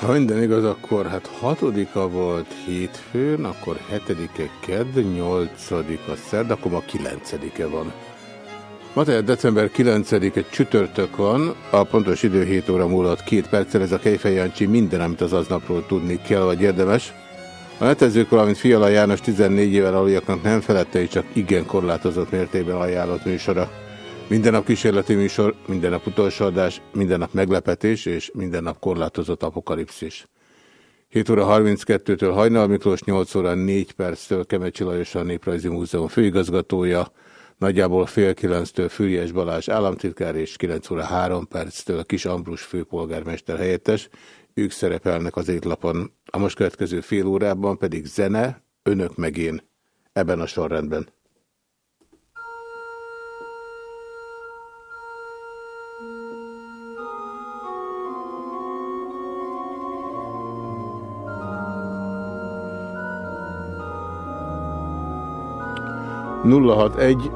Ha minden igaz, akkor hát hatodika volt hétfőn, akkor hetedike kedd, nyolcadika szerd, akkor ma kilencedike van. Ma tehát december 9-e csütörtök van, a pontos idő 7 óra múlott két perccel, ez a Kejfej Jancsi minden, amit az aznapról tudni kell, vagy érdemes. A netezők, valamint Fiala János 14 éven aluljaknak nem felette, és csak igen korlátozott mértékben ajánlott műsora. Minden nap kísérleti műsor, minden nap utolsó adás, minden nap meglepetés és minden nap korlátozott apokalipszis. 7 óra 32-től Hajnal Miklós, 8 óra 4 perctől Kemecsi Lajos a Néprajzi Múzeum főigazgatója, nagyjából fél kilenctől Füriyes Balázs államtitkár és 9 óra 3 perctől Kis Ambrus főpolgármester helyettes. Ők szerepelnek az étlapon. A most következő fél órában pedig zene, önök meg én. Ebben a sorrendben. 061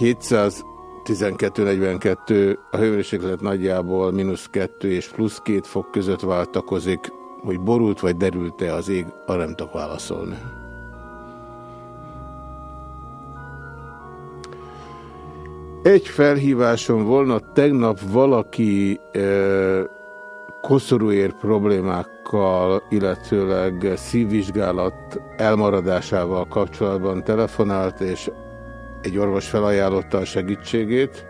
712.42 a hőmérséklet nagyjából mínusz 2 és plusz 2 fok között váltakozik, hogy borult vagy derült-e az ég, arra nem tudok válaszolni. Egy felhívásom volna, tegnap valaki e, koszorúér problémákkal, illetőleg szívvizsgálat elmaradásával kapcsolatban telefonált, és egy orvos felajánlotta a segítségét,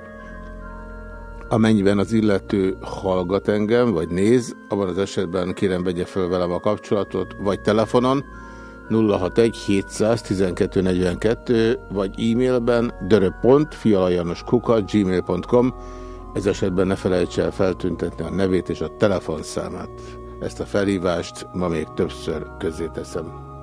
amennyiben az illető hallgat engem, vagy néz, abban az esetben kérem vegye föl velem a kapcsolatot, vagy telefonon 061 712 42, vagy e-mailben dörö.fialajanoskuka gmail.com ez esetben ne felejts el feltüntetni a nevét és a telefonszámát. Ezt a felhívást ma még többször közzéteszem.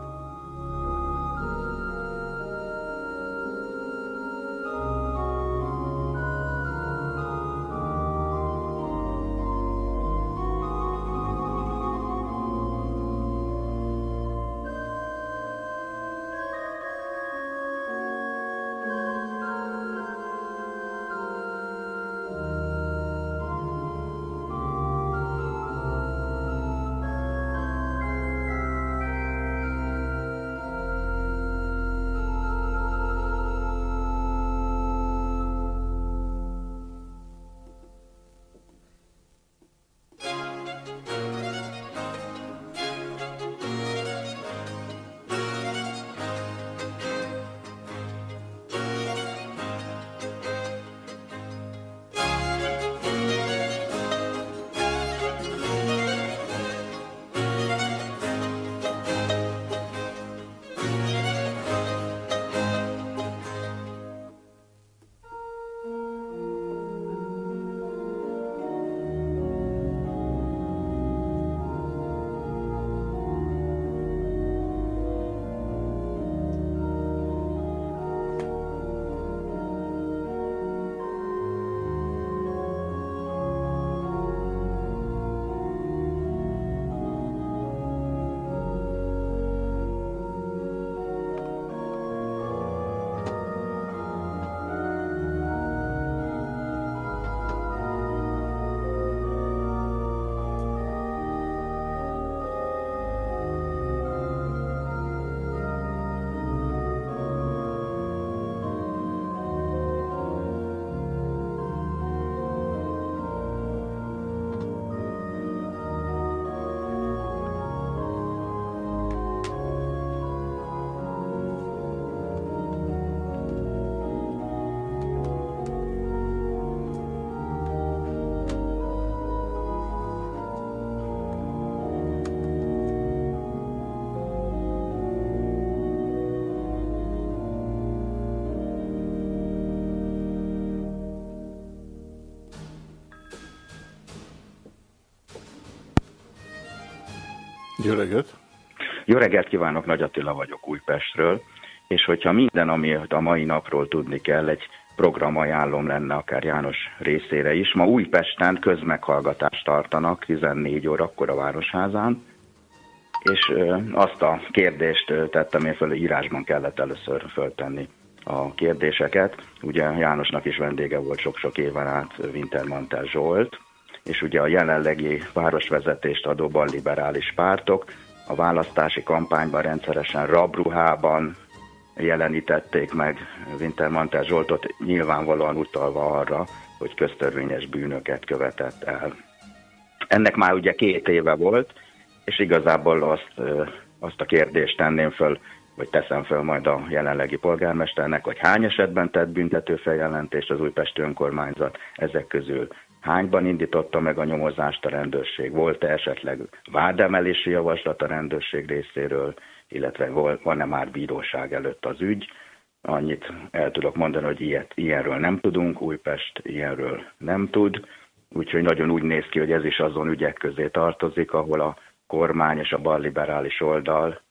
Jó reggelt! Jó reggelt kívánok, Nagy Attila vagyok Újpestről, és hogyha minden, amit a mai napról tudni kell, egy programajánlom lenne akár János részére is. Ma Újpesten közmeghallgatást tartanak 14 órakor a Városházán, és azt a kérdést tettem én föl, írásban kellett először föltenni a kérdéseket. Ugye Jánosnak is vendége volt sok-sok éven át Wintermantel Zsolt, és ugye a jelenlegi városvezetést adó balliberális pártok a választási kampányban rendszeresen rabruhában jelenítették meg Wintermantel Zsoltot, nyilvánvalóan utalva arra, hogy köztörvényes bűnöket követett el. Ennek már ugye két éve volt, és igazából azt, azt a kérdést tenném föl, vagy teszem föl majd a jelenlegi polgármesternek, hogy hány esetben tett büntető feljelentést az Újpesti önkormányzat, ezek közül hányban indította meg a nyomozást a rendőrség, volt-e esetleg vádemelési javaslat a rendőrség részéről, illetve van-e már bíróság előtt az ügy. Annyit el tudok mondani, hogy ilyet, ilyenről nem tudunk, Újpest ilyenről nem tud, úgyhogy nagyon úgy néz ki, hogy ez is azon ügyek közé tartozik, ahol a kormány és a balliberális oldal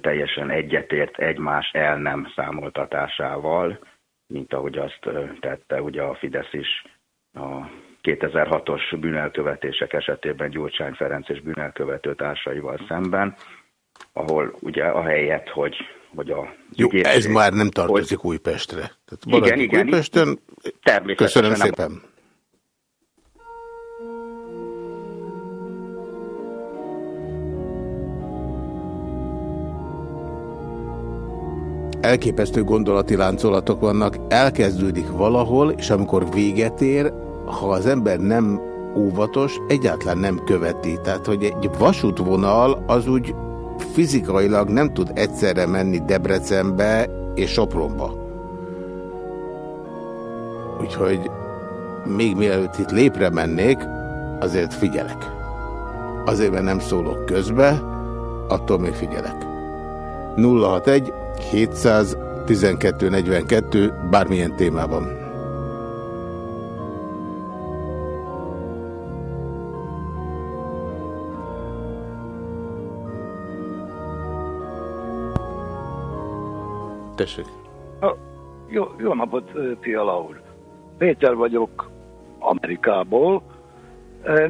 teljesen egyetért egymás el nem számoltatásával, mint ahogy azt tette ugye a Fidesz is a 2006-os bűnelkövetések esetében Gyurcsány Ferenc és bűnelkövető társaival szemben, ahol ugye a helyet, hogy, hogy a Jó, ügyészség, ez már nem tartozik hogy... Újpestre. Tehát igen, igen. Újpesten, köszönöm nem... szépen. elképesztő gondolati láncolatok vannak, elkezdődik valahol, és amikor véget ér, ha az ember nem óvatos, egyáltalán nem követi. Tehát, hogy egy vasútvonal az úgy fizikailag nem tud egyszerre menni Debrecenbe és Sopronba. Úgyhogy még mielőtt itt lépre mennék, azért figyelek. Azért, mert nem szólok közbe, attól még figyelek. 061 712 42 bármilyen témában. Tessék. Jó, jó napot, Fiala úr. Péter vagyok Amerikából.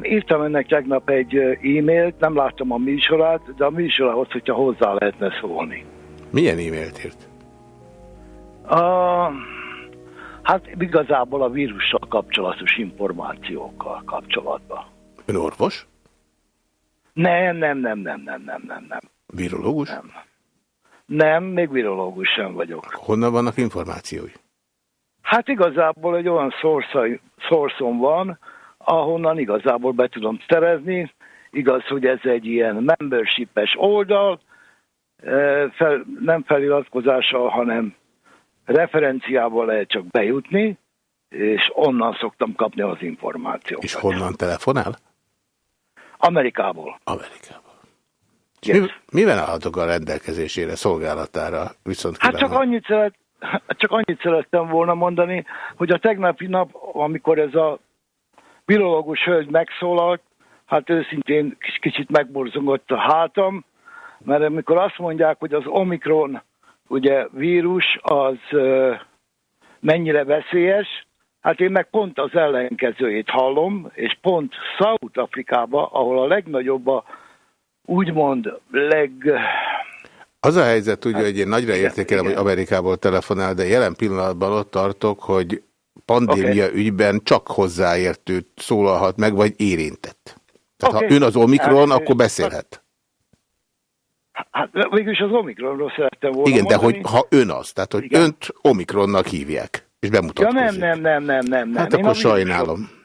Írtam önnek tegnap egy e-mailt, nem láttam a műsorát, de a műsorához, hogyha hozzá lehetne szólni. Milyen e-mailt írt? Uh, hát igazából a vírussal kapcsolatos információkkal kapcsolatban. Ön orvos? Nem, nem, nem, nem, nem, nem, nem, nem. Virológus? Nem. Nem, még virológus sem vagyok. Honnan vannak információi? Hát igazából egy olyan szorszom van, ahonnan igazából be tudom szerezni. Igaz, hogy ez egy ilyen membership-es oldal, fel, nem feliratkozással, hanem referenciával lehet csak bejutni, és onnan szoktam kapni az információkat. És honnan telefonál? Amerikából. Amerikából. Mi, mivel állhatok a rendelkezésére, szolgálatára? Viszont Hát csak annyit, szeret, csak annyit szerettem volna mondani, hogy a tegnapi nap, amikor ez a biológus hölgy megszólalt, hát őszintén kicsit megborzongott a hátam, mert amikor azt mondják, hogy az Omikron ugye vírus az mennyire veszélyes, hát én meg pont az ellenkezőjét hallom, és pont Szout-Afrikába, ahol a legnagyobb a úgymond leg... Az a helyzet, ugye, hát, hogy én nagyra értékelem, hogy Amerikából telefonál, de jelen pillanatban ott tartok, hogy pandémia okay. ügyben csak hozzáértő szólalhat meg, vagy érintett. Tehát okay. ha ön az Omikron, hát, akkor beszélhet. Hát végülis az Omikronról szerettem volna Igen, mondani. de hogy ha ön az, tehát hogy Igen. önt Omikronnak hívják, és bemutatkozik. Ja nem, nem, nem, nem, nem. nem. Hát nem. akkor sajnálom. Vírusom,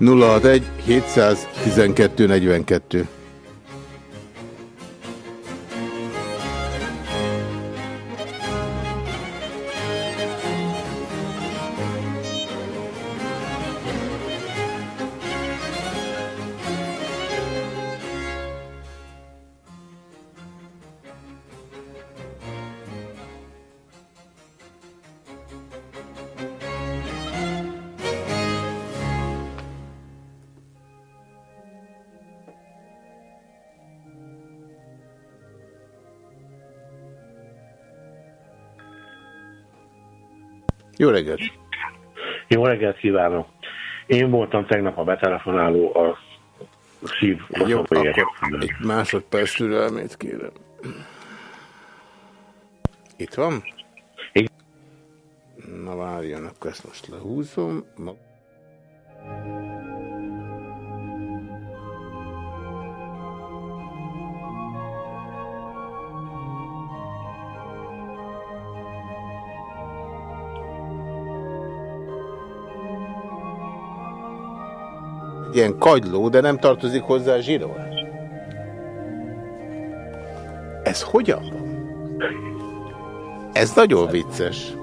061 712 42 Jó reggelt! Jó reggelt kívánok! Én voltam tegnap a betelefonáló a szív. Jó, akkor egy másodperc türelmét kérem. Itt van? Igen. Na várjon, akkor ezt most lehúzom. Ilyen kagyló, de nem tartozik hozzá a zsíról. Ez hogyan van? Ez nagyon vicces.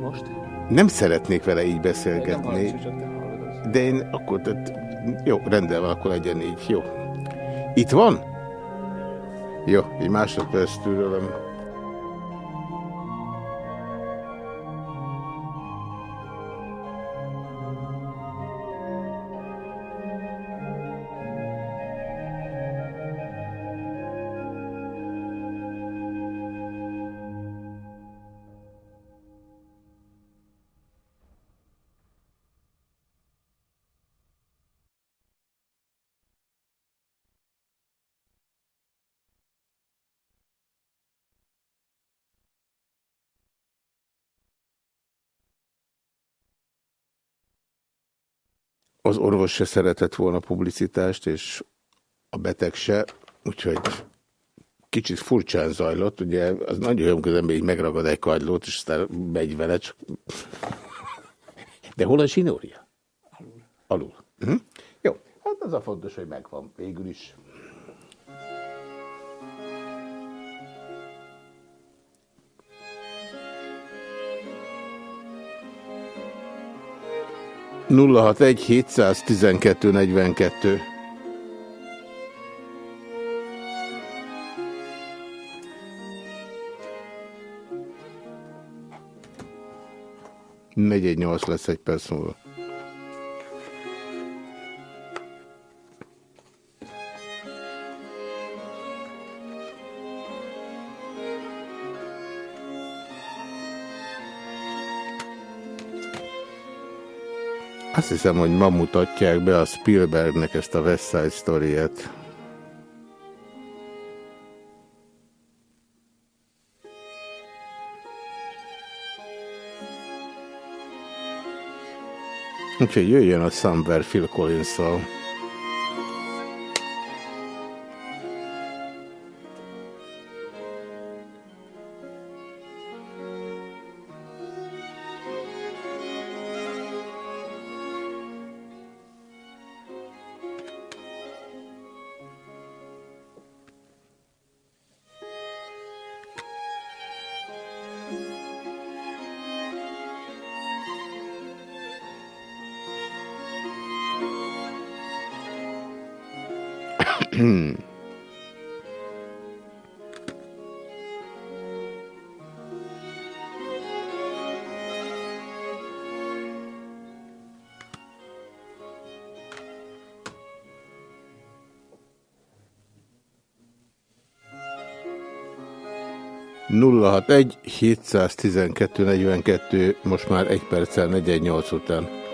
Most? Nem szeretnék vele így beszélgetni. De én akkor, tehát, jó, rendben van, akkor legyen így, jó. Itt van? Jó, egy másodperc türelem. '' Az orvos se szeretett volna publicitást, és a beteg se, úgyhogy kicsit furcsán zajlott, ugye az nagyon jó, hogy az ember így megragad egy kagylót, és aztán megy vele, csak... De hol a zsinórja? Alul. Alul. Hm? Jó, hát az a fontos, hogy megvan végül is. 061 712 42. Megy egy nyolc lesz egy perc múlva. Azt hiszem, hogy ma mutatják be a Spielbergnek ezt a West Side Story-et. Úgyhogy jöjjön a Somewhere Phil Collins-szal. 061 712 42, most már egy perccel 48 után.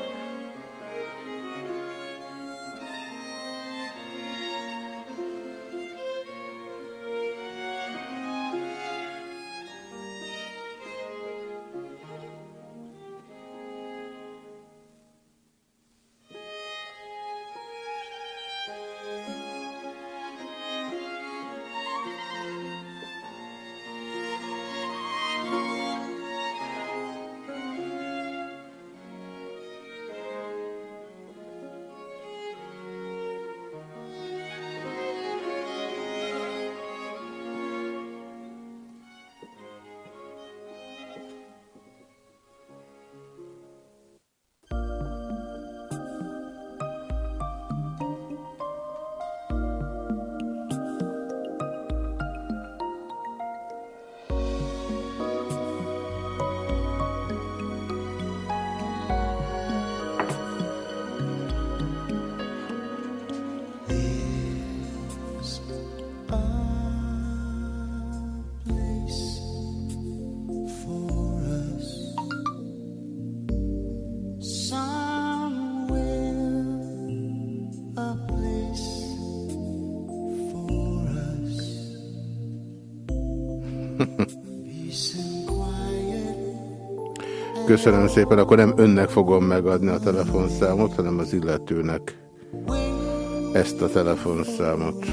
Köszönöm szépen, akkor nem önnek fogom megadni a telefonszámot, hanem az illetőnek ezt a telefonszámot.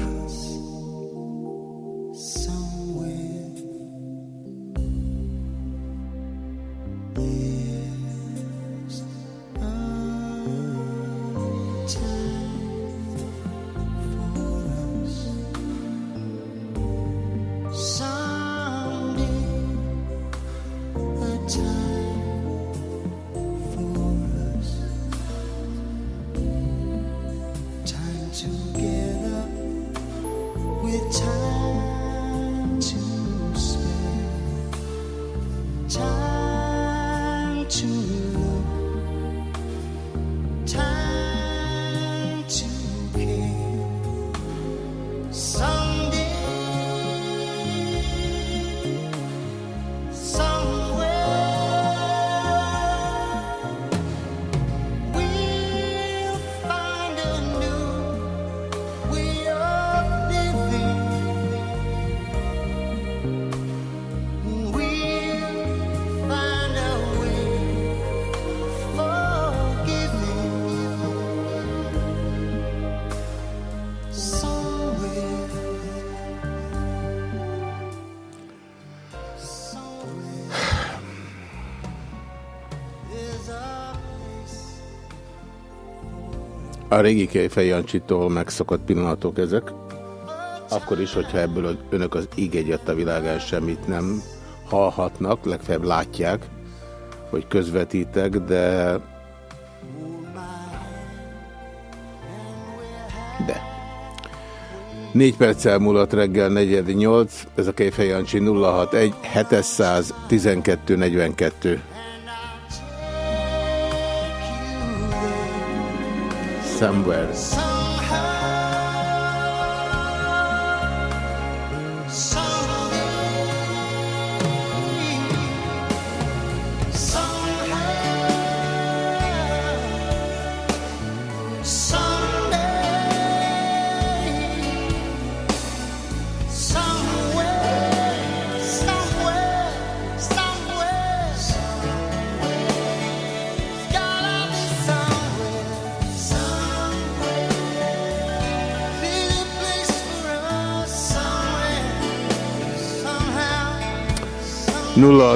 A régi Kejfej Jancsitól megszokott pillanatok ezek. Akkor is, hogyha ebből önök az íg a világán semmit nem hallhatnak, legfeljebb látják, hogy közvetítek, de... De. Négy perc elmúlott reggel 4.8, ez a Kejfej Jancsi 061 712 42. Somewhere.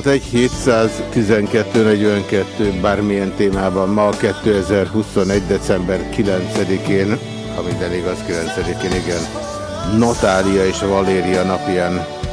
Egy 712 42 bármilyen témában ma 2021. december 9-én, ha minden igaz 9-én, igen, Natália és Valéria napján.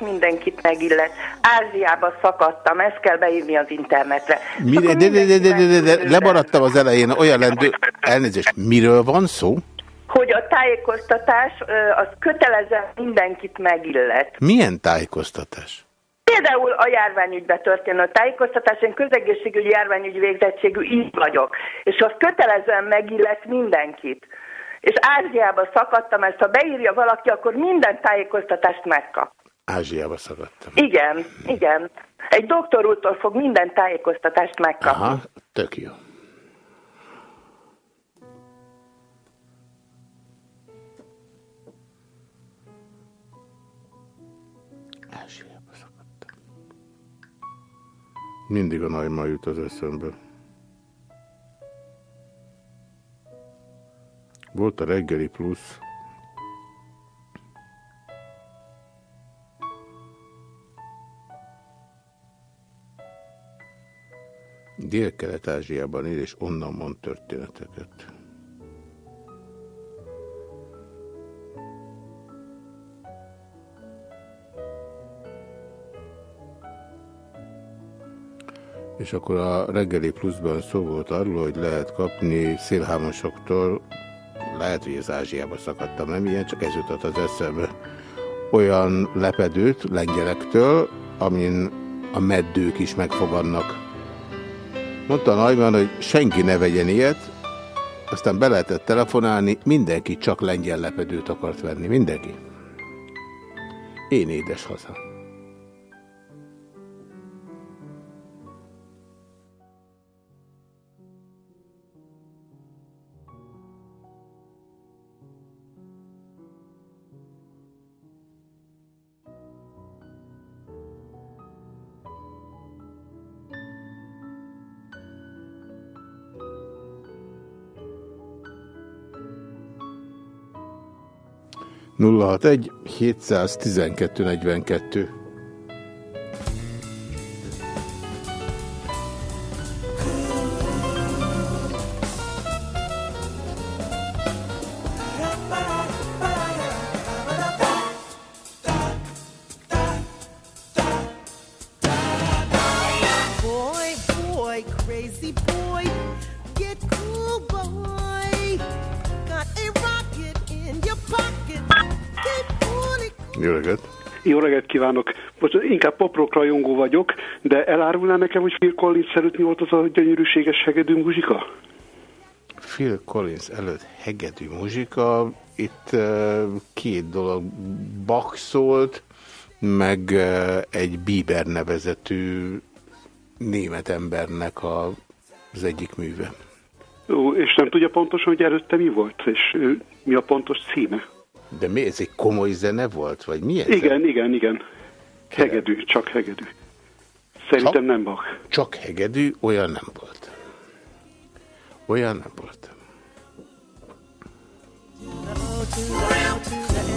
Mindenkit megillet. Ázsiába szakadtam, ezt kell beírni az internetre. Mire, de, de, de, de, de, de, de, lemaradtam az elején, olyan lendő, elnézést, miről van szó? Hogy a tájékoztatás az kötelező mindenkit megillet. Milyen tájékoztatás? Például a járványügybe történő tájékoztatás, én közegészségügyi járványügyi végzettségű így vagyok, és az kötelezően megillet mindenkit. és Ázsiába szakadtam, ezt ha beírja valaki, akkor minden tájékoztatást megkap. Ázsiába szakadtam. Igen, igen. Egy doktor úrtól fog minden tájékoztatást megkapni. Aha, tök jó. Ázsiába szakadtam. Mindig a nagyma jut az eszembe. Volt a reggeli plusz. Dél-Kelet-Ázsiában él, és onnan mond történeteket. És akkor a reggeli pluszban szó volt arról, hogy lehet kapni szélhámosoktól, lehet, hogy az Ázsiába szakadtam, nem ilyen, csak ez jutott az eszembe. Olyan lepedőt lengyelektől, amin a meddők is megfogadnak. Mondta a nagyban, hogy senki ne vegyen ilyet, aztán be lehetett telefonálni, mindenki csak lengyel lepedőt akart venni. Mindenki. Én édes haza. 061 712 42. kívánok! Most inkább poprock rajongó vagyok, de elárulná nekem, hogy Phil Collins előtt mi volt az a gyönyörűséges hegedű muzsika? Phil Collins előtt hegedű muzsika, itt uh, két dolog Bach szólt, meg uh, egy Bieber nevezetű német embernek a, az egyik műve. Ó, és nem tudja pontosan, hogy előtte mi volt, és uh, mi a pontos címe? De mi, ez egy komoly zene volt, vagy mi ez? Igen, igen, igen. Hegedű, csak hegedű. Szerintem csak, nem Bach. Csak hegedű, olyan nem volt. Olyan nem volt. don't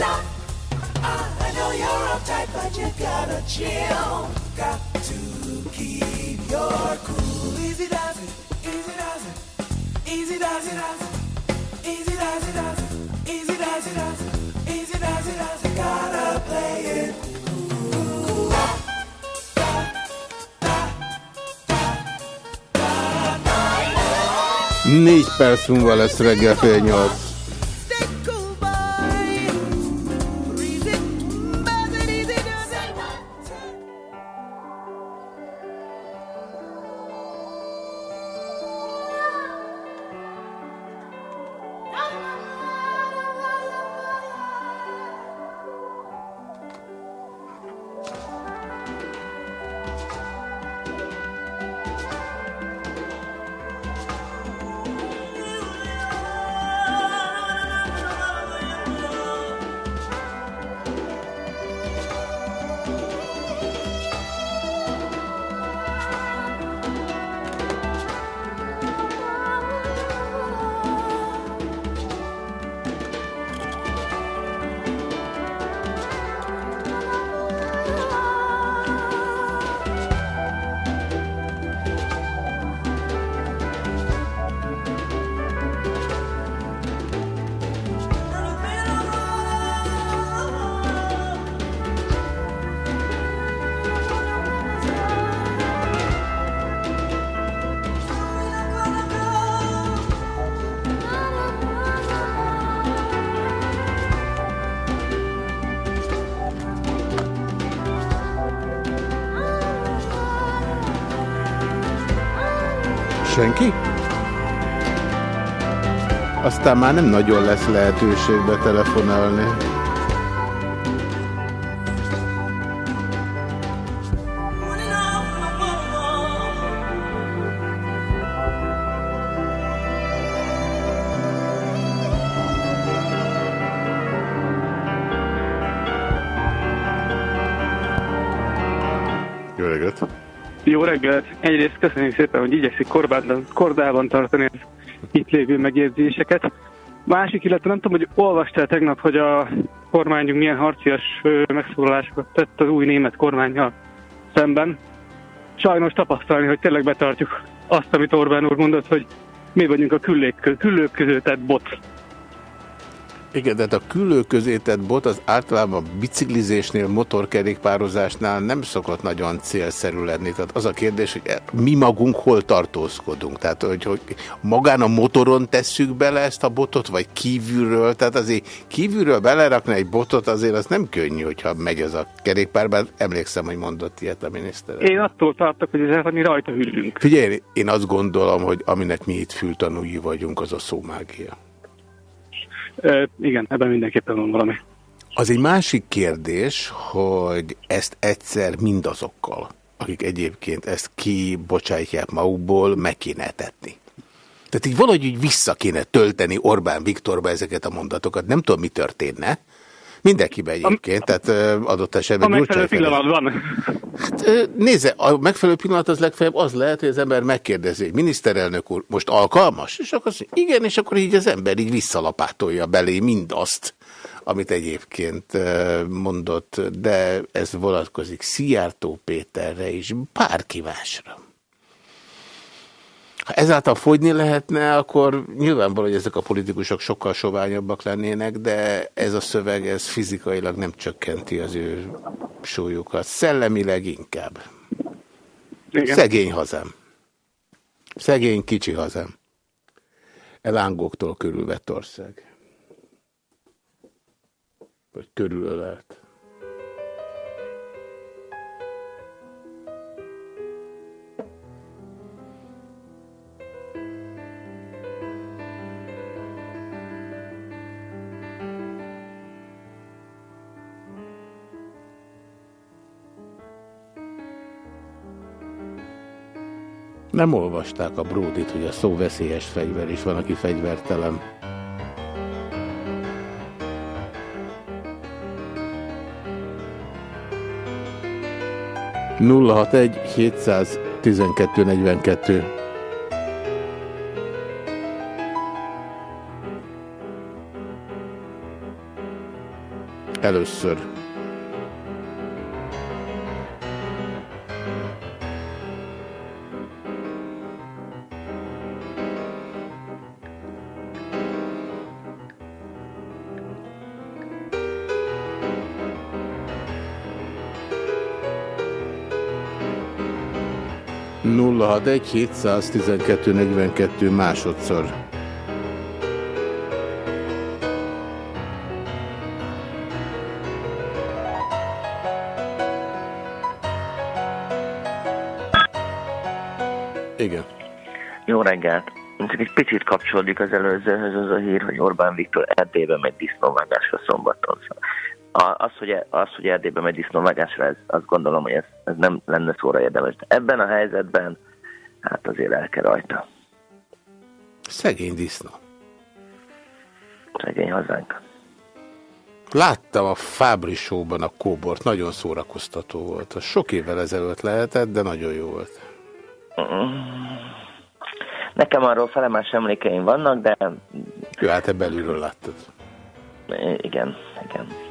I know you're uptight, but you gotta chill. Got to keep your cool. Easy does it, easy does it, easy does it, does it, easy does it, does it, easy does it, does it, easy does it, does it. Gotta play it cool. Négy perc múlva lesz reggel fél nyolc. Aztán már nem nagyon lesz lehetőség betelefonálni. Jó reggelt! Jó reggelt! Egyrészt köszönjük szépen, hogy igyekszik korbában, kordában tartani az itt lévő megjegyzéseket. Másik, illetve nem tudom, hogy olvastál tegnap, hogy a kormányunk milyen harcias megszólalásokat tett az új német kormányjal szemben. Sajnos tapasztalni, hogy tényleg betartjuk azt, amit Orbán úr mondott, hogy mi vagyunk a küllők, között tett bot. Igen, de hát a külő közé tett bot az általában a biciklizésnél, motorkerékpározásnál nem szokott nagyon célszerű lenni. Tehát az a kérdés, hogy mi magunk hol tartózkodunk. Tehát, hogy, hogy magán a motoron tesszük bele ezt a botot, vagy kívülről. Tehát azért kívülről belerakni egy botot, azért az nem könnyű, hogyha megy az a kerékpárban. Emlékszem, hogy mondott ilyet a miniszter. Én attól tartok, hogy ez mi rajta hűlünk. Figyelj, én azt gondolom, hogy aminek mi itt fültanúi vagyunk, az a szómágia. Igen, ebben mindenképpen van valami. Az egy másik kérdés, hogy ezt egyszer mindazokkal, akik egyébként ezt kibocsátják magukból, meg kéne tetni. Tehát így valahogy így vissza kéne tölteni Orbán Viktorba ezeket a mondatokat. Nem tudom, mi történne. Mindenkiben egyébként, tehát adott esetben... A megfelelő pillanat van. Hát, nézze, a megfelelő pillanat az legfeljebb az lehet, hogy az ember megkérdezi, hogy miniszterelnök úr, most alkalmas? És akkor mondja, igen, és akkor így az ember így visszalapátolja belé mindazt, amit egyébként mondott, de ez vonatkozik Szijjártó Péterre is, bárki másra. Ha ezáltal fogyni lehetne, akkor nyilvánvaló, hogy ezek a politikusok sokkal soványabbak lennének, de ez a szöveg, ez fizikailag nem csökkenti az ő súlyukat. Szellemileg inkább. Igen. Szegény hazám. Szegény kicsi hazám. Elángoktól körülvett ország. Vagy körülölelt. Nem olvasták a Bródit, hogy a szó veszélyes fegyver, és van, aki fegyvertelen. Nulla hat egy 712 42 Először. 061 712 42 másodszor. Igen. Jó reggelt! Csak egy picit kapcsolódik az előzőhöz az a hír, hogy Orbán Viktor Erdélybe megy disznóvágásra szombaton. Az, hogy, az, hogy Erdélybe megy disznóvágásra, ez, azt gondolom, hogy ez, ez nem lenne szóra érdemes. Ebben a helyzetben hát azért el kell rajta. Szegény disznó. Szegény hazánk. Láttam a Fábri Show-ban a kóbort, nagyon szórakoztató volt. Az sok évvel ezelőtt lehetett, de nagyon jó volt. Nekem arról felemás emlékeim vannak, de... Jó, hát te belülről láttad. Igen, igen.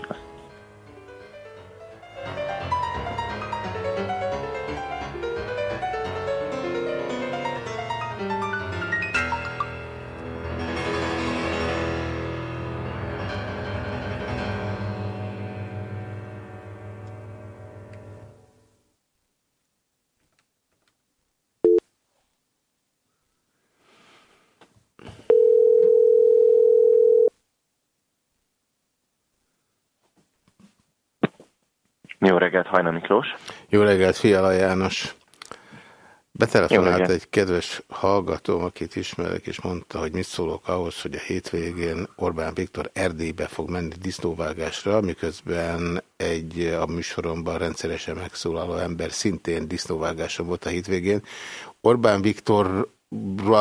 Hajna Miklós. Jó reggelt, Fiala János. Betelefonált egy kedves hallgatóm, akit ismerek, és mondta, hogy mit szólok ahhoz, hogy a hétvégén Orbán Viktor Erdélybe fog menni disznóvágásra, miközben egy a műsoromban rendszeresen megszólaló ember szintén disznóvágáson volt a hétvégén. Orbán Viktor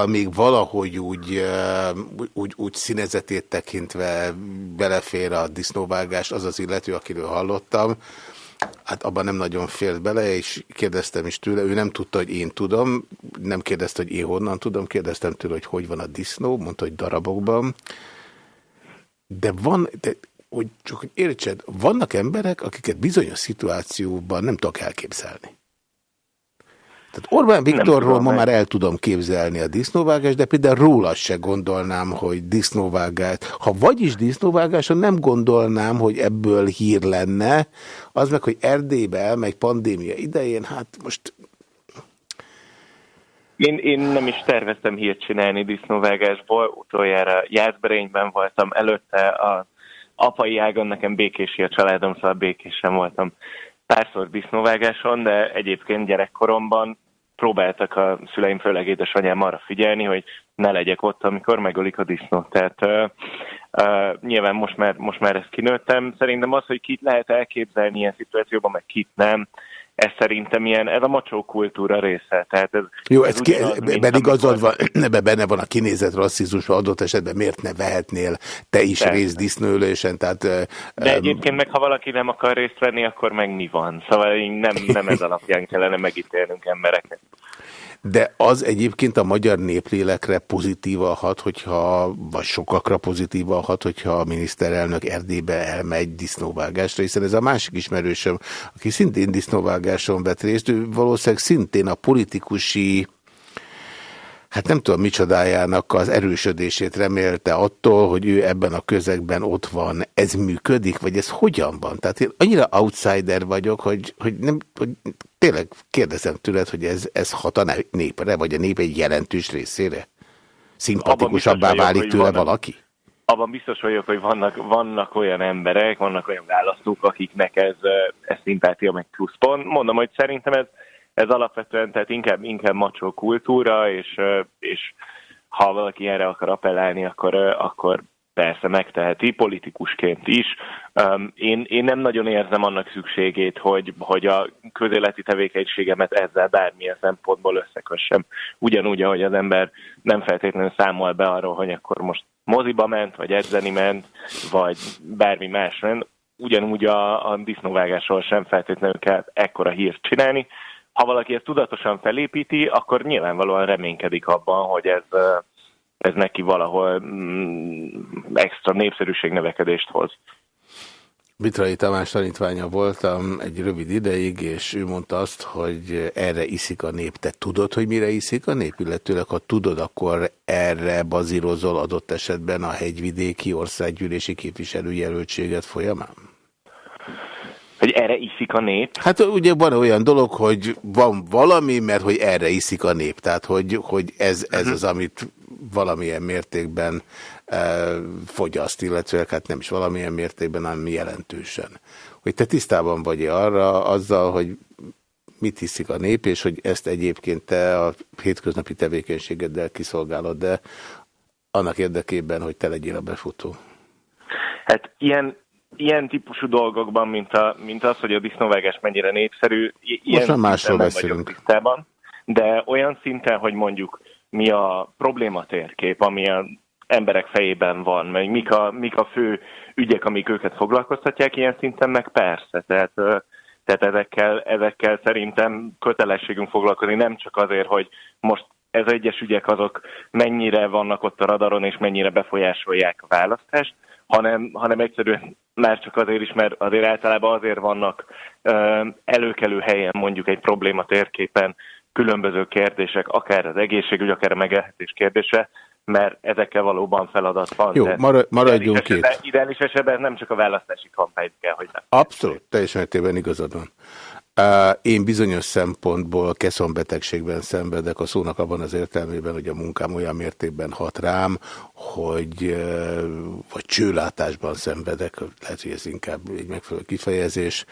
még valahogy úgy, úgy, úgy színezetét tekintve belefér a disznóvágás, az az illető, akiről hallottam, Hát abban nem nagyon félt bele, és kérdeztem is tőle, ő nem tudta, hogy én tudom, nem kérdezte, hogy én honnan tudom, kérdeztem tőle, hogy hogy van a disznó, mondta, hogy darabokban. De van, de, hogy csak hogy értsed, vannak emberek, akiket bizonyos szituációban nem tudok elképzelni. Tehát Orbán Viktorról ma már el tudom képzelni a disznóvágást, de például róla se gondolnám, hogy disznóvágás. Ha vagyis disznóvágáson nem gondolnám, hogy ebből hír lenne, az meg, hogy Erdélybe elmegy pandémia idején, hát most... Én, én nem is terveztem hírt csinálni disznóvágásból, utoljára Jászberényben voltam, előtte a apai ágon nekem békési a családom, szóval békésen voltam párszor disznóvágáson, de egyébként gyerekkoromban próbáltak a szüleim, főleg édesanyám arra figyelni, hogy ne legyek ott, amikor megölik a disznót. Tehát uh, uh, nyilván most már, most már ezt kinőttem. Szerintem az, hogy kit lehet elképzelni ilyen szituációban, meg kit nem, ez szerintem ilyen, ez a macsó kultúra része. Tehát ez, Jó, ez, ez ki, ebben igazad van, ebben benne van a kinézet rasszizmus, adott esetben miért ne vehetnél te is Persze. részt disznőlésen, tehát... De um, egyébként meg, ha valaki nem akar részt venni, akkor meg mi van? Szóval nem, nem ez alapján kellene megítélnünk embereket. De az egyébként a magyar néplélekre pozitíva hat, hogyha, vagy sokakra pozitíva hat, hogyha a miniszterelnök Erdélybe elmegy disznóvágásra, hiszen ez a másik ismerősöm, aki szintén disznóvágáson vett részt, ő valószínűleg szintén a politikusi hát nem tudom micsodájának az erősödését remélte attól, hogy ő ebben a közegben ott van. Ez működik, vagy ez hogyan van? Tehát én annyira outsider vagyok, hogy, hogy, nem, hogy tényleg kérdezem tőled, hogy ez, ez hat a népre, vagy a nép egy jelentős részére? Szimpatikusabbá válik tőle vannak, valaki? Abban biztos vagyok, hogy vannak, vannak olyan emberek, vannak olyan választók, akiknek ez, ez szimpátia meg pluszpont. Mondom, hogy szerintem ez ez alapvetően tehát inkább, inkább macsó kultúra, és, és ha valaki erre akar appellálni, akkor, akkor persze megteheti, politikusként is. Én, én nem nagyon érzem annak szükségét, hogy, hogy a közéleti tevékenységemet ezzel bármilyen szempontból összekössem. Ugyanúgy, ahogy az ember nem feltétlenül számol be arról, hogy akkor most moziba ment, vagy edzeni ment, vagy bármi más ment, ugyanúgy a, a disznóvágásról sem feltétlenül kell ekkora hírt csinálni, ha valaki ezt tudatosan felépíti, akkor nyilvánvalóan reménykedik abban, hogy ez, ez neki valahol mm, extra népszerűségnövekedést hoz. Vitrai Tamás tanítványa voltam egy rövid ideig, és ő mondta azt, hogy erre iszik a nép. Te tudod, hogy mire iszik a nép? Illetőleg, ha tudod, akkor erre bazírozol adott esetben a hegyvidéki országgyűlési képviselőjelöltséget folyamán? Hogy erre iszik a nép? Hát ugye van olyan dolog, hogy van valami, mert hogy erre iszik a nép. Tehát, hogy, hogy ez, ez mhm. az, amit valamilyen mértékben e, fogyaszt, illetve hát nem is valamilyen mértékben, hanem jelentősen. Hogy te tisztában vagy -e arra azzal, hogy mit hiszik a nép, és hogy ezt egyébként te a hétköznapi tevékenységeddel kiszolgálod, de annak érdekében, hogy te legyél a befutó. Hát ilyen ilyen típusú dolgokban, mint, a, mint az, hogy a disznóvágás mennyire népszerű, ilyen Most másról nem beszélünk. tisztában, de olyan szinten, hogy mondjuk mi a problématérkép, ami a emberek fejében van, meg mik a, mik a fő ügyek, amik őket foglalkoztatják, ilyen szinten meg persze. Tehát, tehát ezekkel, ezekkel szerintem kötelességünk foglalkozni, nem csak azért, hogy most ez egyes ügyek azok mennyire vannak ott a radaron, és mennyire befolyásolják a választást, hanem, hanem egyszerűen már csak azért is, mert azért általában azért vannak előkelő helyen mondjuk egy probléma térképen különböző kérdések, akár az egészségügy, akár a megélhetés kérdése, mert ezekkel valóban feladat van. Jó, maradjunk itt. Ideális esetben nem csak a választási kampányt kell, hogy nem. Abszolút, teljesen mértékben igazad van. Én bizonyos szempontból keszonbetegségben szenvedek a szónak abban az értelmében, hogy a munkám olyan mértékben hat rám, hogy vagy csőlátásban szenvedek, lehet, hogy ez inkább egy megfelelő kifejezés,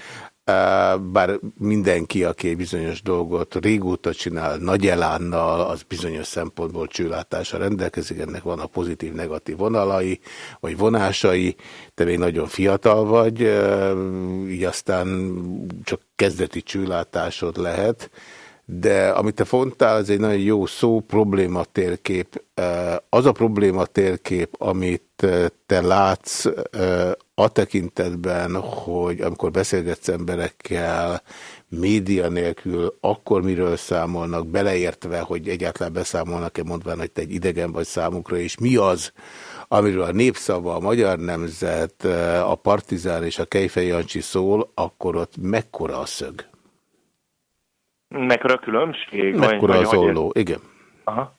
bár mindenki, aki bizonyos dolgot régóta csinál, nagy elánnal, az bizonyos szempontból csőlátása rendelkezik, ennek van a pozitív-negatív vonalai, vagy vonásai, te még nagyon fiatal vagy, így aztán csak kezdeti csőlátásod lehet, de amit te fontál, ez egy nagyon jó szó, problématérkép. Az a problématérkép, amit te látsz a tekintetben, hogy amikor beszélgetsz emberekkel, média nélkül, akkor miről számolnak, beleértve, hogy egyáltalán beszámolnak-e mondván, hogy te egy idegen vagy számukra, és mi az, amiről a népszava, a magyar nemzet, a partizán és a Kejfej Jancsi szól, akkor ott mekkora a szög? Mekkora különbség? Mekkora az olló, igen. Aha.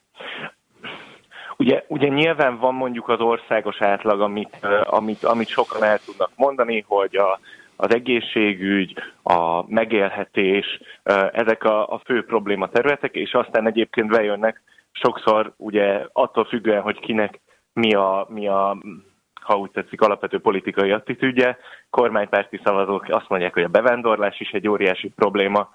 Ugye, ugye nyilván van mondjuk az országos átlag, amit, amit, amit sokan el tudnak mondani, hogy a, az egészségügy, a megélhetés, ezek a, a fő probléma területek, és aztán egyébként bejönnek sokszor ugye attól függően, hogy kinek mi a, mi a ha úgy tetszik, alapvető politikai attitűdje. Kormánypárti szavazók azt mondják, hogy a bevándorlás is egy óriási probléma,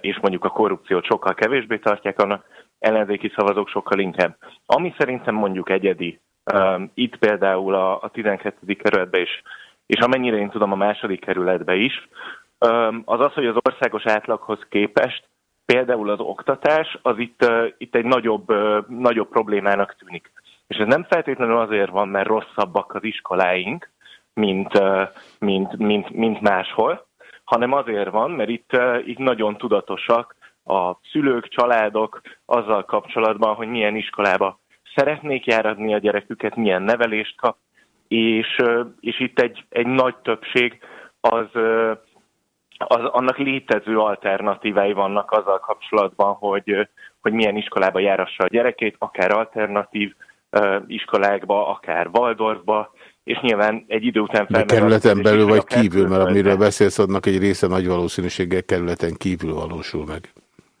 és mondjuk a korrupciót sokkal kevésbé tartják annak, ellenzéki szavazók sokkal inkább. Ami szerintem mondjuk egyedi, um, itt például a, a 12. kerületben is, és amennyire én tudom a második kerületben is, um, az az, hogy az országos átlaghoz képest például az oktatás, az itt, itt egy nagyobb, nagyobb problémának tűnik. És ez nem feltétlenül azért van, mert rosszabbak az iskoláink, mint, mint, mint, mint máshol, hanem azért van, mert itt, uh, itt nagyon tudatosak a szülők, családok azzal kapcsolatban, hogy milyen iskolába szeretnék járatni a gyereküket, milyen nevelést kap, és, és itt egy, egy nagy többség az, az annak létező alternatívái vannak azzal kapcsolatban, hogy, hogy milyen iskolába járassa a gyerekét, akár alternatív iskolákba, akár Waldorfba, és nyilván egy idő után felmerül. Kerületen belül vagy kívül, mert amiről beszélsz, annak egy része nagy valószínűséggel kerületen kívül valósul meg.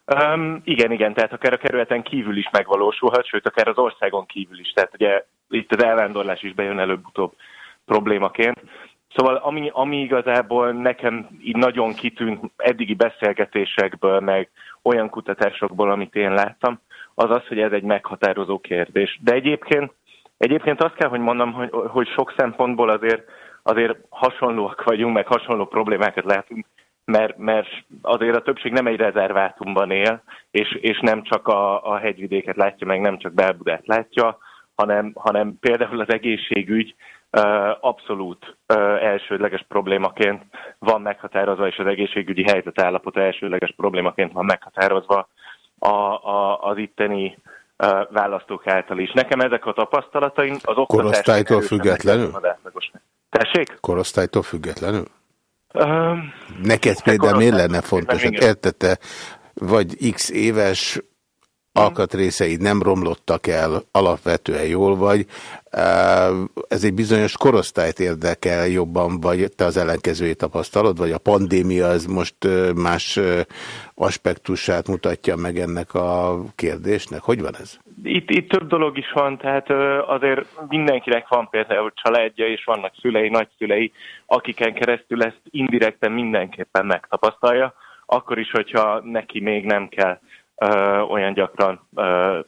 Um, igen, igen, tehát akár a kerületen kívül is megvalósulhat, sőt, akár az országon kívül is. Tehát ugye itt az elvándorlás is bejön előbb-utóbb problémaként. Szóval ami, ami igazából nekem így nagyon kitűnt eddigi beszélgetésekből, meg olyan kutatásokból, amit én láttam, az az, hogy ez egy meghatározó kérdés. De egyébként, egyébként azt kell, hogy mondom, hogy, hogy sok szempontból azért, azért hasonlóak vagyunk, meg hasonló problémákat látunk mert, mert azért a többség nem egy rezervátumban él, és, és nem csak a, a hegyvidéket látja, meg nem csak Belbudát látja, hanem, hanem például az egészségügy abszolút elsődleges problémaként van meghatározva, és az egészségügyi helyzet állapota elsődleges problémaként van meghatározva. A, a, az itteni választók által is. Nekem ezek a tapasztalataim az oktatás... Korosztálytól függetlenül? Tessék? Korosztálytól függetlenül? Neked például miért lenne fontos? Hát értette, vagy x éves alkatrészeid nem romlottak el, alapvetően jól vagy. Ez egy bizonyos korosztályt érdekel jobban, vagy te az ellenkezőjét tapasztalod, vagy a pandémia az most más aspektusát mutatja meg ennek a kérdésnek? Hogy van ez? Itt, itt több dolog is van, tehát azért mindenkinek van például családja, és vannak szülei, nagyszülei, akiken keresztül ezt indirekten mindenképpen megtapasztalja, akkor is, hogyha neki még nem kell olyan gyakran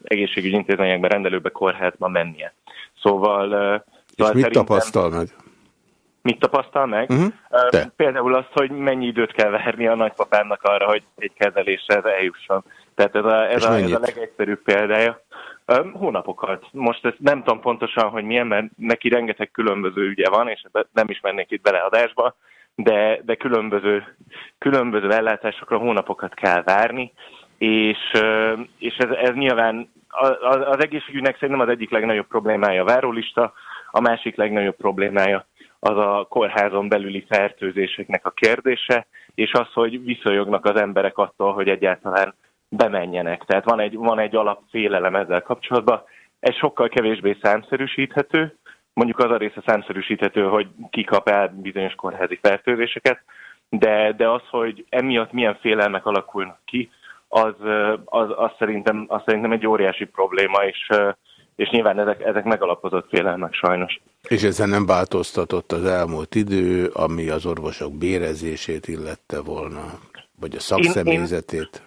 egészségügyi intézményekben rendelőbe kórházba mennie. Szóval... És szóval mit tapasztal meg? Mit tapasztal meg? Uh, például azt, hogy mennyi időt kell várni a nagypapának arra, hogy egy kezelésre eljusson. Tehát ez a, ez a, ez a legegyszerűbb példája. Hónapokat. Most ezt nem tudom pontosan, hogy milyen, mert neki rengeteg különböző ügye van, és nem is mennék itt beleadásba, de, de különböző, különböző ellátásokra hónapokat kell várni, és, és ez, ez nyilván az egészségügynek szerintem az egyik legnagyobb problémája a várólista, a másik legnagyobb problémája az a kórházon belüli fertőzéseknek a kérdése, és az, hogy viszonyognak az emberek attól, hogy egyáltalán bemenjenek. Tehát van egy, van egy alapfélelem ezzel kapcsolatban. Ez sokkal kevésbé számszerűsíthető, mondjuk az a része számszerűsíthető, hogy ki kap el bizonyos kórházi fertőzéseket, de, de az, hogy emiatt milyen félelmek alakulnak ki, az, az, az, szerintem, az szerintem egy óriási probléma, és, és nyilván ezek, ezek megalapozott félelmek sajnos. És ezzel nem változtatott az elmúlt idő, ami az orvosok bérezését illette volna, vagy a szakszemélyzetét? Én,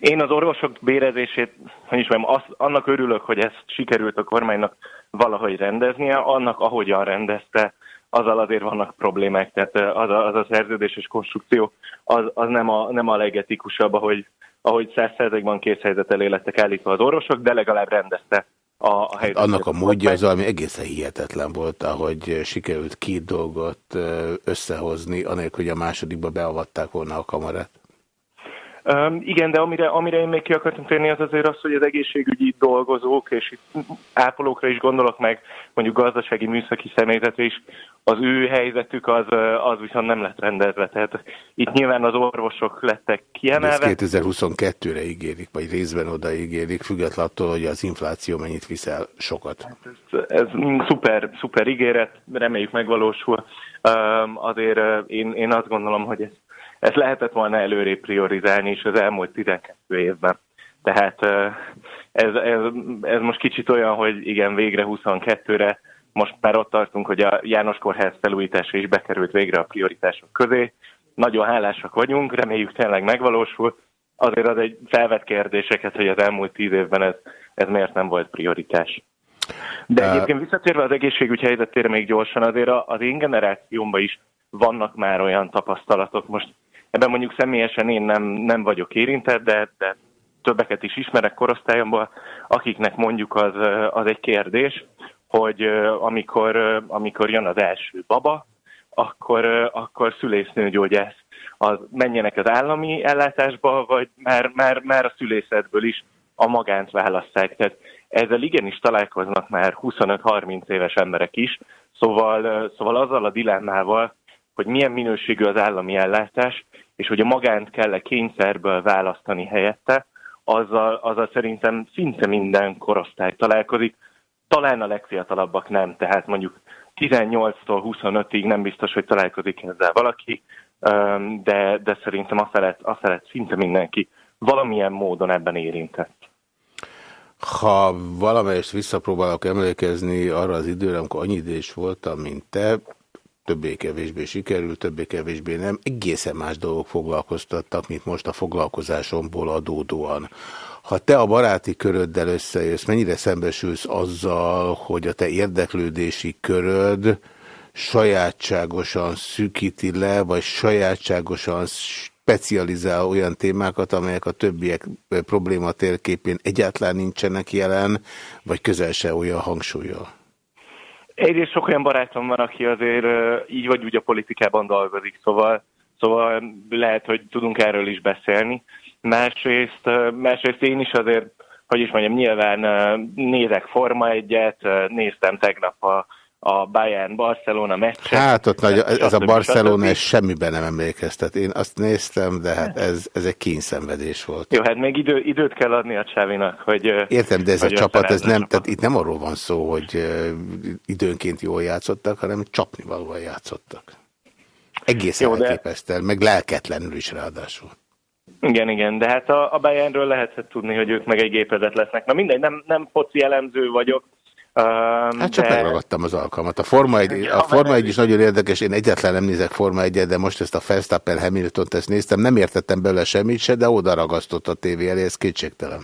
én, én az orvosok bérezését, hogy is mondjam, az, annak örülök, hogy ezt sikerült a kormánynak valahogy rendeznie, annak ahogyan rendezte, azzal azért vannak problémák, tehát az a, az a szerződéses konstrukció az, az nem, a, nem a legetikusabb, ahogy, ahogy százszerzegban készhelyzet elé lettek állítva az orvosok, de legalább rendezte a, a hát Annak a módja az, ami egészen hihetetlen volt, ahogy sikerült két dolgot összehozni, anélkül, hogy a másodikba beavatták volna a kamarát. Igen, de amire, amire én még ki akartam térni, az azért az, hogy az egészségügyi dolgozók, és itt ápolókra is gondolok meg, mondjuk gazdasági műszaki személyzetre is, az ő helyzetük az, az viszont nem lett rendezve. Tehát itt nyilván az orvosok lettek kiemelve. Ez 2022-re ígérik, vagy részben oda ígérik, függetlenül attól, hogy az infláció mennyit viszel sokat. Hát ez, ez szuper, szuper ígéret, reméljük megvalósul. Azért én, én azt gondolom, hogy ez ezt lehetett volna előrébb priorizálni is az elmúlt 12 évben. Tehát ez, ez, ez most kicsit olyan, hogy igen, végre 22-re most már ott tartunk, hogy a János Kórház felújítása is bekerült végre a prioritások közé. Nagyon hálásak vagyunk, reméljük tényleg megvalósul. Azért az egy felvett kérdéseket, hogy az elmúlt tíz évben ez, ez miért nem volt prioritás. De egyébként visszatérve az egészségügy helyzetére még gyorsan, azért az én generációmban is vannak már olyan tapasztalatok. Most Ebben mondjuk személyesen én nem, nem vagyok érintett, de, de többeket is ismerek korosztályomból, akiknek mondjuk az, az egy kérdés, hogy amikor, amikor jön az első baba, akkor, akkor szülésznőgyógyász az menjenek az állami ellátásba, vagy már, már, már a szülészetből is a magánt választják. Tehát ezzel igenis találkoznak már 25-30 éves emberek is, szóval, szóval azzal a dilemmával, hogy milyen minőségű az állami ellátás, és hogy a magánt kell-e kényszerből választani helyette, azzal, azzal szerintem szinte minden korosztály találkozik, talán a legfiatalabbak nem, tehát mondjuk 18-tól 25-ig nem biztos, hogy találkozik ezzel valaki, de, de szerintem a felett, a felett szinte mindenki valamilyen módon ebben érintett. Ha valamelyest visszapróbálok emlékezni arra az időre, amikor annyi idős voltam, mint te, többé-kevésbé sikerült, többé-kevésbé nem. Egészen más dolgok foglalkoztattak, mint most a foglalkozásomból adódóan. Ha te a baráti köröddel összejössz, mennyire szembesülsz azzal, hogy a te érdeklődési köröd sajátságosan szűkíti le, vagy sajátságosan specializál olyan témákat, amelyek a többiek probléma térképén egyáltalán nincsenek jelen, vagy közel se olyan hangsúlyol? Egyrészt sok olyan barátom van, aki azért így vagy úgy a politikában dolgozik, szóval, szóval lehet, hogy tudunk erről is beszélni. Másrészt, másrészt én is azért, hogy is mondjam, nyilván nézek Forma egyet, néztem tegnap a a Bayern-Barcelona meccset. Hát ott nagy, ez a Barcelona ez semmiben nem emlékeztet. Én azt néztem, de hát ez, ez egy kényszenvedés volt. Jó, hát még idő, időt kell adni a Csávinak, hogy... Értem, de ez a csapat, ez nem, tehát itt nem arról van szó, hogy időnként jól játszottak, hanem csapnivalóan játszottak. Egészen Jó, elképesztően, de... meg lelketlenül is ráadásul. Igen, igen, de hát a, a Bayernről lehetett tudni, hogy ők meg egy gépezet lesznek. Na mindegy, nem, nem foci elemző vagyok, hát csak de... megragadtam az alkalmat. A Forma 1, a Forma 1 is nagyon érdekes, én egyetlen nem nézek Forma 1 de most ezt a Verstappen hamilton ezt néztem, nem értettem belőle semmit se, de oda ragasztott a tévé elé, ez kétségtelen.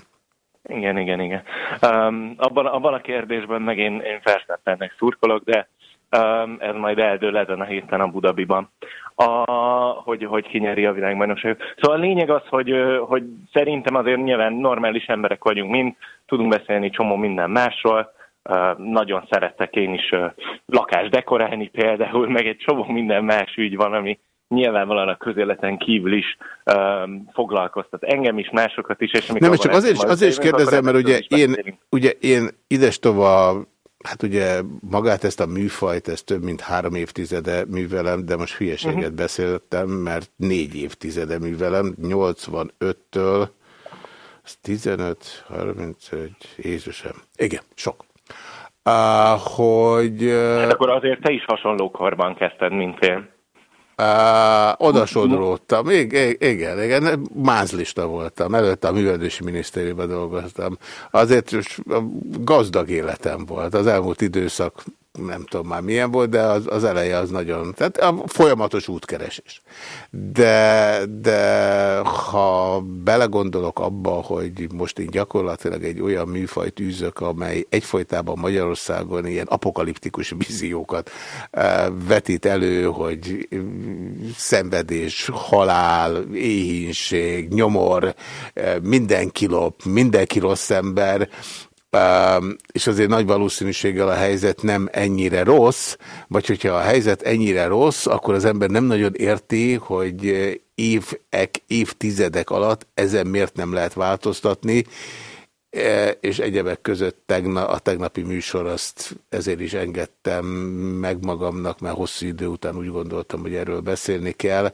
Igen, igen, igen. Um, abban, abban a kérdésben meg én, én Verstappennek szurkolok, de um, ez majd eldől ezen a héten a Budabiban, a, hogy, hogy kinyeri a világbajnokságot. Szóval a lényeg az, hogy, hogy szerintem azért nyilván normális emberek vagyunk mind, tudunk beszélni csomó minden másról, nagyon szerettek én is lakást dekorálni például, meg egy csomó minden más ügy van, ami nyilvánvalóan a közéleten kívül is um, foglalkoztat engem is, másokat is. És Nem, csak azért is, azért is kérdezem, mert ugye én, ugye én idestova, hát ugye magát ezt a műfajt, ezt több mint három évtizede művelem, de most hülyeséget uh mhm. -huh. beszéltem, mert négy évtizede művelem, 85-től 15, 31, Jézusem. Igen, sok. Uh, hogy... Hát akkor azért te is hasonló korban kezdted, mint én. Uh, oda sodródtam, igen, igen, igen, mázlista voltam, előtte a művelési minisztériumban dolgoztam. Azért gazdag életem volt, az elmúlt időszak nem tudom már milyen volt, de az, az eleje az nagyon, tehát a folyamatos útkeresés. De, de ha belegondolok abba, hogy most én gyakorlatilag egy olyan műfajt űzök, amely egyfolytában Magyarországon ilyen apokaliptikus víziókat eh, vetít elő, hogy szenvedés, halál, éhínség, nyomor, eh, mindenki lop, mindenki rossz ember, és azért nagy valószínűséggel a helyzet nem ennyire rossz, vagy hogyha a helyzet ennyire rossz, akkor az ember nem nagyon érti, hogy évek, évtizedek alatt ezen miért nem lehet változtatni, e, és egyebek között tegna, a tegnapi műsor azt ezért is engedtem meg magamnak, mert hosszú idő után úgy gondoltam, hogy erről beszélni kell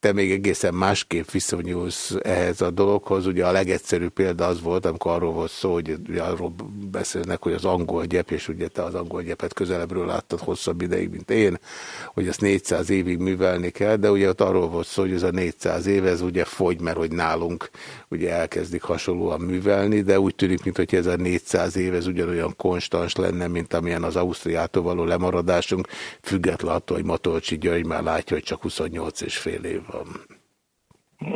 te még egészen másképp viszonyulsz ehhez a dologhoz. Ugye a legegyszerűbb példa az volt, amikor arról volt szó, hogy arról beszélnek, hogy az angol gyep, és ugye te az angol gyepet közelebbről láttad hosszabb ideig, mint én, hogy ezt 400 évig művelni kell, de ugye ott arról volt szó, hogy ez a 400 év, ez ugye fogy, mert hogy nálunk ugye elkezdik hasonlóan művelni, de úgy tűnik, mintha ez a 400 év, ez ugyanolyan konstans lenne, mint amilyen az Ausztriától való lemaradásunk, független attól, hogy Matolcsi György már látja, hogy csak 28 és fél év van.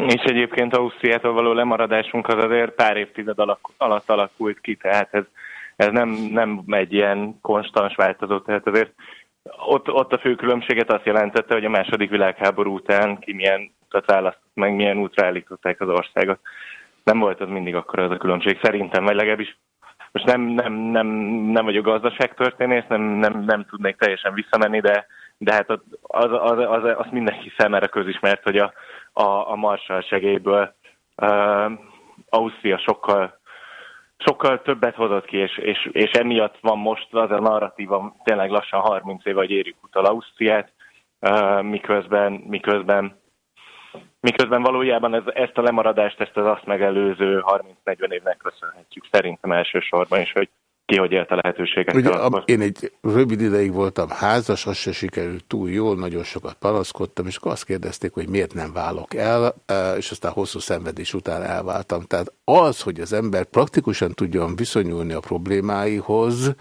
És egyébként Ausztriától való lemaradásunk az azért pár évtized alatt alakult ki, tehát ez, ez nem, nem egy ilyen konstans változó, tehát azért ott, ott a fő különbséget azt jelentette, hogy a második világháború után ki milyen utat választott meg, milyen útra állították az országot. Nem volt az mindig akkor az a különbség, szerintem, vagy legalábbis most nem, nem, nem, nem vagyok gazdaságtörténész, nem, nem, nem tudnék teljesen visszamenni, de, de hát az, az, az, az, az mindenki számára közismert, hogy a, a, a Marshall segélyből uh, Ausztria sokkal, sokkal többet hozott ki, és, és, és emiatt van most az a narratíva tényleg lassan 30 éve, hogy érjük utal Ausztriát, uh, miközben, miközben miközben valójában ez, ezt a lemaradást, ezt az azt megelőző 30-40 évnek köszönhetjük szerintem elsősorban, és hogy ki hogy élt a lehetőséget. Ugye, a, én egy rövid ideig voltam házas, az se sikerült túl jól, nagyon sokat panaszkodtam, és akkor azt kérdezték, hogy miért nem válok el, e, és aztán hosszú szenvedés után elváltam. Tehát az, hogy az ember praktikusan tudjon viszonyulni a problémáihoz,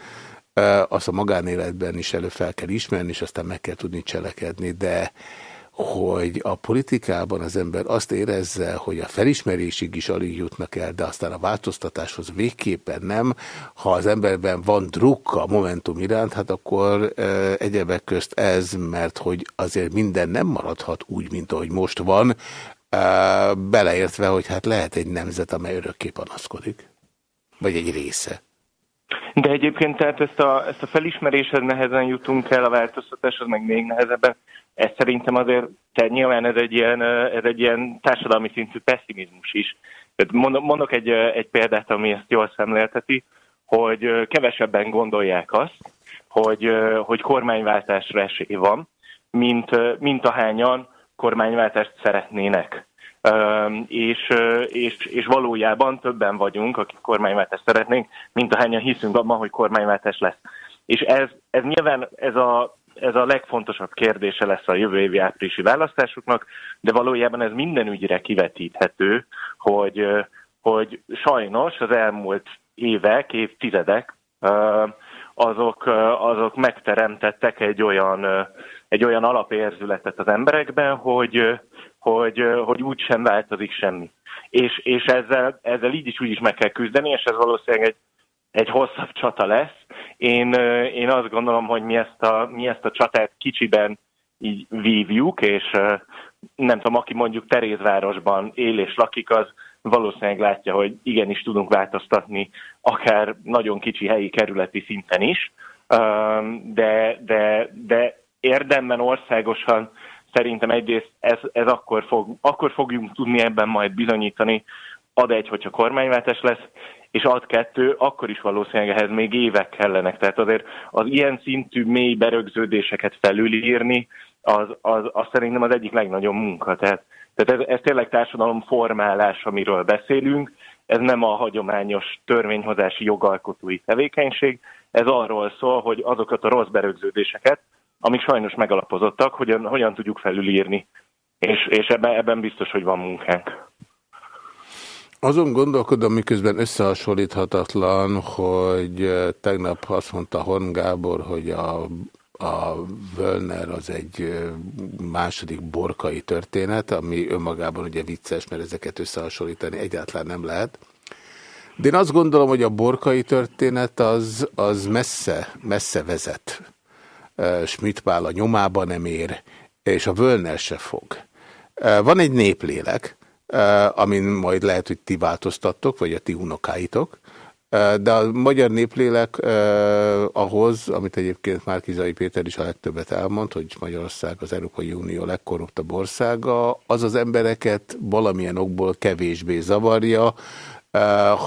e, azt a magánéletben is elő fel kell ismerni, és aztán meg kell tudni cselekedni, de hogy a politikában az ember azt érezze, hogy a felismerésig is alig jutnak el, de aztán a változtatáshoz végképpen nem. Ha az emberben van druk a Momentum iránt, hát akkor e, egyebek közt ez, mert hogy azért minden nem maradhat úgy, mint ahogy most van, e, beleértve, hogy hát lehet egy nemzet, amely örökké panaszkodik. Vagy egy része. De egyébként tehát ezt a, ezt a felismeréshez nehezen jutunk el, a változtatáshoz meg még nehezebben ez szerintem azért, tehát nyilván ez egy ilyen, ez egy ilyen társadalmi szintű pessimizmus is. Mondok, egy, egy példát, ami ezt jól szemlélteti, hogy kevesebben gondolják azt, hogy, hogy kormányváltásra esély van, mint, mint ahányan kormányváltást szeretnének. És, és, és valójában többen vagyunk, akik kormányváltást szeretnénk, mint ahányan hiszünk abban, hogy kormányváltás lesz. És ez, ez nyilván ez a ez a legfontosabb kérdése lesz a jövő évi áprilisi választásoknak, de valójában ez minden ügyre kivetíthető, hogy, hogy sajnos az elmúlt évek, évtizedek azok, azok megteremtettek egy olyan, egy olyan alapérzületet az emberekben, hogy, hogy, hogy úgy sem változik semmi. És, és ezzel, ezzel így is úgy is meg kell küzdeni, és ez valószínűleg egy egy hosszabb csata lesz. Én, én azt gondolom, hogy mi ezt, a, mi ezt a csatát kicsiben így vívjuk, és nem tudom, aki mondjuk Terézvárosban él és lakik, az valószínűleg látja, hogy igenis tudunk változtatni, akár nagyon kicsi helyi kerületi szinten is, de, de, de érdemben országosan szerintem egyrészt ez, ez akkor, fog, akkor fogjunk tudni ebben majd bizonyítani, ad egy, hogyha kormányváltás lesz, és ad kettő, akkor is valószínűleg ehhez még évek kellenek. Tehát azért az ilyen szintű mély berögződéseket felülírni, az, az, az szerintem az egyik legnagyobb munka. Tehát, tehát ez, ez tényleg társadalom formálás, amiről beszélünk, ez nem a hagyományos törvényhozási jogalkotói tevékenység, ez arról szól, hogy azokat a rossz berögződéseket, amik sajnos megalapozottak, hogyan, hogyan tudjuk felülírni. És, és ebben, ebben biztos, hogy van munkánk. Azon gondolkodom, miközben összehasonlíthatatlan, hogy tegnap azt mondta Horn Gábor, hogy a, a Völner az egy második borkai történet, ami önmagában ugye vicces, mert ezeket összehasonlítani egyáltalán nem lehet. De én azt gondolom, hogy a borkai történet az, az messze, messze vezet. Schmidt Pál a nyomába nem ér, és a Völner se fog. Van egy néplélek, amin majd lehet, hogy ti változtattok, vagy a ti unokáitok, de a magyar néplélek ahhoz, amit egyébként Márkizai Péter is a legtöbbet elmond, hogy Magyarország az Európai Unió legkorruptabb országa, az az embereket valamilyen okból kevésbé zavarja,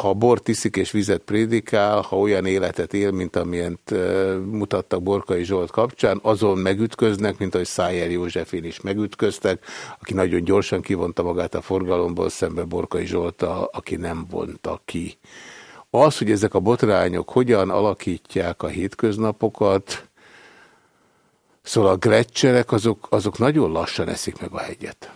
ha bort iszik és vizet prédikál, ha olyan életet él, mint amilyent mutattak Borkai Zsolt kapcsán, azon megütköznek, mint ahogy Szájer Józsefén is megütköztek, aki nagyon gyorsan kivonta magát a forgalomból szembe Borkai Zsolta, aki nem vonta ki. Az, hogy ezek a botrányok hogyan alakítják a hétköznapokat, szóval a gletszerek azok, azok nagyon lassan eszik meg a hegyet.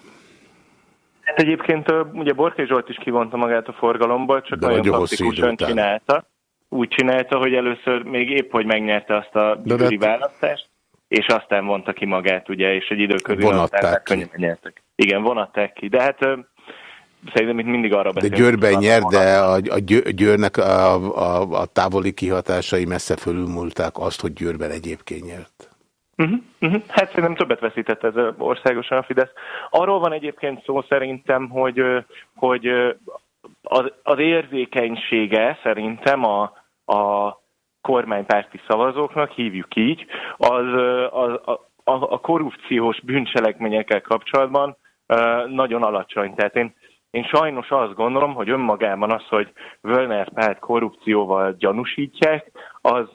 Hát egyébként ugye Borkai Zsolt is kivonta magát a forgalomból, csak De nagyon praktikusan csinálta. Úgy csinálta, hogy először még épp, hogy megnyerte azt a gyűri választást, és aztán vonta ki magát, ugye, és egy idő körül vonatták ki. nyertek. Igen, vonatták ki. De hát szerintem itt mindig arra beszélünk. De Győrben nyer, de a, a Győrnek a, a, a távoli kihatásai messze fölülmúlták azt, hogy Győrben egyébként nyert. Uh-huh, uh-huh. Hát szerintem többet veszített ez országosan a Fidesz. Arról van egyébként szó szerintem, hogy, hogy az, az érzékenysége szerintem a, a kormánypárti szavazóknak, hívjuk így, az, az a, a, a korrupciós bűncselekményekkel kapcsolatban nagyon alacsony. Tehát én, én sajnos azt gondolom, hogy önmagában az, hogy Völner párt korrupcióval gyanúsítják, az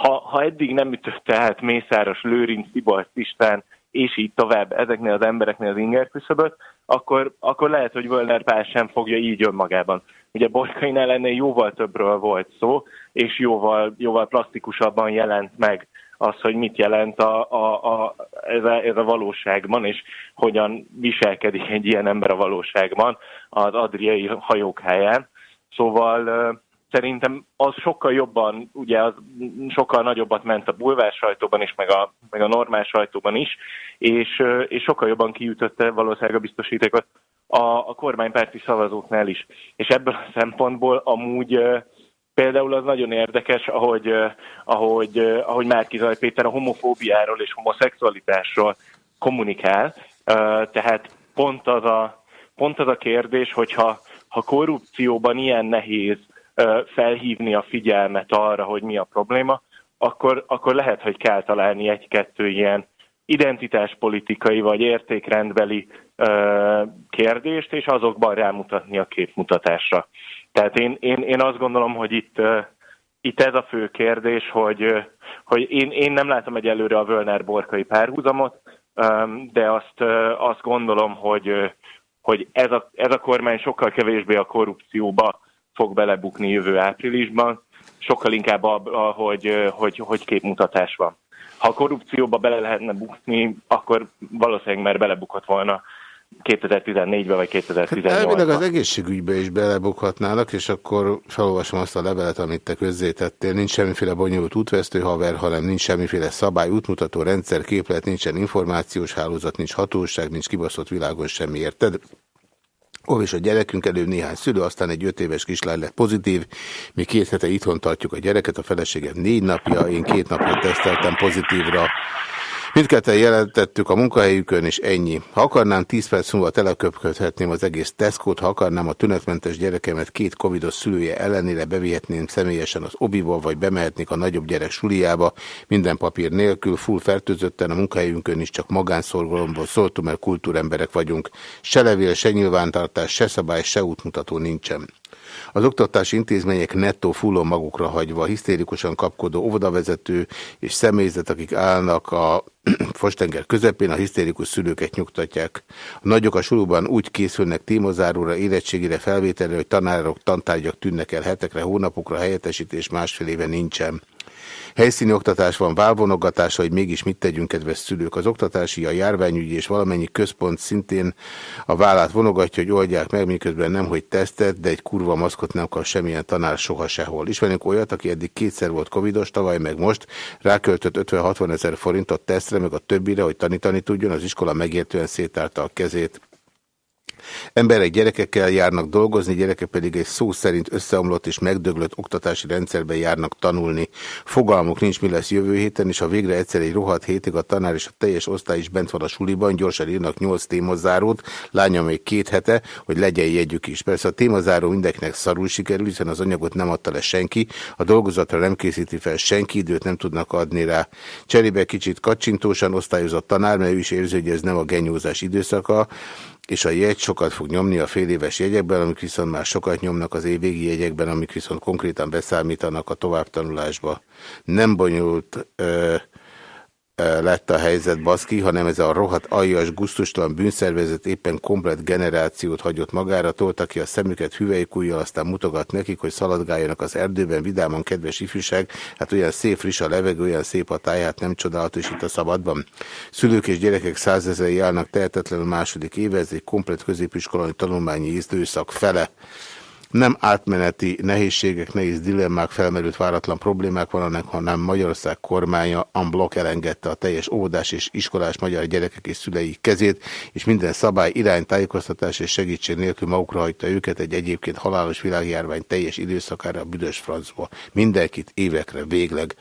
ha, ha eddig nem ütötte át Mészáros, Lőrinc, Tiborcs, István, és így tovább ezeknél az embereknél az inger küszöböt, akkor, akkor lehet, hogy Völner Pál sem fogja így önmagában. Ugye Borkainál ennél jóval többről volt szó, és jóval, jóval plastikusabban jelent meg az, hogy mit jelent a, a, a, ez, a, ez a valóságban, és hogyan viselkedik egy ilyen ember a valóságban az adriai hajókáján. Szóval szerintem az sokkal jobban, ugye az sokkal nagyobbat ment a bulvár sajtóban is, meg a, meg a normál sajtóban is, és, és sokkal jobban kiütötte valószínűleg a biztosítékot a, a kormánypárti szavazóknál is. És ebből a szempontból amúgy például az nagyon érdekes, ahogy, ahogy, ahogy Márki Zaj Péter a homofóbiáról és homoszexualitásról kommunikál. Tehát pont az a, pont az a kérdés, hogyha ha korrupcióban ilyen nehéz felhívni a figyelmet arra, hogy mi a probléma, akkor, akkor lehet, hogy kell találni egy-kettő ilyen identitáspolitikai vagy értékrendbeli ö, kérdést, és azokban rámutatni a képmutatásra. Tehát én, én, én azt gondolom, hogy itt, ö, itt ez a fő kérdés, hogy, hogy én, én nem látom egyelőre a Völner-Borkai párhuzamot, ö, de azt, ö, azt gondolom, hogy, hogy ez, a, ez a kormány sokkal kevésbé a korrupcióba fog belebukni jövő áprilisban, sokkal inkább abba, hogy, hogy, hogy képmutatás van. Ha a korrupcióba bele lehetne bukni, akkor valószínűleg már belebukott volna 2014-ben vagy 2018-ban. Hát elvileg az egészségügybe is belebukhatnának, és akkor felolvasom azt a levelet, amit te közzétettél. Nincs semmiféle bonyolult útvesztő haver, hanem nincs semmiféle szabály, útmutató rendszer, képlet, nincsen információs hálózat, nincs hatóság, nincs kibaszott világon semmi, érted? És a gyerekünk előbb néhány szülő, aztán egy öt éves kislány lett pozitív. Mi két hete itthon tartjuk a gyereket, a feleségem négy napja, én két napja teszteltem pozitívra. Mindketten jelentettük a munkahelyükön, és ennyi. Ha akarnám, 10 perc múlva teleköpködhetném az egész Tesco-t, ha akarnám a tünetmentes gyerekemet két covidos szülője ellenére bevihetném személyesen az obival, vagy bemehetnék a nagyobb gyerek suliába, minden papír nélkül, full fertőzötten a munkahelyünkön is csak magánszorgalomból szóltunk, mert kultúremberek vagyunk. Se levél, se nyilvántartás, se szabály, se útmutató nincsen. Az oktatási intézmények nettó fullon magukra hagyva, hisztérikusan kapkodó óvodavezető és személyzet, akik állnak a Fostenger közepén, a hisztérikus szülőket nyugtatják. A nagyok a sulúban úgy készülnek témazáróra, érettségére, felvételre, hogy tanárok, tantárgyak tűnnek el hetekre, hónapokra, helyettesítés másfél éve nincsen. Helyszíni oktatás van, válvonogatás, hogy mégis mit tegyünk, kedves szülők. Az oktatási, a járványügyi és valamennyi központ szintén a vállát vonogatja, hogy oldják meg, miközben nem, hogy tesztet, de egy kurva maszkot nem kap semmilyen tanár soha sehol. Ismerünk olyat, aki eddig kétszer volt covidos, tavaly meg most, ráköltött 50-60 ezer forintot tesztre, meg a többire, hogy tanítani tudjon, az iskola megértően szétárta a kezét. Emberek gyerekekkel járnak dolgozni, gyerekek pedig egy szó szerint összeomlott és megdöglött oktatási rendszerben járnak tanulni. Fogalmuk nincs, mi lesz jövő héten, és ha végre egyszer egy rohadt hétig a tanár és a teljes osztály is bent van a suliban, gyorsan írnak nyolc témazárót, lánya még két hete, hogy legyen jegyük is. Persze a témazáró mindenkinek szarul sikerül, hiszen az anyagot nem adta le senki, a dolgozatra nem készíti fel senki, időt nem tudnak adni rá. Cserébe kicsit kacsintósan osztályozott tanár, mert ő is érzi, hogy ez nem a genyózás időszaka, és a jegy sokat fog nyomni a fél éves jegyekben, amik viszont már sokat nyomnak az évvégi jegyekben, amik viszont konkrétan beszámítanak a továbbtanulásba. Nem bonyolult ö, lett a helyzet baszki, hanem ez a rohadt aljas, guztustalan bűnszervezet éppen komplet generációt hagyott magára, tolta ki a szemüket hüvelykújjal, aztán mutogat nekik, hogy szaladgáljanak az erdőben, vidáman, kedves ifjúság, hát olyan szép friss a levegő, olyan szép a táját, nem csodálható, és itt a szabadban. Szülők és gyerekek százezei állnak tehetetlenül második éve, ez egy komplet középiskolai tanulmányi időszak fele nem átmeneti nehézségek, nehéz dilemmák, felmerült váratlan problémák vannak, hanem Magyarország kormánya unblock elengedte a teljes óvodás és iskolás magyar gyerekek és szülei kezét, és minden szabály, irány, tájékoztatás és segítség nélkül magukra hagyta őket egy egyébként halálos világjárvány teljes időszakára a büdös francba. Mindenkit évekre végleg.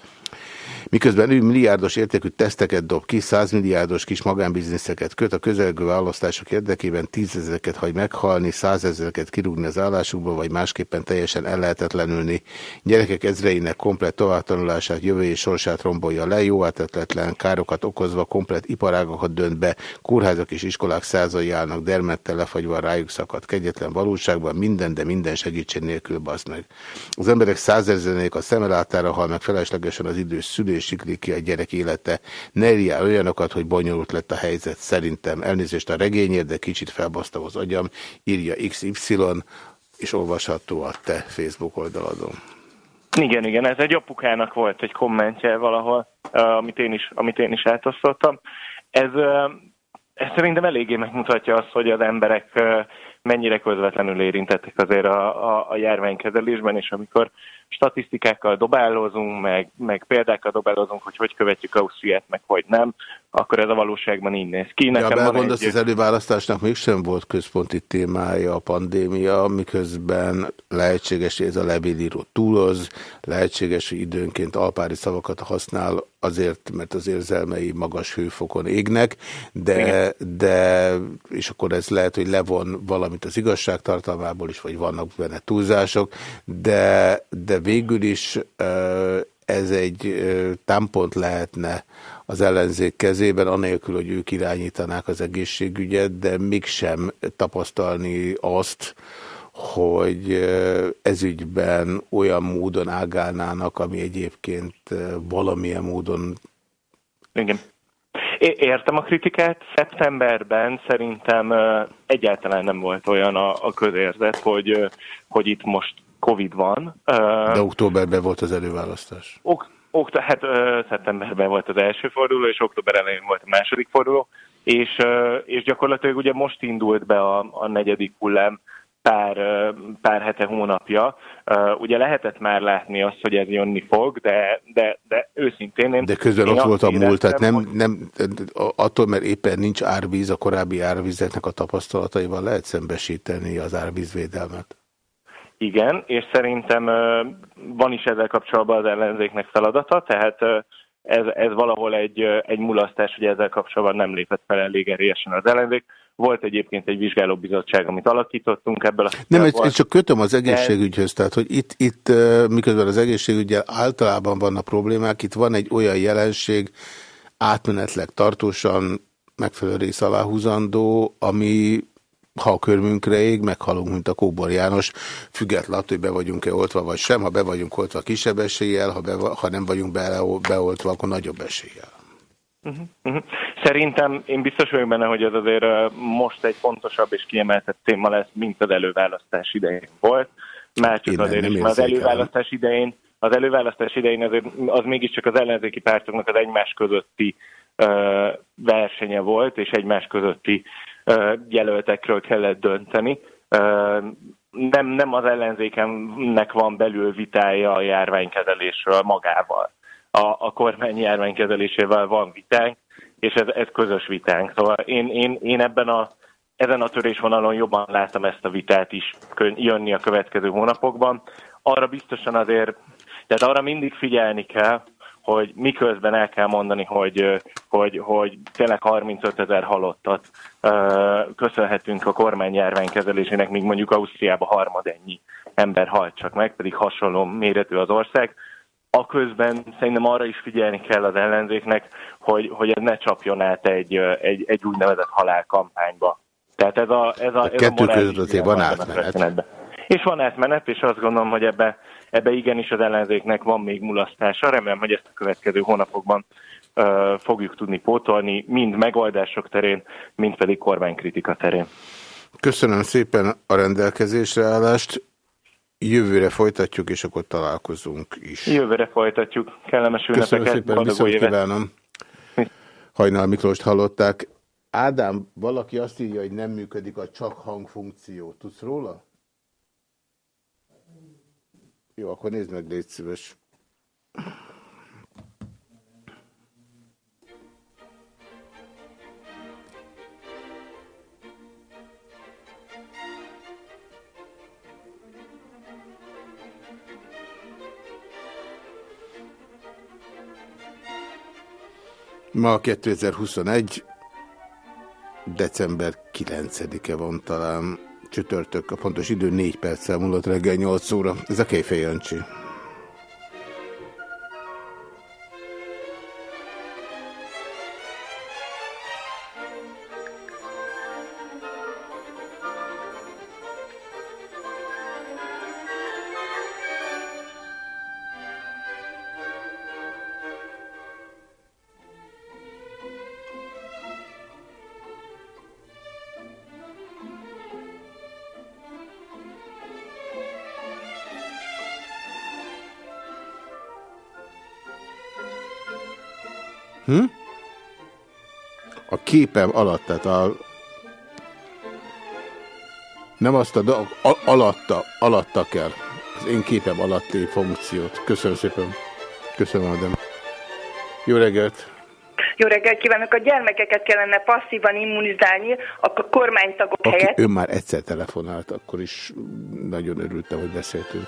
Miközben ő milliárdos értékű teszteket dob ki, százmilliárdos kis magánbizniszeket köt, a közelgő választások érdekében tízezereket hagy meghalni, százezereket kirúgni az állásukból, vagy másképpen teljesen ellehetetlenülni. Gyerekek ezreinek komplet továbbtanulását, jövői sorsát rombolja le, jó átetletlen károkat okozva, komplet iparágokat dönt be, kórházak és iskolák százai állnak dermettel lefagyva rájuk szakadt kegyetlen valóságban, minden, de minden segítség nélkül basz meg. Az emberek százezrenék a szemelátára hal meg feleslegesen az idős szülő és siklik ki a gyerek élete. Ne írjál olyanokat, hogy bonyolult lett a helyzet. Szerintem elnézést a regényért, de kicsit felbasztam az agyam. Írja XY, és olvasható a te Facebook oldaladon. Igen, igen, ez egy apukának volt egy kommentje valahol, amit én is, amit én is átosztottam. Ez, ez szerintem eléggé megmutatja azt, hogy az emberek mennyire közvetlenül érintettek azért a, a, a járványkezelésben, és amikor statisztikákkal dobálózunk, meg, meg példákkal dobálózunk, hogy hogy követjük Ausztriát, meg hogy nem, akkor ez a valóságban így néz ki. Nekem ja, van egy... az előválasztásnak mégsem volt központi témája a pandémia, miközben lehetséges, hogy ez a levélíró túloz, lehetséges, hogy időnként alpári szavakat használ azért, mert az érzelmei magas hőfokon égnek, de, de és akkor ez lehet, hogy levon valamit az igazságtartalmából is, vagy vannak benne túlzások, de, de végül is ez egy támpont lehetne az ellenzék kezében, anélkül, hogy ők irányítanák az egészségügyet, de mégsem tapasztalni azt, hogy ezügyben olyan módon ágálnának, ami egyébként valamilyen módon... Igen. Értem a kritikát. Szeptemberben szerintem egyáltalán nem volt olyan a, a közérzet, hogy, hogy itt most Covid van. De októberben volt az előválasztás. Ok, ok, hát szeptemberben volt az első forduló, és október elején volt a második forduló, és, és gyakorlatilag ugye most indult be a, a negyedik hullám pár, pár hete, hónapja. Ugye lehetett már látni azt, hogy ez jönni fog, de, de, de őszintén én... De közben én ott volt a múlt, tehát nem, nem, attól, mert éppen nincs árvíz, a korábbi árvizeknek a tapasztalataival lehet szembesíteni az árvízvédelmet. Igen, és szerintem van is ezzel kapcsolatban az ellenzéknek feladata, tehát ez, ez valahol egy, egy mulasztás, hogy ezzel kapcsolatban nem lépett fel elég erélyesen az ellenzék. Volt egyébként egy vizsgálóbizottság, amit alakítottunk ebből a... Nem, én csak kötöm az egészségügyhöz, tehát hogy itt, itt miközben az egészségügyel általában vannak problémák, itt van egy olyan jelenség, átmenetleg tartósan megfelelő rész aláhúzandó, ami ha a körmünkre ég, meghalunk, mint a Kóbor János, függetlenül, hogy be vagyunk-e oltva vagy sem. Ha be vagyunk oltva, kisebb eséllyel, ha, be, ha nem vagyunk be, beoltva, akkor nagyobb eséllyel. Uh -huh, uh -huh. Szerintem én biztos vagyok benne, hogy ez azért most egy fontosabb és kiemeltett téma lesz, mint az előválasztás idején volt. Már csak azért is, az előválasztás idején az előválasztás idején azért az mégiscsak az ellenzéki pártoknak az egymás közötti versenye volt, és egymás közötti jelöltekről kellett dönteni. Nem, nem az ellenzékemnek van belül vitája a járványkezelésről magával. A, a kormány járványkezelésével van vitánk, és ez, ez közös vitánk. Szóval én, én, én ebben a, ezen a törésvonalon jobban látom ezt a vitát is jönni a következő hónapokban. Arra biztosan azért, tehát arra mindig figyelni kell, hogy miközben el kell mondani, hogy, hogy, hogy tényleg 35 ezer halottat köszönhetünk a kormány járványkezelésének, míg mondjuk Ausztriában harmad ennyi ember halt csak meg, pedig hasonló méretű az ország. A közben szerintem arra is figyelni kell az ellenzéknek, hogy, hogy ez ne csapjon át egy, egy, egy úgynevezett halálkampányba. Tehát ez a, ez a, a ez kettő a között van átmenet. És van átmenet, és azt gondolom, hogy ebbe ebbe igenis az ellenzéknek van még mulasztása. Remélem, hogy ezt a következő hónapokban uh, fogjuk tudni pótolni, mind megoldások terén, mind pedig kormánykritika terén. Köszönöm szépen a rendelkezésre állást. Jövőre folytatjuk, és akkor találkozunk is. Jövőre folytatjuk. Kellemes ünnepeket. Köszönöm szépen, viszont kívánom. Hajnal Miklóst hallották. Ádám, valaki azt írja, hogy nem működik a csak hang funkció. Tudsz róla? Jó, akkor nézd meg, légy szíves. Ma 2021. december 9-e van talán csütörtök, a pontos idő 4 perccel múlott reggel 8 óra. Ez a Kéfej Jancsi. Képem alatt, tehát a... Nem azt a, dolog, alatta, alatta kell. Az én képem alatti funkciót. Köszönöm szépen. Köszönöm, Adem. Jó reggelt! Jó reggelt kívánok! A gyermekeket kellene passzívan immunizálni a kormánytagok Aki helyett. Ő már egyszer telefonált, akkor is nagyon örültem, hogy beszéltünk.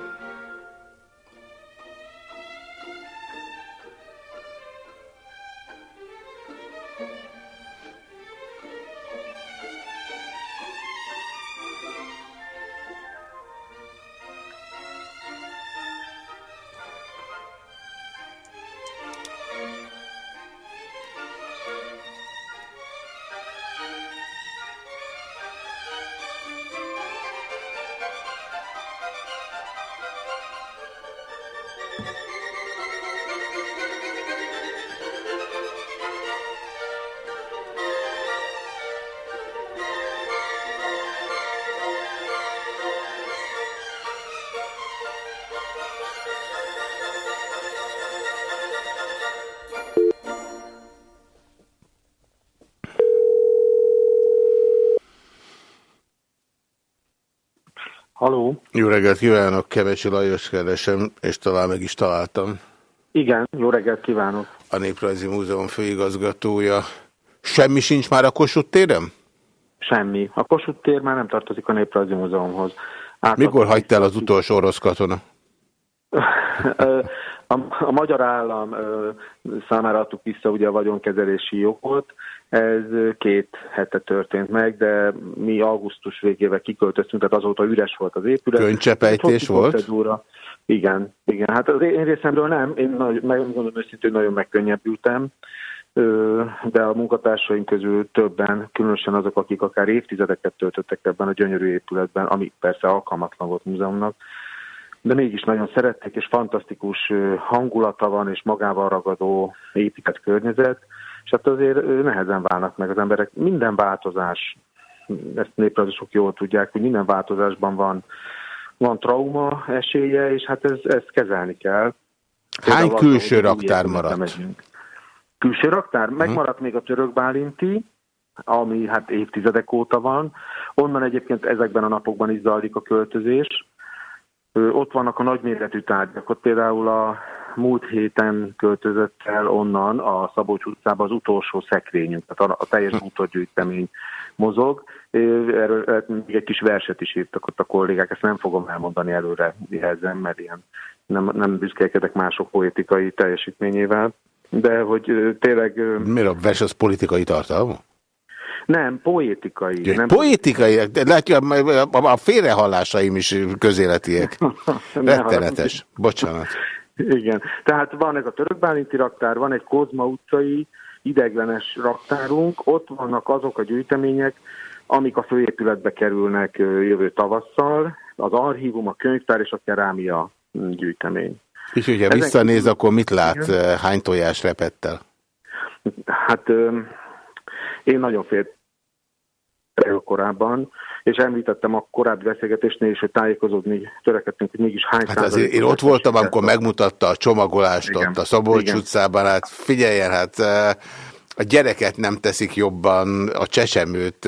Jó reggelt kívánok, Kevesi Lajos keresem, és talán meg is találtam. Igen, jó reggelt kívánok. A Néprajzi Múzeum főigazgatója. Semmi sincs már a Kossuth téren? semmi. A Kossuth tér már nem tartozik a Néprajzi Múzeumhoz. Mikor hagytál az utolsó orosz katona? a, a magyar állam számára adtuk vissza ugye a vagyonkezelési jogot, ez két hete történt meg, de mi augusztus végével kiköltöztünk, tehát azóta üres volt az épület. Könycsepejtés volt? Procedúra. Igen, igen. Hát az én részemről nem, én nagy, megmondom őszintén, nagyon megkönnyebbültem, de a munkatársaink közül többen, különösen azok, akik akár évtizedeket töltöttek ebben a gyönyörű épületben, ami persze alkalmatlan volt múzeumnak, de mégis nagyon szerették, és fantasztikus hangulata van, és magával ragadó épített környezet, és hát azért nehezen válnak meg az emberek. Minden változás, ezt néprajzosok jól tudják, hogy minden változásban van, van trauma esélye, és hát ez, ezt kezelni kell. Hány Például külső az, raktár maradt? Külső raktár? Mhm. Megmaradt még a török bálinti, ami hát évtizedek óta van. Onnan egyébként ezekben a napokban is zajlik a költözés. Ott vannak a nagyméretű tárgyak, ott például a múlt héten költözött el onnan a Szabolcs utcába az utolsó szekrényünk, tehát a, teljes útodgyűjtemény mozog. Erről még egy kis verset is írtak ott a kollégák, ezt nem fogom elmondani előre jelzem, mert ilyen nem, nem büszkélkedek mások poétikai teljesítményével, de hogy tényleg... Miért a vers az politikai tartalma? Nem, poétikai. Ja, nem poétikai? Látja, a félrehallásaim is közéletiek. Rettenetes. Bocsánat. Igen. Tehát van ez a törökbálinti raktár, van egy Kozma utcai ideglenes raktárunk, ott vannak azok a gyűjtemények, amik a főépületbe kerülnek jövő tavasszal, az archívum, a könyvtár és a kerámia gyűjtemény. És hogyha Ezen visszanéz, akkor mit lát? Igen. Hány tojás repettel? Hát én nagyon fél korábban, és említettem a korábbi beszélgetésnél is, hogy tájékozódni törekedtünk, hogy mégis hány Hát azért én ott voltam, amikor megmutatta a csomagolást Igen. ott a Szabolcs Igen. utcában, hát figyeljen, hát a gyereket nem teszik jobban, a csecsemőt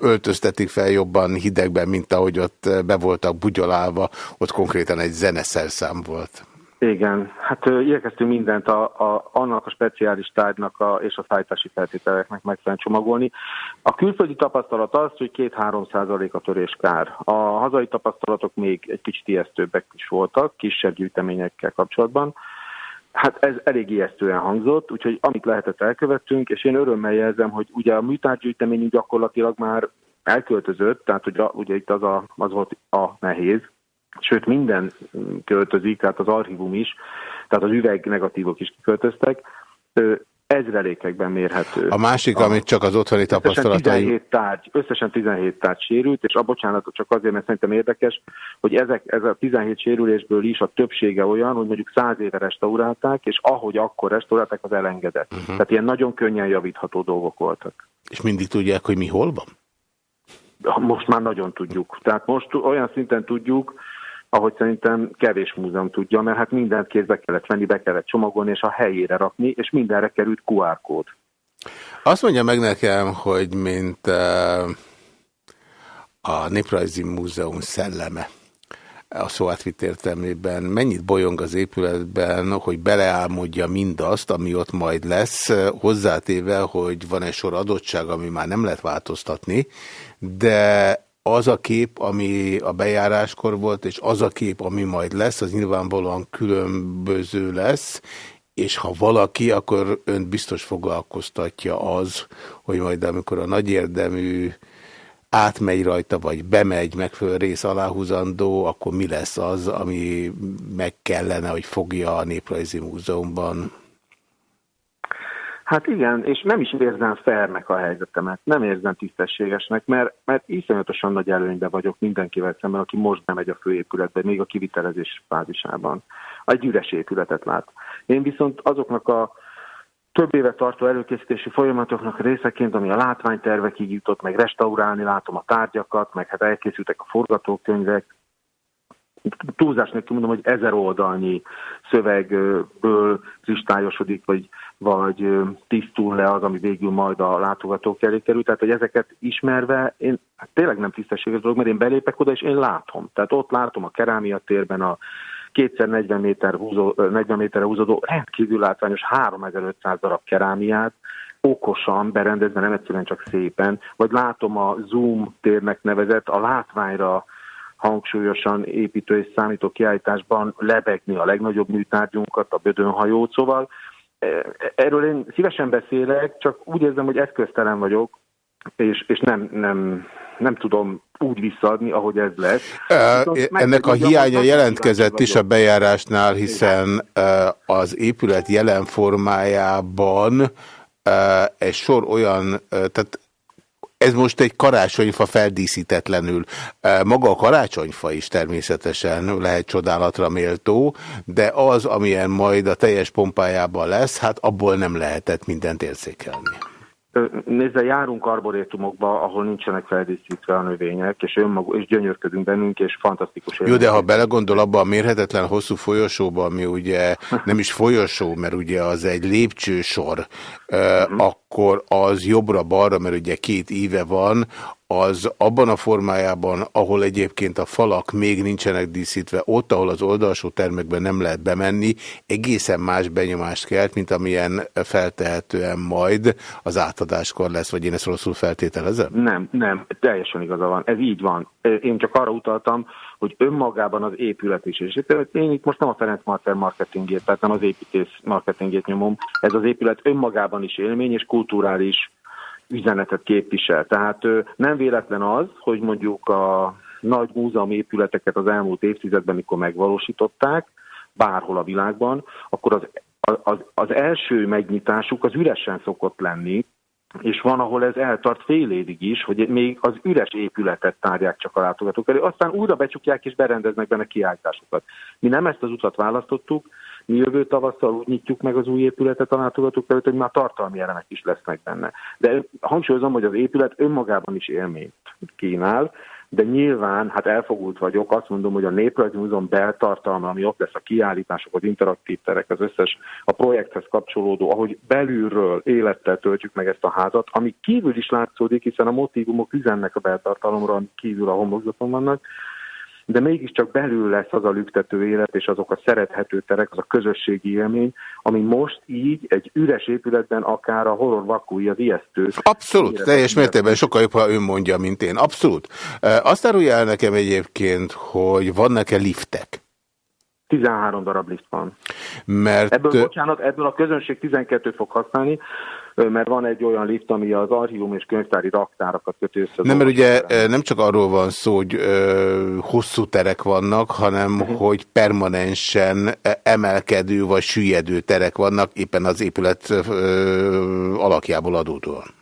öltöztetik fel jobban hidegben, mint ahogy ott be voltak bugyolálva, ott konkrétan egy zeneszerszám volt. Igen, hát igyekeztünk mindent a, a, annak a speciális tárgynak a, és a szállítási feltételeknek megfelelően csomagolni. A külföldi tapasztalat az, hogy 2-3 százalék a törés kár. A hazai tapasztalatok még egy kicsit ijesztőbbek is voltak, kisebb gyűjteményekkel kapcsolatban. Hát ez elég ijesztően hangzott, úgyhogy amit lehetett elkövettünk, és én örömmel jelzem, hogy ugye a műtárgyűjtemény gyakorlatilag már elköltözött, tehát ugye, ugye itt az, a, az volt a nehéz, sőt minden költözik, tehát az archívum is, tehát az üveg negatívok is kiköltöztek, ezrelékekben mérhető. A másik, a, amit csak az otthoni tapasztalatai... 17 tárgy, összesen 17 tárgy sérült, és a bocsánatot csak azért, mert szerintem érdekes, hogy ezek, ez a 17 sérülésből is a többsége olyan, hogy mondjuk 100 éve restaurálták, és ahogy akkor restaurálták, az elengedett. Uh mhm. -huh. Tehát ilyen nagyon könnyen javítható dolgok voltak. És mindig tudják, hogy mi hol van? Most már nagyon tudjuk. Tehát most olyan szinten tudjuk, ahogy szerintem kevés múzeum tudja, mert hát mindent kézbe kellett venni, be kellett csomagolni, és a helyére rakni, és mindenre került QR kód. Azt mondja meg nekem, hogy mint uh, a Néprajzi Múzeum szelleme, a szó átvitt értelmében, mennyit bolyong az épületben, hogy beleálmodja mindazt, ami ott majd lesz, hozzátéve, hogy van egy sor adottság, ami már nem lehet változtatni, de az a kép, ami a bejáráskor volt, és az a kép, ami majd lesz, az nyilvánvalóan különböző lesz, és ha valaki, akkor önt biztos foglalkoztatja az, hogy majd amikor a nagy érdemű átmegy rajta, vagy bemegy megfelelő rész aláhúzandó, akkor mi lesz az, ami meg kellene, hogy fogja a Néprajzi Múzeumban Hát igen, és nem is érzem fernek a helyzetemet, nem érzem tisztességesnek, mert, mert iszonyatosan nagy előnybe vagyok mindenkivel szemben, aki most bemegy a főépületbe, még a kivitelezés fázisában. Egy üres épületet lát. Én viszont azoknak a több éve tartó előkészítési folyamatoknak részeként, ami a látványtervekig jutott, meg restaurálni látom a tárgyakat, meg hát elkészültek a forgatókönyvek, túlzás nélkül mondom, hogy ezer oldalnyi szövegből kristályosodik, vagy, vagy tisztul le az, ami végül majd a látogatók elé kerül. Tehát, hogy ezeket ismerve, én hát tényleg nem tisztességes dolog, mert én belépek oda, és én látom. Tehát ott látom a kerámia térben a kétszer 40, méter húzó, 40 méterre húzódó rendkívül látványos 3500 darab kerámiát, okosan berendezve, nem egyszerűen csak szépen, vagy látom a Zoom térnek nevezett, a látványra hangsúlyosan építő és számító kiállításban lebegni a legnagyobb műtárgyunkat, a bödönhajót, szóval erről én szívesen beszélek, csak úgy érzem, hogy eszköztelen vagyok, és, és nem, nem, nem tudom úgy visszaadni, ahogy ez lesz. Viszont Ennek a hiánya jelentkezett is a bejárásnál, hiszen az épület jelen formájában egy sor olyan, tehát ez most egy karácsonyfa feldíszítetlenül. Maga a karácsonyfa is természetesen lehet csodálatra méltó, de az, amilyen majd a teljes pompájában lesz, hát abból nem lehetett mindent érzékelni. Nézze, járunk arborétumokba, ahol nincsenek feldíszítve a növények, és, önmag, és gyönyörködünk bennünk, és fantasztikus. Jó, de ha belegondol abba a mérhetetlen hosszú folyosóba, ami ugye nem is folyosó, mert ugye az egy lépcsősor, uh -huh. akkor az jobbra-balra, mert ugye két íve van, az abban a formájában, ahol egyébként a falak még nincsenek díszítve, ott, ahol az oldalsó termekben nem lehet bemenni, egészen más benyomást kelt, mint amilyen feltehetően majd az átadáskor lesz, vagy én ezt rosszul feltételezem? Nem, nem, teljesen igaza van. Ez így van. Én csak arra utaltam, hogy önmagában az épület is, és én itt most nem a Ferenc Marter marketingét, tehát nem az építész marketingét nyomom, ez az épület önmagában is élmény és kulturális üzenetet képvisel. Tehát nem véletlen az, hogy mondjuk a nagy múzeum épületeket az elmúlt évtizedben, mikor megvalósították, bárhol a világban, akkor az, az, az első megnyitásuk az üresen szokott lenni, és van, ahol ez eltart fél évig is, hogy még az üres épületet tárják csak a látogatók elő, aztán újra becsukják és berendeznek benne kiállításokat. Mi nem ezt az utat választottuk, mi jövő tavasszal úgy nyitjuk meg az új épületet a látogatók előtt, hogy már tartalmi elemek is lesznek benne. De hangsúlyozom, hogy az épület önmagában is élményt kínál, de nyilván, hát elfogult vagyok, azt mondom, hogy a Néprajzi Múzeum beltartalma, ami ott lesz a kiállítások, az interaktív terek, az összes a projekthez kapcsolódó, ahogy belülről élettel töltjük meg ezt a házat, ami kívül is látszódik, hiszen a motivumok üzennek a beltartalomra, ami kívül a homlokzaton vannak, de mégiscsak belül lesz az a lüktető élet, és azok a szerethető terek, az a közösségi élmény, ami most így egy üres épületben akár a horror vakúi, az ijesztő. Abszolút, teljes mértékben sokkal jobb, ha ön mondja, mint én. Abszolút. Azt árulja el nekem egyébként, hogy vannak-e liftek? 13 darab lift van. Mert... Ebből, bocsánat, ebből a közönség 12 fog használni, mert van egy olyan lift, ami az archívum és könyvtári raktárakat kötő össze. Nem, mert ugye nem csak arról van szó, hogy ö, hosszú terek vannak, hanem uh mhm. -huh. hogy permanensen emelkedő vagy süllyedő terek vannak, éppen az épület ö, alakjából adódóan.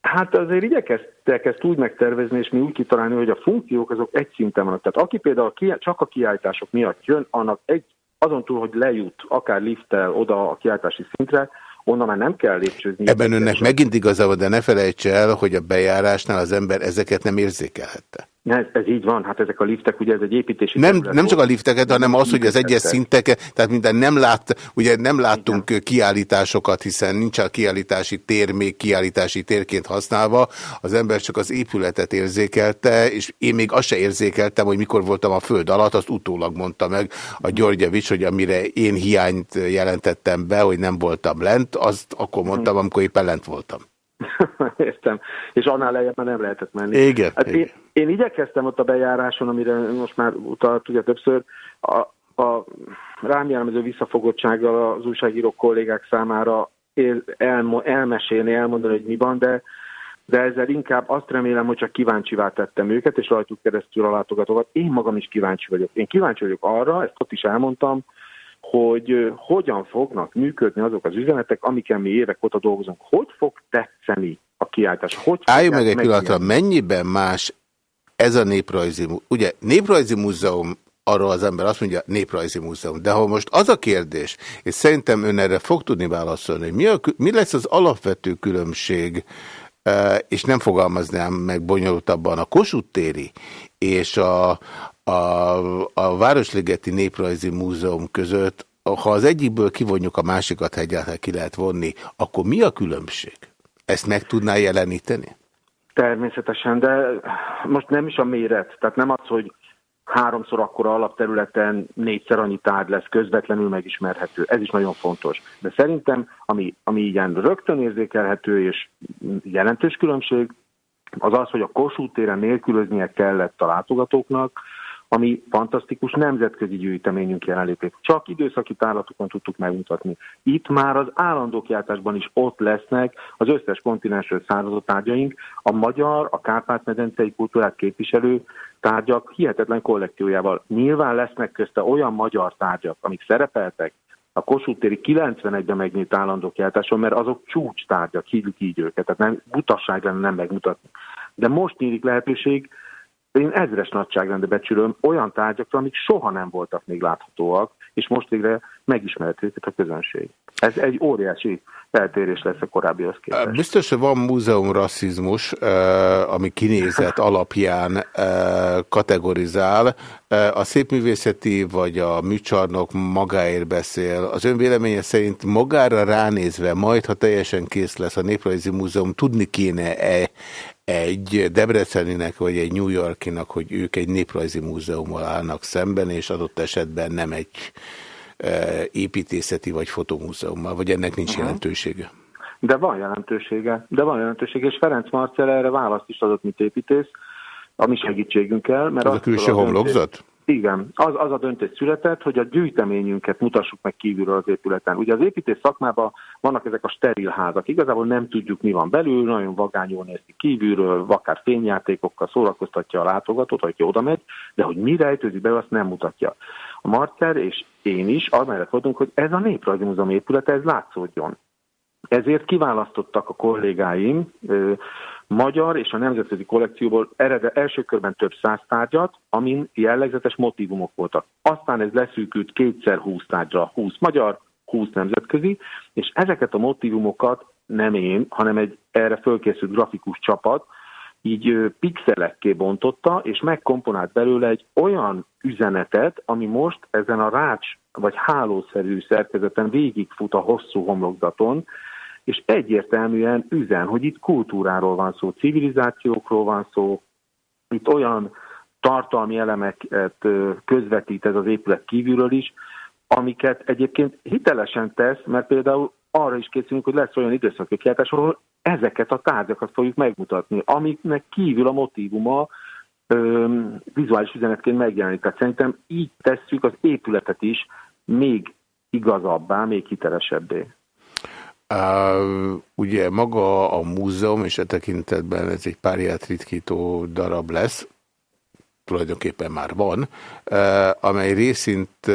Hát azért igyekeztek ezt úgy megtervezni, és mi úgy kitalálni, hogy a funkciók azok egy szinten vannak. Tehát aki például csak a kiállítások miatt jön, annak egy, azon túl, hogy lejut akár lifttel oda a kiállítási szintre, onnan már nem kell lépcsőzni. Ebben önnek megint igaza van, de ne felejtse el, hogy a bejárásnál az ember ezeket nem érzékelhette. Ez, ez így van, hát ezek a liftek, ugye ez egy építési Nem, nem csak a lifteket, hanem az, hogy az egyes szinteket, tehát minden nem lát, ugye nem láttunk Igen. kiállításokat, hiszen nincs a kiállítási tér még kiállítási térként használva, az ember csak az épületet érzékelte, és én még azt se érzékeltem, hogy mikor voltam a föld alatt, azt utólag mondta meg a Györgyevics, hogy amire én hiányt jelentettem be, hogy nem voltam lent, azt akkor mondtam, amikor éppen lent voltam. Értem. És annál lejjebb már nem lehetett menni. Igen. Hát én, én igyekeztem ott a bejáráson, amire most már utalt ugye többször, a, a rám jellemző visszafogottsággal az újságírók kollégák számára el, elmesélni, elmondani, hogy mi van, de, de ezzel inkább azt remélem, hogy csak kíváncsivá tettem őket, és rajtuk keresztül a látogatókat. Én magam is kíváncsi vagyok. Én kíváncsi vagyok arra, ezt ott is elmondtam, hogy hogyan fognak működni azok az üzenetek, amiken mi évek óta dolgozunk. Hogy fog tetszeni a kiáltás? Hogy Álljunk meg egy pillanatra, mennyiben más ez a néprajzi, ugye néprajzi múzeum, arról az ember azt mondja, néprajzi múzeum. De ha most az a kérdés, és szerintem ön erre fog tudni válaszolni, hogy mi, a, mi lesz az alapvető különbség, és nem fogalmaznám meg bonyolultabban a Kossuth téri és a, a, a Városligeti Néprajzi Múzeum között, ha az egyikből kivonjuk a másikat, ha egyáltalán ki lehet vonni, akkor mi a különbség? Ezt meg tudná jeleníteni? Természetesen, de most nem is a méret. Tehát nem az, hogy háromszor akkora alapterületen négyszer annyi tárgy lesz közvetlenül megismerhető. Ez is nagyon fontos. De szerintem, ami, ami ilyen rögtön érzékelhető és jelentős különbség, az az, hogy a Kossuth téren nélkülöznie kellett a látogatóknak, ami fantasztikus nemzetközi gyűjteményünk jelenlétét. Csak időszaki tárlatokon tudtuk megmutatni. Itt már az állandó kiáltásban is ott lesznek az összes kontinensről származó tárgyaink, a magyar, a Kárpát-medencei kultúrát képviselő tárgyak hihetetlen kollekciójával. Nyilván lesznek közte olyan magyar tárgyak, amik szerepeltek a Kossuth téri 91-ben megnyílt állandó kiáltáson, mert azok csúcs tárgyak, hívjuk így őket, tehát nem, butasság lenne nem megmutatni. De most nyílik lehetőség én ezres nagyságrendbe becsülöm olyan tárgyakra, amik soha nem voltak még láthatóak, és most végre megismerhető őket a közönség. Ez egy óriási eltérés lesz a korábbihoz képest. Biztos, hogy van múzeum rasszizmus, ami kinézet alapján kategorizál. A szépművészeti vagy a műcsarnok magáért beszél. Az ön véleménye szerint magára ránézve, majd ha teljesen kész lesz a Néprajzi Múzeum, tudni kéne-e egy Debreceninek vagy egy New Yorkinak, hogy ők egy néprajzi múzeummal állnak szemben, és adott esetben nem egy e, építészeti vagy fotomúzeummal, vagy ennek nincs Aha. jelentősége? De van jelentősége, de van jelentősége, és Ferenc Marcel erre választ is adott, mint építész, a mi segítségünkkel. Mert Ez a külső homlokzat? Igen, az, az a döntés született, hogy a gyűjteményünket mutassuk meg kívülről az épületen. Ugye az építés szakmában vannak ezek a steril házak, igazából nem tudjuk, mi van belül, nagyon vagányul néz ki kívülről, akár fényjátékokkal szórakoztatja a látogatót, aki oda megy, de hogy mi rejtőzik be, azt nem mutatja. A Marcer és én is amellett voltunk, hogy ez a Néprajzi Múzeum épülete, ez látszódjon. Ezért kiválasztottak a kollégáim magyar és a nemzetközi kollekcióból erede első körben több száz tárgyat, amin jellegzetes motivumok voltak. Aztán ez leszűkült kétszer húsz tárgyra, húsz magyar, húsz nemzetközi, és ezeket a motivumokat nem én, hanem egy erre fölkészült grafikus csapat, így pixelekké bontotta, és megkomponált belőle egy olyan üzenetet, ami most ezen a rács vagy hálószerű szerkezeten végigfut a hosszú homlokzaton, és egyértelműen üzen, hogy itt kultúráról van szó, civilizációkról van szó, itt olyan tartalmi elemeket közvetít ez az épület kívülről is, amiket egyébként hitelesen tesz, mert például arra is készülünk, hogy lesz olyan időszaki kiáltás, ahol ezeket a tárgyakat fogjuk megmutatni, amiknek kívül a motivuma ö, vizuális üzenetként megjelenik. Tehát szerintem így tesszük az épületet is még igazabbá, még hitelesebbé. Uh, ugye maga a múzeum, és e tekintetben ez egy párját ritkító darab lesz, tulajdonképpen már van, amely részint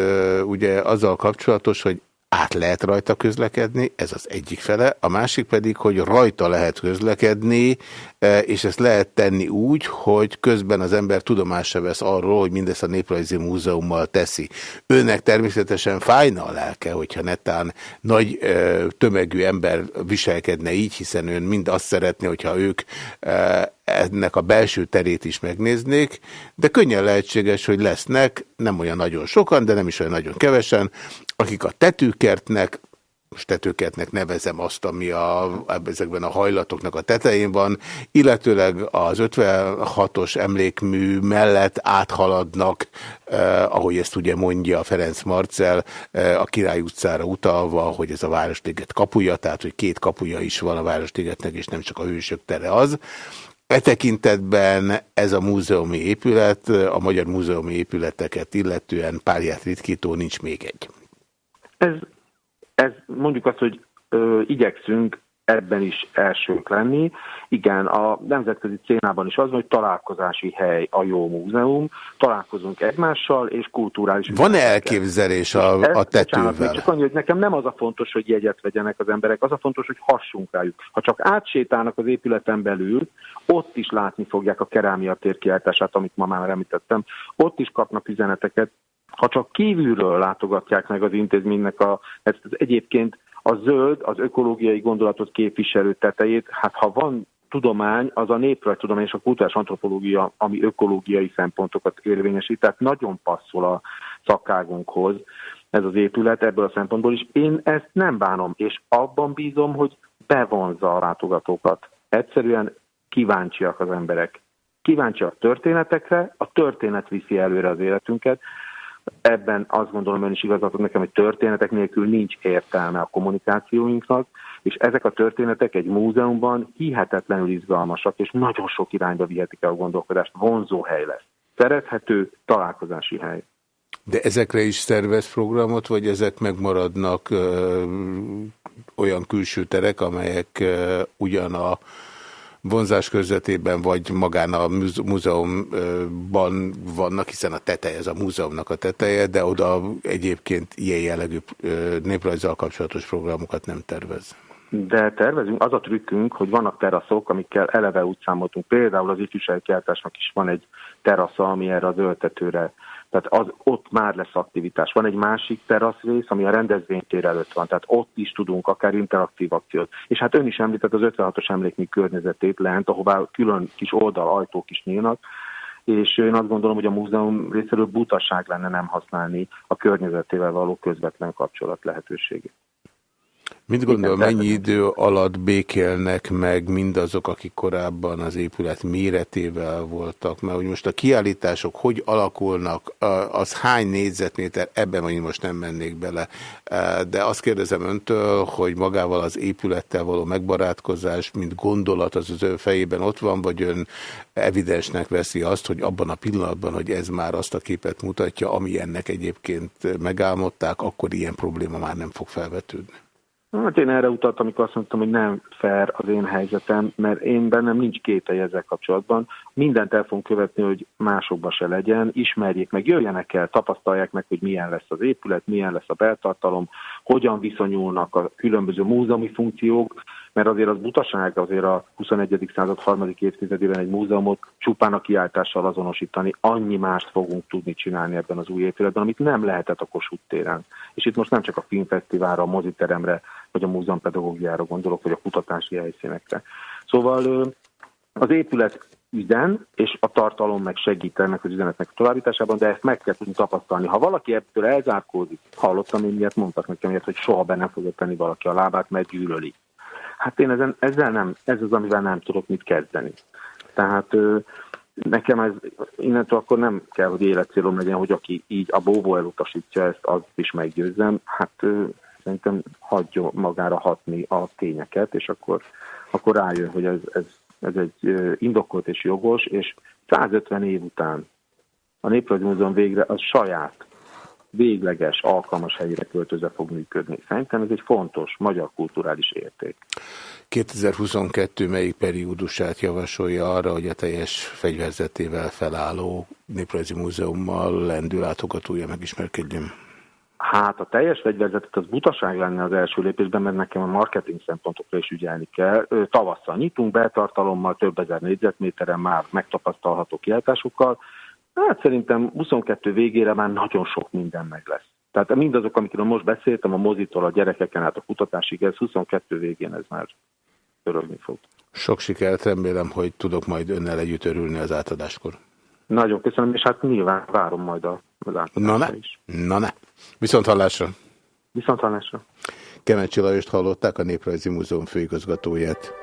ugye azzal kapcsolatos, hogy át lehet rajta közlekedni, ez az egyik fele, a másik pedig, hogy rajta lehet közlekedni, e, és ezt lehet tenni úgy, hogy közben az ember tudomásra vesz arról, hogy mindezt a Néprajzi Múzeummal teszi. Önnek természetesen fájna a lelke, hogyha netán nagy e, tömegű ember viselkedne így, hiszen ön mind azt szeretné, hogyha ők e, ennek a belső terét is megnéznék, de könnyen lehetséges, hogy lesznek, nem olyan nagyon sokan, de nem is olyan nagyon kevesen, akik a tetőkertnek, most tetőkertnek nevezem azt, ami a, ezekben a hajlatoknak a tetején van, illetőleg az 56-os emlékmű mellett áthaladnak, eh, ahogy ezt ugye mondja Ferenc Marcel, eh, a Király utcára utalva, hogy ez a Városliget kapuja, tehát hogy két kapuja is van a Városligetnek, és nem csak a hősök tere az. E tekintetben ez a múzeumi épület, a magyar múzeumi épületeket illetően párját ritkító nincs még egy. Ez, ez mondjuk azt, hogy ö, igyekszünk ebben is elsők lenni. Igen, a nemzetközi cénában is az, hogy találkozási hely a jó múzeum, találkozunk egymással, és kulturális... Van-e elképzelés a, a tetővel? Bocsánat, csak annyi, hogy nekem nem az a fontos, hogy jegyet vegyenek az emberek, az a fontos, hogy hassunk rájuk. Ha csak átsétálnak az épületen belül, ott is látni fogják a kerámia térkiáltását, amit ma már említettem, ott is kapnak üzeneteket, ha csak kívülről látogatják meg az intézménynek a, ezt az egyébként a zöld, az ökológiai gondolatot képviselő tetejét, hát ha van tudomány, az a néprajtudomány és a kultúrás antropológia, ami ökológiai szempontokat érvényesít, tehát nagyon passzol a szakágunkhoz ez az épület ebből a szempontból is. Én ezt nem bánom, és abban bízom, hogy bevonza a látogatókat. Egyszerűen kíváncsiak az emberek Kíváncsi a történetekre, a történet viszi előre az életünket, ebben azt gondolom ön is igazatok nekem, hogy történetek nélkül nincs értelme a kommunikációinknak, és ezek a történetek egy múzeumban hihetetlenül izgalmasak, és nagyon sok irányba vihetik el a gondolkodást, vonzó hely lesz. Szerethető találkozási hely. De ezekre is szervez programot, vagy ezek megmaradnak ö, olyan külső terek, amelyek ö, ugyan a vonzás közvetében, vagy magán a múzeumban vannak, hiszen a teteje, ez a múzeumnak a teteje, de oda egyébként ilyen jellegű néprajzzal kapcsolatos programokat nem tervez. De tervezünk, az a trükkünk, hogy vannak teraszok, amikkel eleve úgy számoltunk. Például az ifjúsági kiáltásnak is van egy terasza, ami erre az öltetőre tehát az, ott már lesz aktivitás. Van egy másik teraszrész, ami a rendezvénytér előtt van, tehát ott is tudunk akár interaktív akciót. És hát ön is említett az 56-os emlékmű környezetét lent, ahová külön kis oldal, ajtók is nyílnak, és én azt gondolom, hogy a múzeum részéről butaság lenne nem használni a környezetével való közvetlen kapcsolat lehetőségét. Mit gondol, mennyi idő alatt békélnek meg mindazok, akik korábban az épület méretével voltak? Mert hogy most a kiállítások hogy alakulnak, az hány négyzetméter, ebben majd most nem mennék bele. De azt kérdezem öntől, hogy magával az épülettel való megbarátkozás, mint gondolat az az ön fejében ott van, vagy ön evidensnek veszi azt, hogy abban a pillanatban, hogy ez már azt a képet mutatja, ami ennek egyébként megálmodták, akkor ilyen probléma már nem fog felvetődni. Hát én erre utaltam, amikor azt mondtam, hogy nem fair az én helyzetem, mert én bennem nincs kételj ezzel kapcsolatban. Mindent el fogunk követni, hogy másokba se legyen, ismerjék meg, jöjjenek el, tapasztalják meg, hogy milyen lesz az épület, milyen lesz a beltartalom, hogyan viszonyulnak a különböző múzeumi funkciók, mert azért az butaság azért a 21. század harmadik évtizedében egy múzeumot csupán a kiáltással azonosítani, annyi mást fogunk tudni csinálni ebben az új épületben, amit nem lehetett a Kossuth téren. És itt most nem csak a filmfesztiválra, a moziteremre, vagy a múzeumpedagógiára gondolok, vagy a kutatási helyszínekre. Szóval az épület üzen, és a tartalom meg segít ennek az üzenetnek a továbbításában, de ezt meg kell tudni tapasztalni. Ha valaki ebből elzárkózik, hallottam én miért mondtak nekem ilyet, hogy soha be nem fogja tenni valaki a lábát, mert gyűlöli. Hát én ezen, ezzel nem, ez az, amivel nem tudok mit kezdeni. Tehát nekem ez innentől akkor nem kell, hogy életcélom legyen, hogy aki így a bóvó elutasítja ezt, az is meggyőzzem. Hát szerintem hagyja magára hatni a tényeket, és akkor, akkor rájön, hogy ez, ez, ez egy indokolt és jogos, és 150 év után a Néprajzi Múzeum végre az saját végleges, alkalmas helyére költözve fog működni. Szerintem ez egy fontos magyar kulturális érték. 2022 melyik periódusát javasolja arra, hogy a teljes fegyverzetével felálló Néprajzi Múzeummal lendül látogatója megismerkedjön? Hát a teljes fegyverzetet az butaság lenne az első lépésben, mert nekem a marketing szempontokra is ügyelni kell. Tavasszal nyitunk, betartalommal, több ezer négyzetméteren már megtapasztalható kiáltásokkal, Hát szerintem 22 végére már nagyon sok minden meg lesz. Tehát mindazok, amikről most beszéltem, a mozitól, a gyerekeken át a kutatásig, ez 22 végén ez már örögni fog. Sok sikert, remélem, hogy tudok majd önnel együtt örülni az átadáskor. Nagyon köszönöm, és hát nyilván várom majd átadásra Na ne, is. na ne. Viszont hallásra. Viszont hallásra. Kemencsi Lajost hallották, a Néprajzi Múzeum főigazgatóját.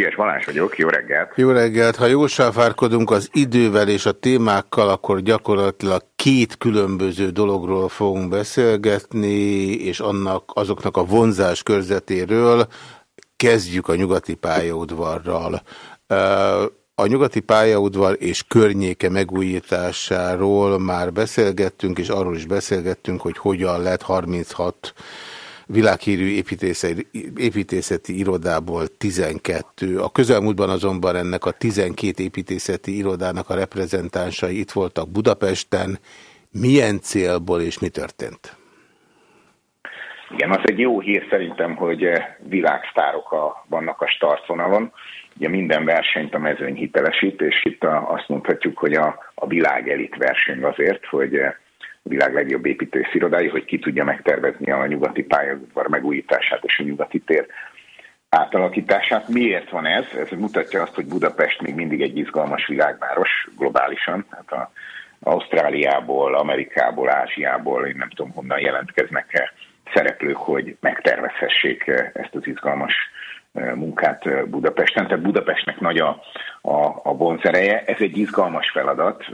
Füriás Balázs vagyok, jó reggelt! Jó reggelt! Ha jól sáfárkodunk az idővel és a témákkal, akkor gyakorlatilag két különböző dologról fogunk beszélgetni, és annak azoknak a vonzás körzetéről kezdjük a nyugati pályaudvarral. A nyugati pályaudvar és környéke megújításáról már beszélgettünk, és arról is beszélgettünk, hogy hogyan lett 36 világhírű építészeti, irodából 12. A közelmúltban azonban ennek a 12 építészeti irodának a reprezentánsai itt voltak Budapesten. Milyen célból és mi történt? Igen, az egy jó hír szerintem, hogy világsztárok a, vannak a startvonalon. Ugye minden versenyt a mezőny hitelesít, és itt a, azt mondhatjuk, hogy a, a világ elit verseny azért, hogy a világ legjobb építőszirodái, hogy ki tudja megtervezni a nyugati pályaudvar megújítását és a nyugati tér átalakítását. Miért van ez? Ez mutatja azt, hogy Budapest még mindig egy izgalmas világváros globálisan. Hát a Ausztráliából, Amerikából, Ázsiából, én nem tudom honnan jelentkeznek -e szereplők, hogy megtervezhessék ezt az izgalmas munkát Budapesten. Tehát Budapestnek nagy a, a, a vonzereje. Ez egy izgalmas feladat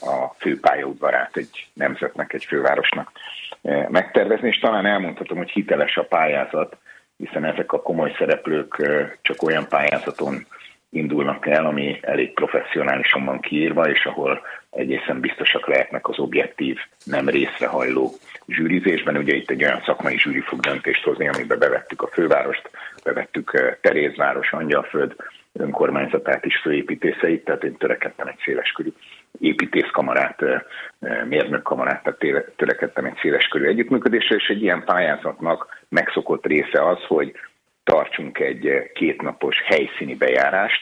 a főpályaudvarát egy nemzetnek, egy fővárosnak megtervezni, és talán elmondhatom, hogy hiteles a pályázat, hiszen ezek a komoly szereplők csak olyan pályázaton indulnak el, ami elég professzionálisan van kiírva, és ahol egészen biztosak lehetnek az objektív, nem részrehajló zsűrizésben. Ugye itt egy olyan szakmai zsűri fog döntést hozni, amiben bevettük a fővárost, bevettük eh, Terézváros, Angyalföld önkormányzatát is főépítészeit, tehát én törekedtem egy széleskörű építészkamarát, eh, eh, mérnökkamarát, tehát törekedtem egy széleskörű együttműködésre, és egy ilyen pályázatnak megszokott része az, hogy tartsunk egy kétnapos helyszíni bejárást.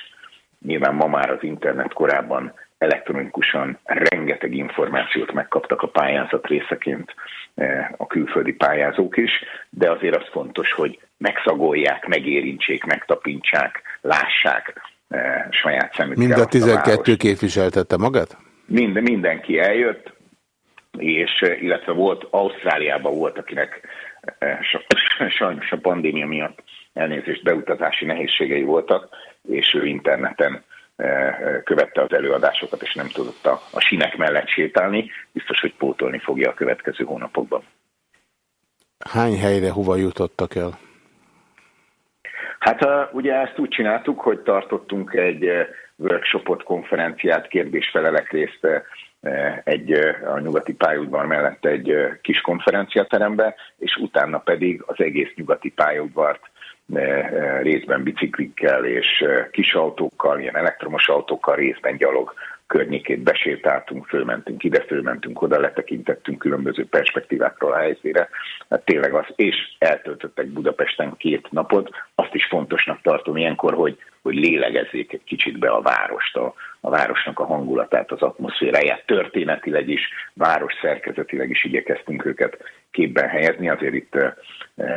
Nyilván ma már az internet korábban elektronikusan rengeteg információt megkaptak a pályázat részeként a külföldi pályázók is, de azért az fontos, hogy megszagolják, megérintsék, megtapintsák, lássák saját szemükkel. Mind a 12 a képviseltette magát? Mind, mindenki eljött, és illetve volt, Ausztráliában volt, akinek sajnos a pandémia miatt elnézést beutazási nehézségei voltak, és ő interneten követte az előadásokat, és nem tudott a, a sinek mellett sétálni. Biztos, hogy pótolni fogja a következő hónapokban. Hány helyre hova jutottak el? Hát ugye ezt úgy csináltuk, hogy tartottunk egy workshopot, konferenciát, kérdésfelelek részt egy a nyugati pályaudvar mellett egy kis konferenciaterembe, és utána pedig az egész nyugati pályaudvart részben biciklikkel és kis autókkal, ilyen elektromos autókkal, részben gyalog környékét besétáltunk, fölmentünk ide, fölmentünk oda, letekintettünk különböző perspektívákról a helyzére. Hát tényleg az, és eltöltöttek Budapesten két napot. Azt is fontosnak tartom ilyenkor, hogy, hogy lélegezzék egy kicsit be a várost, a, a városnak a hangulatát, az atmoszféráját, történetileg is, város szerkezetileg is igyekeztünk őket képben helyezni. Azért itt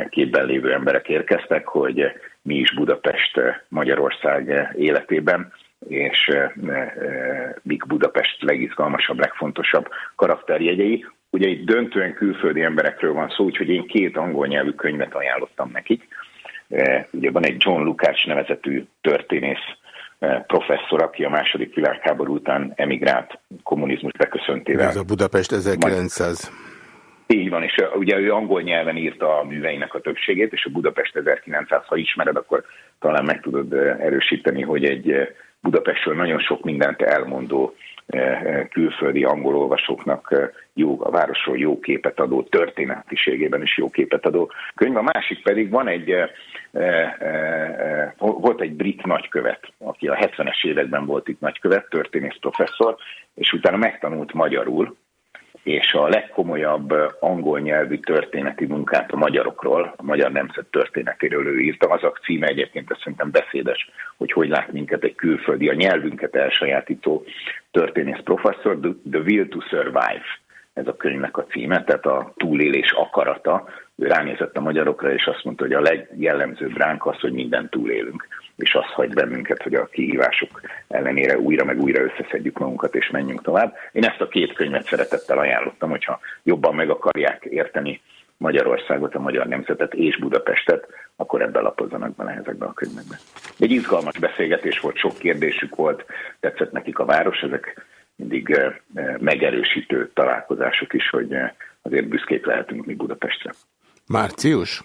képben lévő emberek érkeztek, hogy mi is Budapest Magyarország életében és mik Budapest legizgalmasabb, legfontosabb karakterjegyei. Ugye itt döntően külföldi emberekről van szó, úgyhogy én két angol nyelvű könyvet ajánlottam nekik. Ugye van egy John Lukács nevezetű történész professzor, aki a második világháború után emigrált kommunizmus beköszöntével. Ez a Budapest 1900. Így van, és ugye ő angol nyelven írta a műveinek a többségét, és a Budapest 1900, ha ismered, akkor talán meg tudod erősíteni, hogy egy Budapestről nagyon sok mindent elmondó külföldi angol olvasóknak jó, a városról jó képet adó, történetiségében is jó képet adó könyv. A másik pedig van egy, volt egy brit nagykövet, aki a 70-es években volt itt nagykövet, történész professzor, és utána megtanult magyarul, és a legkomolyabb angol nyelvű történeti munkát a magyarokról, a magyar nemzet történetéről ő írta. Az a címe egyébként, ez szerintem beszédes, hogy hogy lát minket egy külföldi, a nyelvünket elsajátító történész professzor, The Will to Survive ez a könyvnek a címe, tehát a túlélés akarata. Ő ránézett a magyarokra, és azt mondta, hogy a legjellemzőbb ránk az, hogy minden túlélünk, és az hagy bennünket, hogy a kihívások ellenére újra meg újra összeszedjük magunkat, és menjünk tovább. Én ezt a két könyvet szeretettel ajánlottam, hogyha jobban meg akarják érteni Magyarországot, a magyar nemzetet és Budapestet, akkor ebben lapozzanak bele ezekbe a könyvekbe. Egy izgalmas beszélgetés volt, sok kérdésük volt, tetszett nekik a város, ezek mindig megerősítő találkozások is, hogy azért büszkék lehetünk mi Budapestre. Március?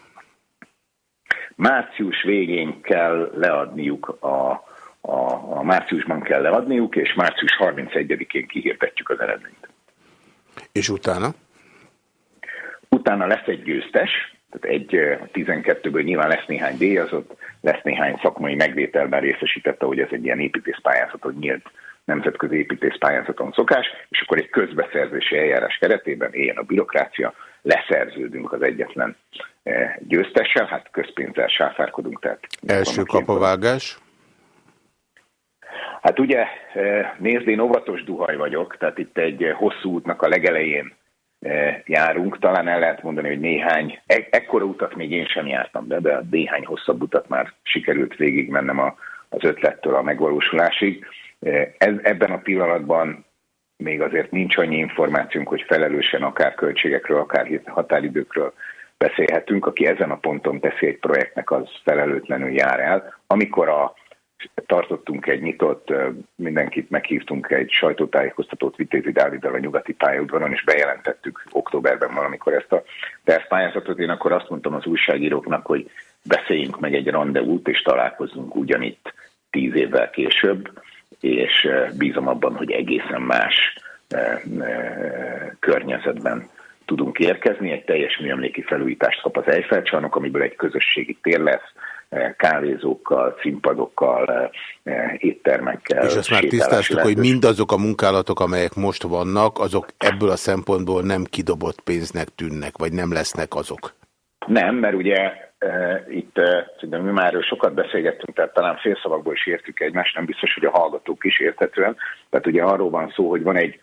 Március végén kell leadniuk a, a, a márciusban kell leadniuk, és március 31-én kihirdetjük az eredményt. És utána? Utána lesz egy győztes, tehát egy 12-ből nyilván lesz néhány díjazott, lesz néhány szakmai megvételben részesítette, hogy ez egy ilyen építészpályázat, hogy nyílt nemzetközi építészpályázaton szokás, és akkor egy közbeszerzési eljárás keretében éljen a bürokrácia, leszerződünk az egyetlen győztessel, hát közpénzzel sáfárkodunk. Tehát Első kapavágás? Hát ugye, nézd, én óvatos duhaj vagyok, tehát itt egy hosszú útnak a legelején járunk. Talán el lehet mondani, hogy néhány, e ekkora utat még én sem jártam be, de néhány hosszabb utat már sikerült végigmennem a, az ötlettől a megvalósulásig. Ez, ebben a pillanatban még azért nincs annyi információnk, hogy felelősen akár költségekről, akár határidőkről beszélhetünk. Aki ezen a ponton teszi egy projektnek, az felelőtlenül jár el. Amikor a tartottunk egy nyitott, mindenkit meghívtunk egy sajtótájékoztatót Vitézi Dáviddal a nyugati pályaudvaron, és bejelentettük októberben valamikor ezt a tervpályázatot. Én akkor azt mondtam az újságíróknak, hogy beszéljünk meg egy rendezvút, és találkozzunk ugyanitt tíz évvel később, és bízom abban, hogy egészen más környezetben tudunk érkezni. Egy teljes műemléki felújítást kap az Eiffel csarnok, amiből egy közösségi tér lesz, kávézókkal, színpadokkal, éttermekkel. És azt már tisztáztuk, hogy mindazok a munkálatok, amelyek most vannak, azok ebből a szempontból nem kidobott pénznek tűnnek, vagy nem lesznek azok? Nem, mert ugye e, itt e, mi már sokat beszélgettünk, tehát talán félszavakból is értük egymást, nem biztos, hogy a hallgatók is érthetően. Tehát ugye arról van szó, hogy van egy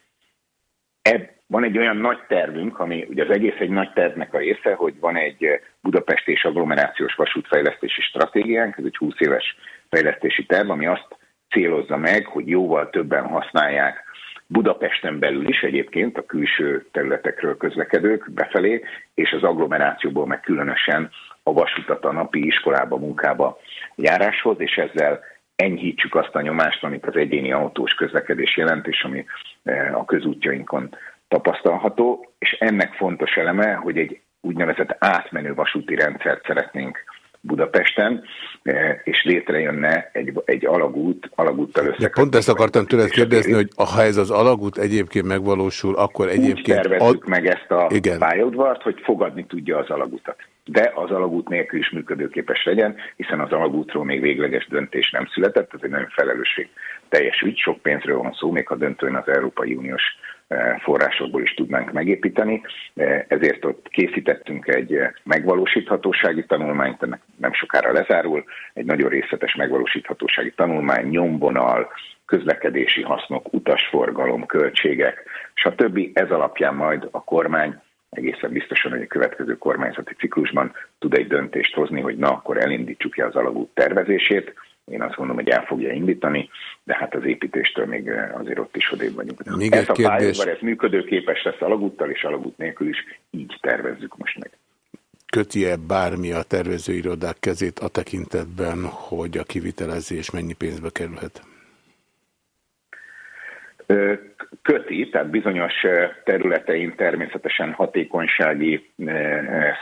ebb, van egy olyan nagy tervünk, ami ugye az egész egy nagy tervnek a része, hogy van egy Budapest és agglomerációs vasútfejlesztési stratégiánk, ez egy 20 éves fejlesztési terv, ami azt célozza meg, hogy jóval többen használják Budapesten belül is egyébként a külső területekről közlekedők befelé, és az agglomerációból meg különösen a vasutat a napi iskolába, munkába járáshoz, és ezzel enyhítsük azt a nyomást, amit az egyéni autós közlekedés jelent, és ami eh, a közútjainkon tapasztalható, és ennek fontos eleme, hogy egy úgynevezett átmenő vasúti rendszert szeretnénk Budapesten, eh, és létrejönne egy, egy alagút, alagúttal. De pont ezt akartam tőled kérdezni, hogy ha ez az alagút egyébként megvalósul, akkor egyébként... Úgy tervezzük ad... meg ezt a Igen. pályaudvart, hogy fogadni tudja az alagútat. De az alagút nélkül is működőképes legyen, hiszen az alagútról még végleges döntés nem született, ez egy nagyon felelősség teljes ügy, sok pénzről van szó, még a döntőn az Európai Uniós forrásokból is tudnánk megépíteni. Ezért ott készítettünk egy megvalósíthatósági tanulmányt, ennek nem sokára lezárul, egy nagyon részletes megvalósíthatósági tanulmány, nyomvonal, közlekedési hasznok, utasforgalom, költségek, stb. Ez alapján majd a kormány egészen biztosan, hogy a következő kormányzati ciklusban tud egy döntést hozni, hogy na, akkor elindítsuk ki az alagút tervezését, én azt mondom, hogy el fogja indítani, de hát az építéstől még eh, azért ott is odébb vagyunk. Még ez a kérdés... ez működőképes lesz alagúttal és alagút nélkül is, így tervezzük most meg. Köti-e bármi a tervezőirodák kezét a tekintetben, hogy a kivitelezés mennyi pénzbe kerülhet? köti, tehát bizonyos területein természetesen hatékonysági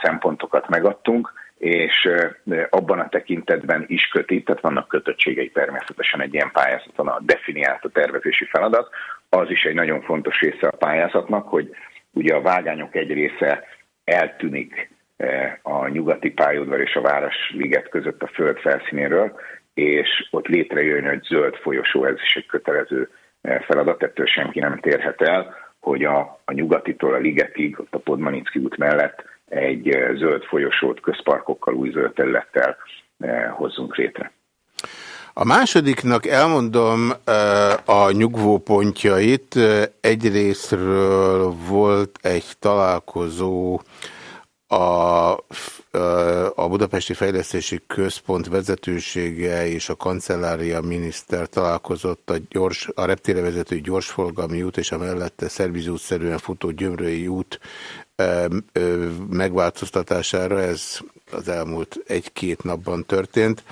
szempontokat megadtunk, és abban a tekintetben is köti, tehát vannak kötöttségei természetesen egy ilyen pályázaton a definiált a tervezési feladat. Az is egy nagyon fontos része a pályázatnak, hogy ugye a vágányok egy része eltűnik a nyugati pályaudvar és a Városliget között a föld felszínéről, és ott létrejön egy zöld folyosó, ez is egy kötelező feladat, ettől senki nem térhet el, hogy a, a nyugatitól a ligetig, ott a Podmanicki út mellett egy zöld folyosót közparkokkal, új zöld területtel hozzunk létre. A másodiknak elmondom a nyugvópontjait. Egyrésztről volt egy találkozó a, a Budapesti Fejlesztési Központ vezetősége és a kancellária miniszter találkozott a, gyors, a reptére vezető gyorsforgalmi út és a mellette szervizútszerűen futó Gyömrői út megváltoztatására, ez az elmúlt egy-két napban történt.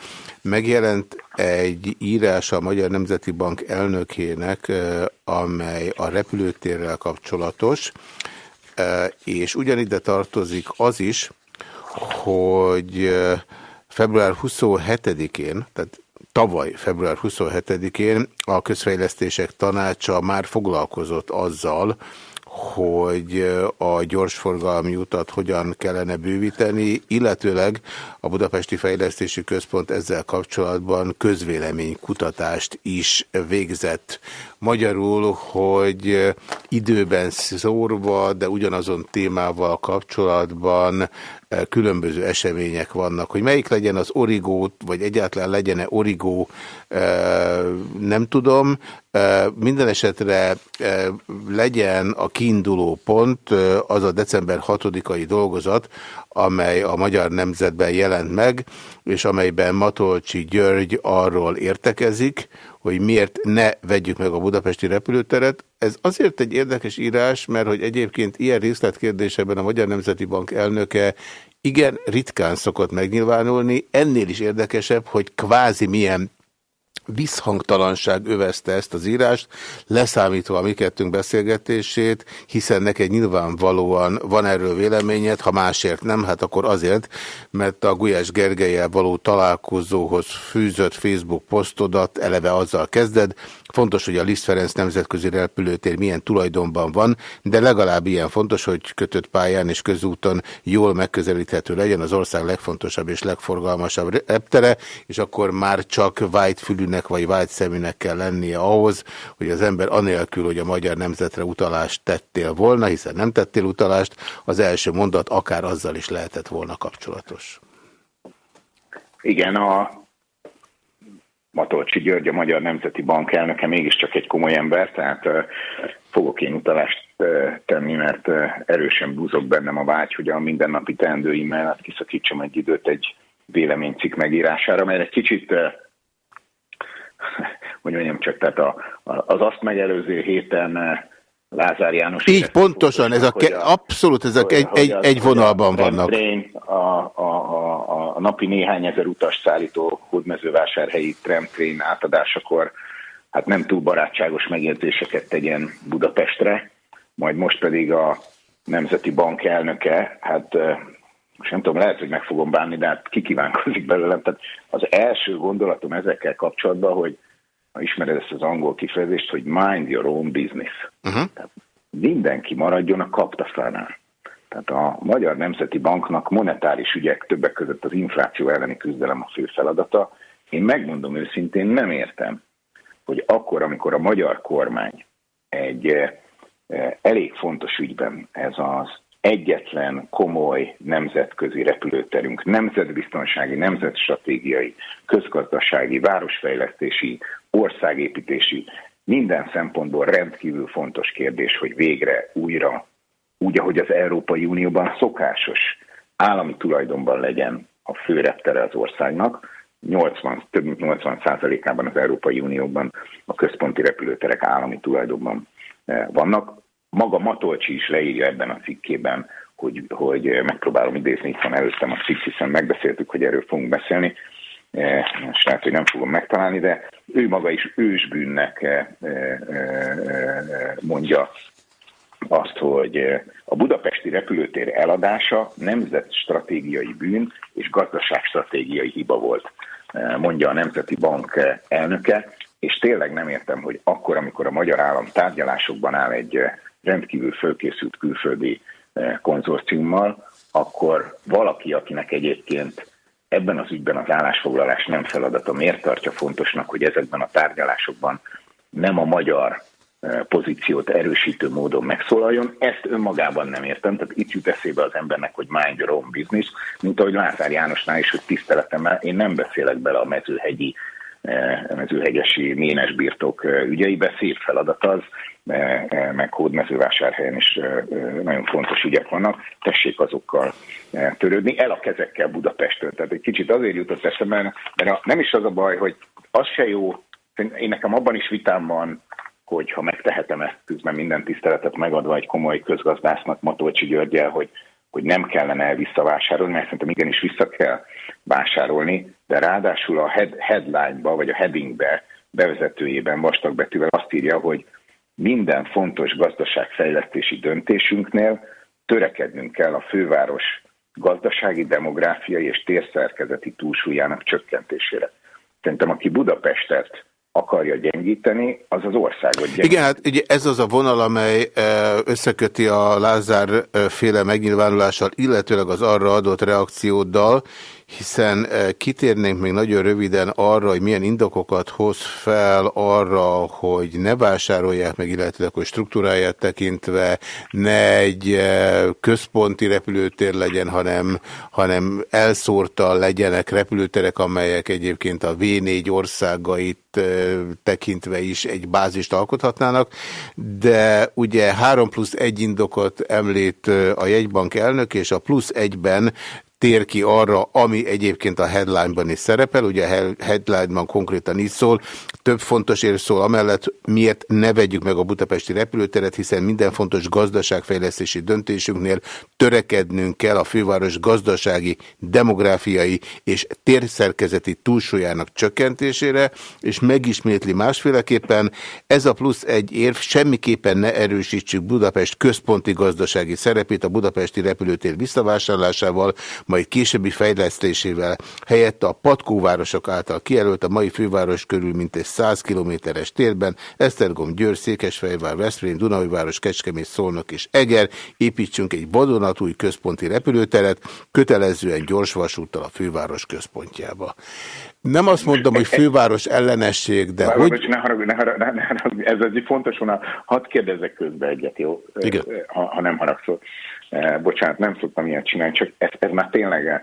Megjelent egy írás a Magyar Nemzeti Bank elnökének, amely a repülőtérrel kapcsolatos, és ugyanide tartozik az is, hogy február 27-én, tehát tavaly február 27-én a közfejlesztések tanácsa már foglalkozott azzal, hogy a gyorsforgalmi utat hogyan kellene bővíteni, illetőleg a Budapesti Fejlesztési Központ ezzel kapcsolatban közvéleménykutatást is végzett. Magyarul, hogy időben szórva, de ugyanazon témával kapcsolatban különböző események vannak. Hogy melyik legyen az origó, vagy egyáltalán legyen-e origó, nem tudom. Minden esetre legyen a kiinduló pont az a december 6-ai dolgozat, amely a Magyar Nemzetben jelent meg, és amelyben Matolcsi György arról értekezik, hogy miért ne vegyük meg a budapesti repülőteret. Ez azért egy érdekes írás, mert hogy egyébként ilyen részletkérdéseben a Magyar Nemzeti Bank elnöke igen ritkán szokott megnyilvánulni. Ennél is érdekesebb, hogy kvázi milyen visszhangtalanság övezte ezt az írást, leszámítva a mi kettőnk beszélgetését, hiszen neked nyilvánvalóan van erről véleményed, ha másért nem, hát akkor azért, mert a Gulyás Gergelyel való találkozóhoz fűzött Facebook posztodat eleve azzal kezded, Fontos, hogy a Liszt Ferenc nemzetközi repülőtér milyen tulajdonban van, de legalább ilyen fontos, hogy kötött pályán és közúton jól megközelíthető legyen az ország legfontosabb és legforgalmasabb reptere, és akkor már csak fülűnek vagy szeműnek kell lennie ahhoz, hogy az ember anélkül, hogy a magyar nemzetre utalást tettél volna, hiszen nem tettél utalást, az első mondat akár azzal is lehetett volna kapcsolatos. Igen, a Matolcsi György, a Magyar Nemzeti Bank elnöke mégiscsak egy komoly ember, tehát fogok én utalást tenni, mert erősen búzok bennem a vágy, hogy a mindennapi teendőim mellett kiszakítsam egy időt egy véleménycikk megírására, mert egy kicsit hogy mondjam csak, tehát a, az azt megelőző héten Lázár János. Így pontosan, ez a ke, a, abszolút ezek egy, egy, egy vonalban a vannak. Train, a, a, a, a napi néhány ezer utas szállító hódmezővásárhelyi tramtrain átadásakor hát nem túl barátságos megjegyzéseket tegyen Budapestre, majd most pedig a Nemzeti Bank elnöke, hát most nem tudom, lehet, hogy meg fogom bánni, de hát kikívánkozik belőlem. Tehát az első gondolatom ezekkel kapcsolatban, hogy ha ismered ezt az angol kifejezést, hogy mind your own business. Uh-huh. Tehát mindenki maradjon a kaptaszánál. Tehát a Magyar Nemzeti Banknak monetáris ügyek többek között az infláció elleni küzdelem a fő feladata. Én megmondom őszintén, nem értem, hogy akkor, amikor a magyar kormány egy eh, elég fontos ügyben, ez az egyetlen komoly nemzetközi repülőterünk, nemzetbiztonsági, nemzetstratégiai, közgazdasági, városfejlesztési, országépítési, minden szempontból rendkívül fontos kérdés, hogy végre újra, úgy, ahogy az Európai Unióban szokásos, állami tulajdonban legyen a főreptere az országnak, 80, több mint 80 százalékában az Európai Unióban a központi repülőterek állami tulajdonban eh, vannak. Maga Matolcsi is leírja ebben a cikkében, hogy, hogy megpróbálom idézni, itt van előttem a cikk, hiszen megbeszéltük, hogy erről fogunk beszélni, és lehet, hogy nem fogom megtalálni, de ő maga is ősbűnnek eh, eh, eh, mondja azt, hogy a budapesti repülőtér eladása nemzetstratégiai bűn és gazdaságstratégiai hiba volt, mondja a Nemzeti Bank elnöke, és tényleg nem értem, hogy akkor, amikor a magyar állam tárgyalásokban áll egy rendkívül fölkészült külföldi konzorciummal, akkor valaki, akinek egyébként ebben az ügyben az állásfoglalás nem feladata. Miért tartja fontosnak, hogy ezekben a tárgyalásokban nem a magyar pozíciót erősítő módon megszólaljon. Ezt önmagában nem értem, tehát itt jut eszébe az embernek, hogy mind your own business, mint ahogy Lázár Jánosnál is, hogy tiszteletemmel, én nem beszélek bele a mezőhegyi e, mezőhegyesi ménes birtok e, ügyeibe, szép feladat az, meg hódmezővásárhelyen is nagyon fontos ügyek vannak, tessék azokkal törődni, el a kezekkel Budapestről. Tehát egy kicsit azért jutott eszembe, mert nem is az a baj, hogy az se jó, én nekem abban is vitám van hogy ha megtehetem ezt közben minden tiszteletet megadva egy komoly közgazdásznak, Matolcsi Györgyel, hogy, hogy nem kellene el visszavásárolni, mert szerintem igenis vissza kell vásárolni, de ráadásul a head, headline-ba, vagy a headingbe, bevezetőjében vastagbetűvel azt írja, hogy minden fontos gazdaságfejlesztési döntésünknél törekednünk kell a főváros gazdasági, demográfiai és térszerkezeti túlsúlyának csökkentésére. Szerintem aki Budapestet akarja gyengíteni, az az országot gyengíteni. Igen, hát ugye ez az a vonal, amely összeköti a Lázár féle megnyilvánulással, illetőleg az arra adott reakcióddal, hiszen kitérnénk még nagyon röviden arra, hogy milyen indokokat hoz fel arra, hogy ne vásárolják meg, illetve hogy struktúráját tekintve ne egy központi repülőtér legyen, hanem, hanem elszórta legyenek repülőterek, amelyek egyébként a V4 országait tekintve is egy bázist alkothatnának, de ugye 3 plusz 1 indokot említ a jegybank elnök, és a plusz egyben tér ki arra, ami egyébként a headline-ban is szerepel, ugye a headline-ban konkrétan így szól, több fontos ér szól amellett, miért ne vegyük meg a budapesti repülőteret, hiszen minden fontos gazdaságfejlesztési döntésünknél törekednünk kell a főváros gazdasági, demográfiai és térszerkezeti túlsúlyának csökkentésére, és megismétli másféleképpen, ez a plusz egy érv, semmiképpen ne erősítsük Budapest központi gazdasági szerepét a budapesti repülőtér visszavásárlásával, majd későbbi fejlesztésével helyette a patkóvárosok által kijelölt a mai főváros körül mintegy 100 kilométeres térben Esztergom, Győr, Székesfehérvár, Veszprém, Dunajváros, Kecskemét, Szolnok és Eger építsünk egy vadonatúj központi repülőteret, kötelezően gyorsvasúttal a főváros központjába. Nem azt mondom, hogy főváros ellenesség, de Már hogy... Ne haragudj, ne haragudj, ne, haragudj, ez egy fontos vonal. Hadd kérdezzek közbe egyet, jó? Igen. Ha, ha nem haragszol. Eh, bocsánat, nem szoktam ilyet csinálni, csak ez, ez már tényleg, eh,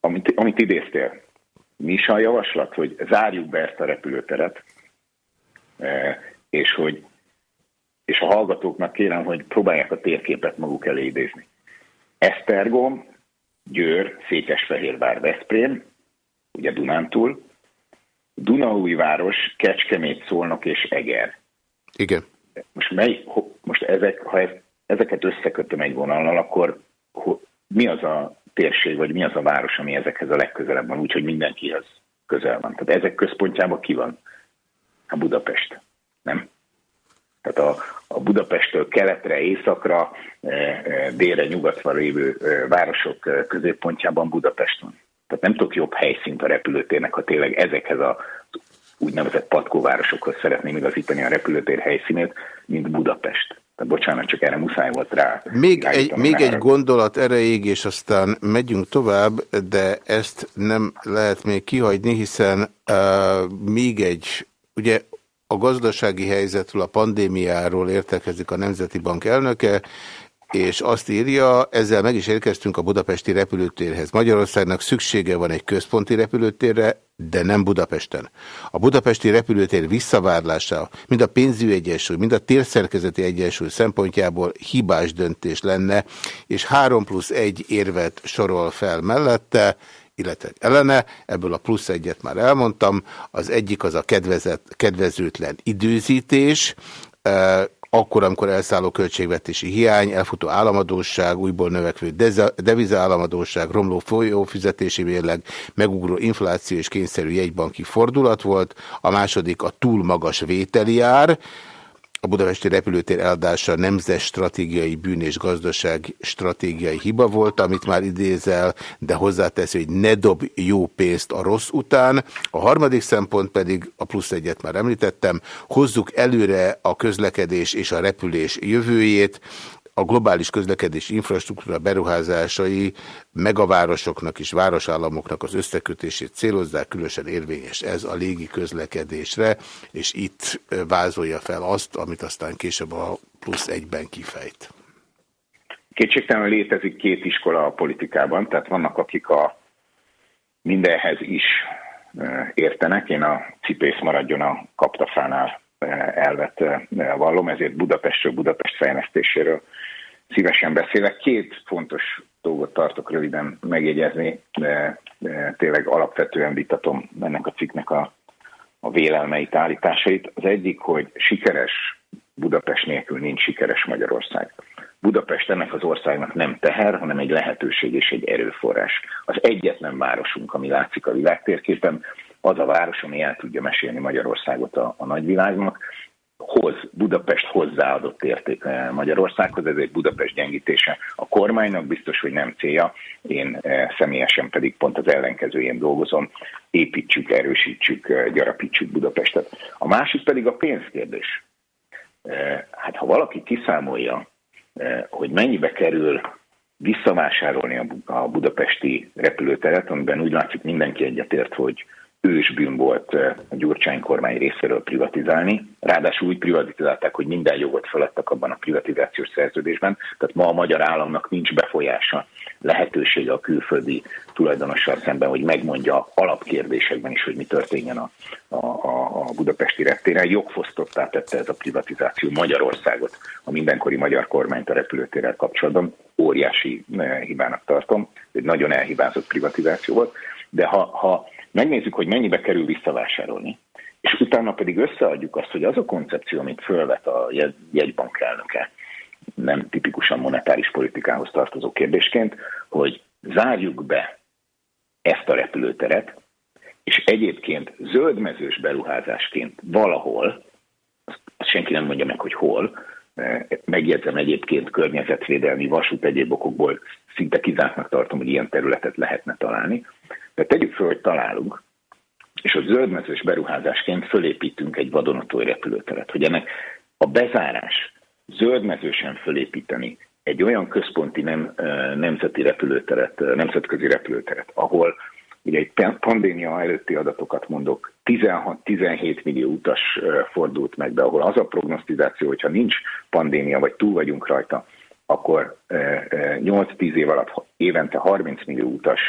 amit, amit idéztél, mi is a javaslat, hogy zárjuk be ezt a repülőteret, eh, és hogy és a hallgatóknak kérem, hogy próbálják a térképet maguk elé idézni. Esztergom, Győr, Székesfehérvár, Veszprém, ugye Dunántúl, Dunaújváros, Kecskemét, Szolnok és Eger. Igen. Most, mely, most ezek, ha ez, ezeket összekötöm egy vonallal, akkor mi az a térség, vagy mi az a város, ami ezekhez a legközelebb van, úgyhogy mindenkihez közel van. Tehát ezek központjában ki van? A Budapest, nem? Tehát a, a Budapesttől keletre, északra, e, e, délre, nyugatra lévő e, városok középpontjában Budapest van. Tehát nem tudok jobb helyszínt a repülőtérnek, ha tényleg ezekhez a úgynevezett patkóvárosokhoz szeretném igazítani a repülőtér helyszínét, mint Budapest. Tehát bocsánat, csak erre muszáj volt rá. Még egy, még egy gondolat erejéig, és aztán megyünk tovább, de ezt nem lehet még kihagyni, hiszen uh, még egy, ugye a gazdasági helyzetről, a pandémiáról értekezik a Nemzeti Bank elnöke, és azt írja, ezzel meg is érkeztünk a budapesti repülőtérhez. Magyarországnak szüksége van egy központi repülőtérre, de nem Budapesten. A budapesti repülőtér visszavárlása, mind a pénzügyi egyensúly, mind a térszerkezeti egyensúly szempontjából hibás döntés lenne, és 3 plusz 1 érvet sorol fel mellette, illetve ellene, ebből a plusz egyet már elmondtam, az egyik az a kedvezet, kedvezőtlen időzítés, akkor, amikor elszálló költségvetési hiány, elfutó államadóság, újból növekvő devizaállamadóság, romló folyófizetési mérleg, megugró infláció és kényszerű jegybanki fordulat volt, a második a túl magas vételi ár, budapesti repülőtér eladása nemzet stratégiai bűn és gazdaság stratégiai hiba volt, amit már idézel, de hozzáteszi, hogy ne dob jó pénzt a rossz után. A harmadik szempont pedig, a plusz egyet már említettem, hozzuk előre a közlekedés és a repülés jövőjét a globális közlekedés infrastruktúra beruházásai megavárosoknak és városállamoknak az összekötését célozzák, különösen érvényes ez a légi közlekedésre, és itt vázolja fel azt, amit aztán később a plusz egyben kifejt. Kétségtelenül létezik két iskola a politikában, tehát vannak, akik a mindenhez is értenek. Én a cipész maradjon a kaptafánál elvet vallom, ezért Budapestről, Budapest fejlesztéséről szívesen beszélek. Két fontos dolgot tartok röviden megjegyezni, de, de tényleg alapvetően vitatom ennek a cikknek a a vélelmeit, állításait. Az egyik, hogy sikeres Budapest nélkül nincs sikeres Magyarország. Budapest ennek az országnak nem teher, hanem egy lehetőség és egy erőforrás. Az egyetlen városunk, ami látszik a világtérképen, az a város, ami el tudja mesélni Magyarországot a, a nagyvilágnak, hoz, Budapest hozzáadott érték Magyarországhoz, ez egy Budapest gyengítése. A kormánynak biztos, hogy nem célja, én eh, személyesen pedig pont az ellenkezőjén dolgozom, építsük, erősítsük, eh, gyarapítsuk Budapestet. A másik pedig a pénzkérdés. Eh, hát ha valaki kiszámolja, hogy mennyibe kerül visszavásárolni a budapesti repülőteret, amiben úgy látszik mindenki egyetért, hogy ősbűn volt eh, a Gyurcsány kormány részéről privatizálni. Ráadásul úgy privatizálták, hogy minden jogot feladtak abban a privatizációs szerződésben, tehát ma a magyar államnak nincs befolyása, lehetősége a külföldi tulajdonossal szemben, hogy megmondja alapkérdésekben is, hogy mi történjen a, a, a budapesti reptéren. Jogfosztottá tette ez a privatizáció Magyarországot, a mindenkori magyar kormányt a repülőtérrel kapcsolatban. Óriási eh, hibának tartom, egy nagyon elhibázott privatizáció volt, de ha, ha megnézzük, hogy mennyibe kerül visszavásárolni, és utána pedig összeadjuk azt, hogy az a koncepció, amit fölvet a jegybank elnöke, nem tipikusan monetáris politikához tartozó kérdésként, hogy zárjuk be ezt a repülőteret, és egyébként zöldmezős beruházásként valahol, azt senki nem mondja meg, hogy hol, megjegyzem egyébként környezetvédelmi vasút egyéb okokból szinte kizártnak tartom, hogy ilyen területet lehetne találni, tehát tegyük fel, hogy találunk, és a zöldmezős beruházásként fölépítünk egy vadonatúj repülőteret, hogy ennek a bezárás zöldmezősen fölépíteni egy olyan központi nem, nemzeti repülőteret, nemzetközi repülőteret, ahol ugye egy pandémia előtti adatokat mondok, 16-17 millió utas fordult meg be, ahol az a prognosztizáció, hogyha nincs pandémia, vagy túl vagyunk rajta, akkor 8-10 év alatt évente 30 millió utas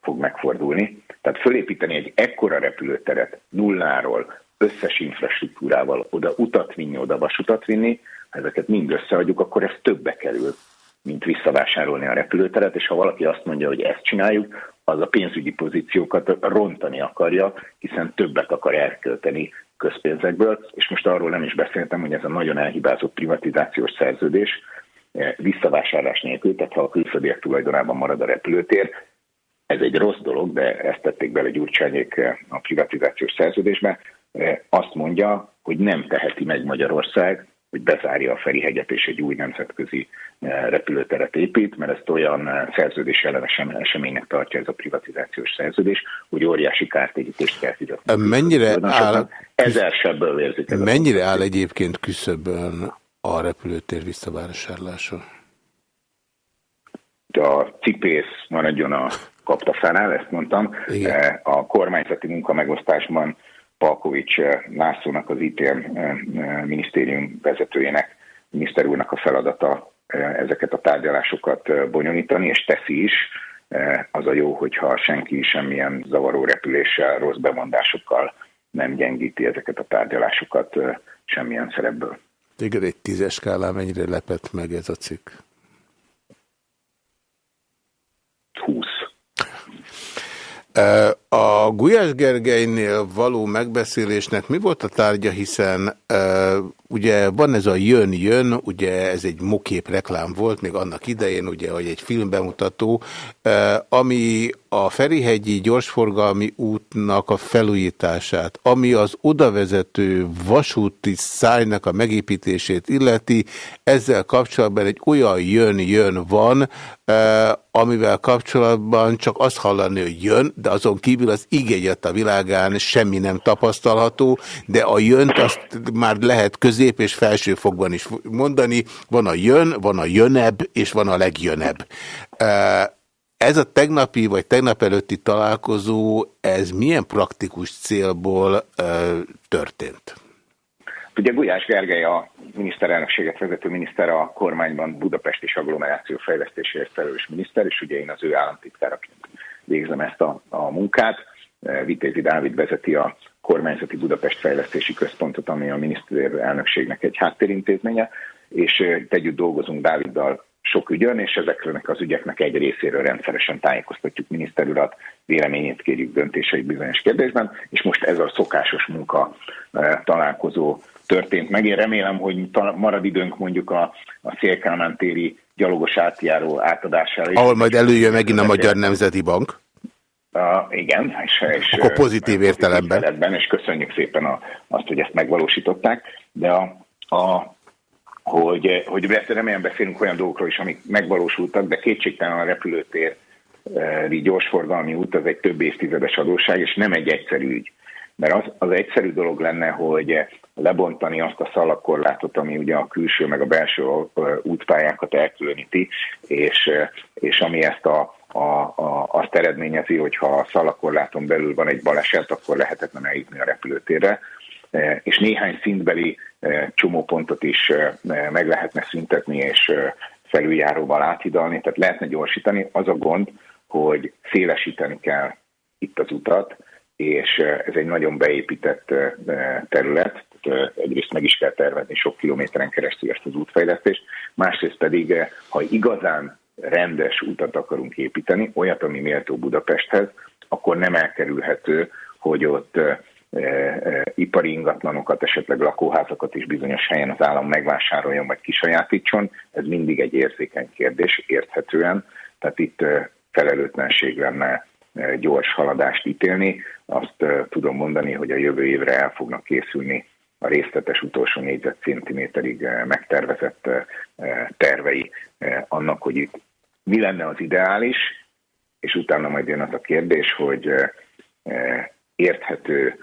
fog megfordulni. Tehát fölépíteni egy ekkora repülőteret nulláról, összes infrastruktúrával, oda utat vinni, oda vasutat vinni, ha ezeket mind összeadjuk, akkor ez többe kerül, mint visszavásárolni a repülőteret, és ha valaki azt mondja, hogy ezt csináljuk, az a pénzügyi pozíciókat rontani akarja, hiszen többet akar elkölteni közpénzekből, és most arról nem is beszéltem, hogy ez a nagyon elhibázott privatizációs szerződés eh, visszavásárlás nélkül, tehát ha a külföldiek tulajdonában marad a repülőtér, ez egy rossz dolog, de ezt tették bele Gyurcsányék a privatizációs szerződésbe, eh, azt mondja, hogy nem teheti meg Magyarország, hogy bezárja a Ferihegyet és egy új nemzetközi eh, repülőteret épít, mert ezt olyan szerződés ellenes eseménynek tartja ez a privatizációs szerződés, hogy óriási kártérítést kell fizetni. Mennyire áll, ezer sebből érzik. Mennyire áll egyébként küszöbön a repülőtér visszavásárlása? A cipész maradjon a kapta fel, ezt mondtam. Igen. Eh, a kormányzati munkamegosztásban Palkovics eh, Lászlónak, az ITM eh, minisztérium vezetőjének, miniszter úrnak a feladata ezeket a tárgyalásokat bonyolítani, és teszi is. Az a jó, hogyha senki semmilyen zavaró repüléssel, rossz bemondásokkal nem gyengíti ezeket a tárgyalásokat semmilyen szerepből. Téged egy tízes skálán mennyire lepett meg ez a cikk? 20. Uh, A Gulyás Gergelynél való megbeszélésnek mi volt a tárgya, hiszen ugye van ez a jön-jön, ugye ez egy mokép reklám volt, még annak idején, ugye, hogy egy filmbemutató, ami a Ferihegyi gyorsforgalmi útnak a felújítását, ami az odavezető vasúti szájnak a megépítését illeti, ezzel kapcsolatban egy olyan jön-jön van, amivel kapcsolatban csak azt hallani, hogy jön, de azon kívül az igényet a világán semmi nem tapasztalható, de a jönt azt már lehet közép és felsőfokban is mondani. Van a jön, van a jönebb, és van a legjönebb. Ez a tegnapi vagy tegnap előtti találkozó, ez milyen praktikus célból történt? Ugye Gulyás Gergely a miniszterelnökséget vezető miniszter a kormányban Budapest és agglomeráció fejlesztéséért felelős miniszter, és ugye én az ő államtitkáraként végzem ezt a, a munkát. Vitézi Dávid vezeti a kormányzati Budapest Fejlesztési Központot, ami a miniszterelnökségnek egy háttérintézménye, és együtt dolgozunk Dáviddal sok ügyön, és ezeknek az ügyeknek egy részéről rendszeresen tájékoztatjuk miniszterület, véleményét kérjük döntéseit bizonyos kérdésben, és most ez a szokásos munka találkozó történt meg. Én remélem, hogy marad időnk mondjuk a, a Szélkálmán téri gyalogos átjáró átadására. Ahol majd előjön megint a Magyar Nemzeti Bank. Uh, igen, és, és Akkor pozitív értelemben. És köszönjük szépen a, azt, hogy ezt megvalósították, de a, a hogy, hogy remélem beszélünk olyan dolgokról is, amik megvalósultak, de kétségtelen a repülőtér gyorsforgalmi út az egy több évtizedes adósság, és nem egy egyszerű ügy. Mert az, az egyszerű dolog lenne, hogy lebontani azt a szalagkorlátot, ami ugye a külső meg a belső útpályákat elkülöníti, és, és ami ezt a, a, a, azt eredményezi, hogy ha a szalagkorláton belül van egy baleset, akkor lehetetlen eljutni a repülőtérre, és néhány szintbeli csomópontot is meg lehetne szüntetni, és felüljáróval áthidalni, tehát lehetne gyorsítani. Az a gond, hogy szélesíteni kell itt az utat, és ez egy nagyon beépített terület, egyrészt meg is kell tervezni sok kilométeren keresztül ezt az útfejlesztést, másrészt pedig, ha igazán rendes utat akarunk építeni, olyat, ami méltó Budapesthez, akkor nem elkerülhető, hogy ott ipari ingatlanokat, esetleg lakóházakat is bizonyos helyen az állam megvásároljon vagy kisajátítson. Ez mindig egy érzékeny kérdés, érthetően. Tehát itt felelőtlenség lenne gyors haladást ítélni. Azt tudom mondani, hogy a jövő évre el fognak készülni a részletes utolsó négyzetcentiméterig megtervezett tervei annak, hogy itt mi lenne az ideális, és utána majd jön az a kérdés, hogy érthető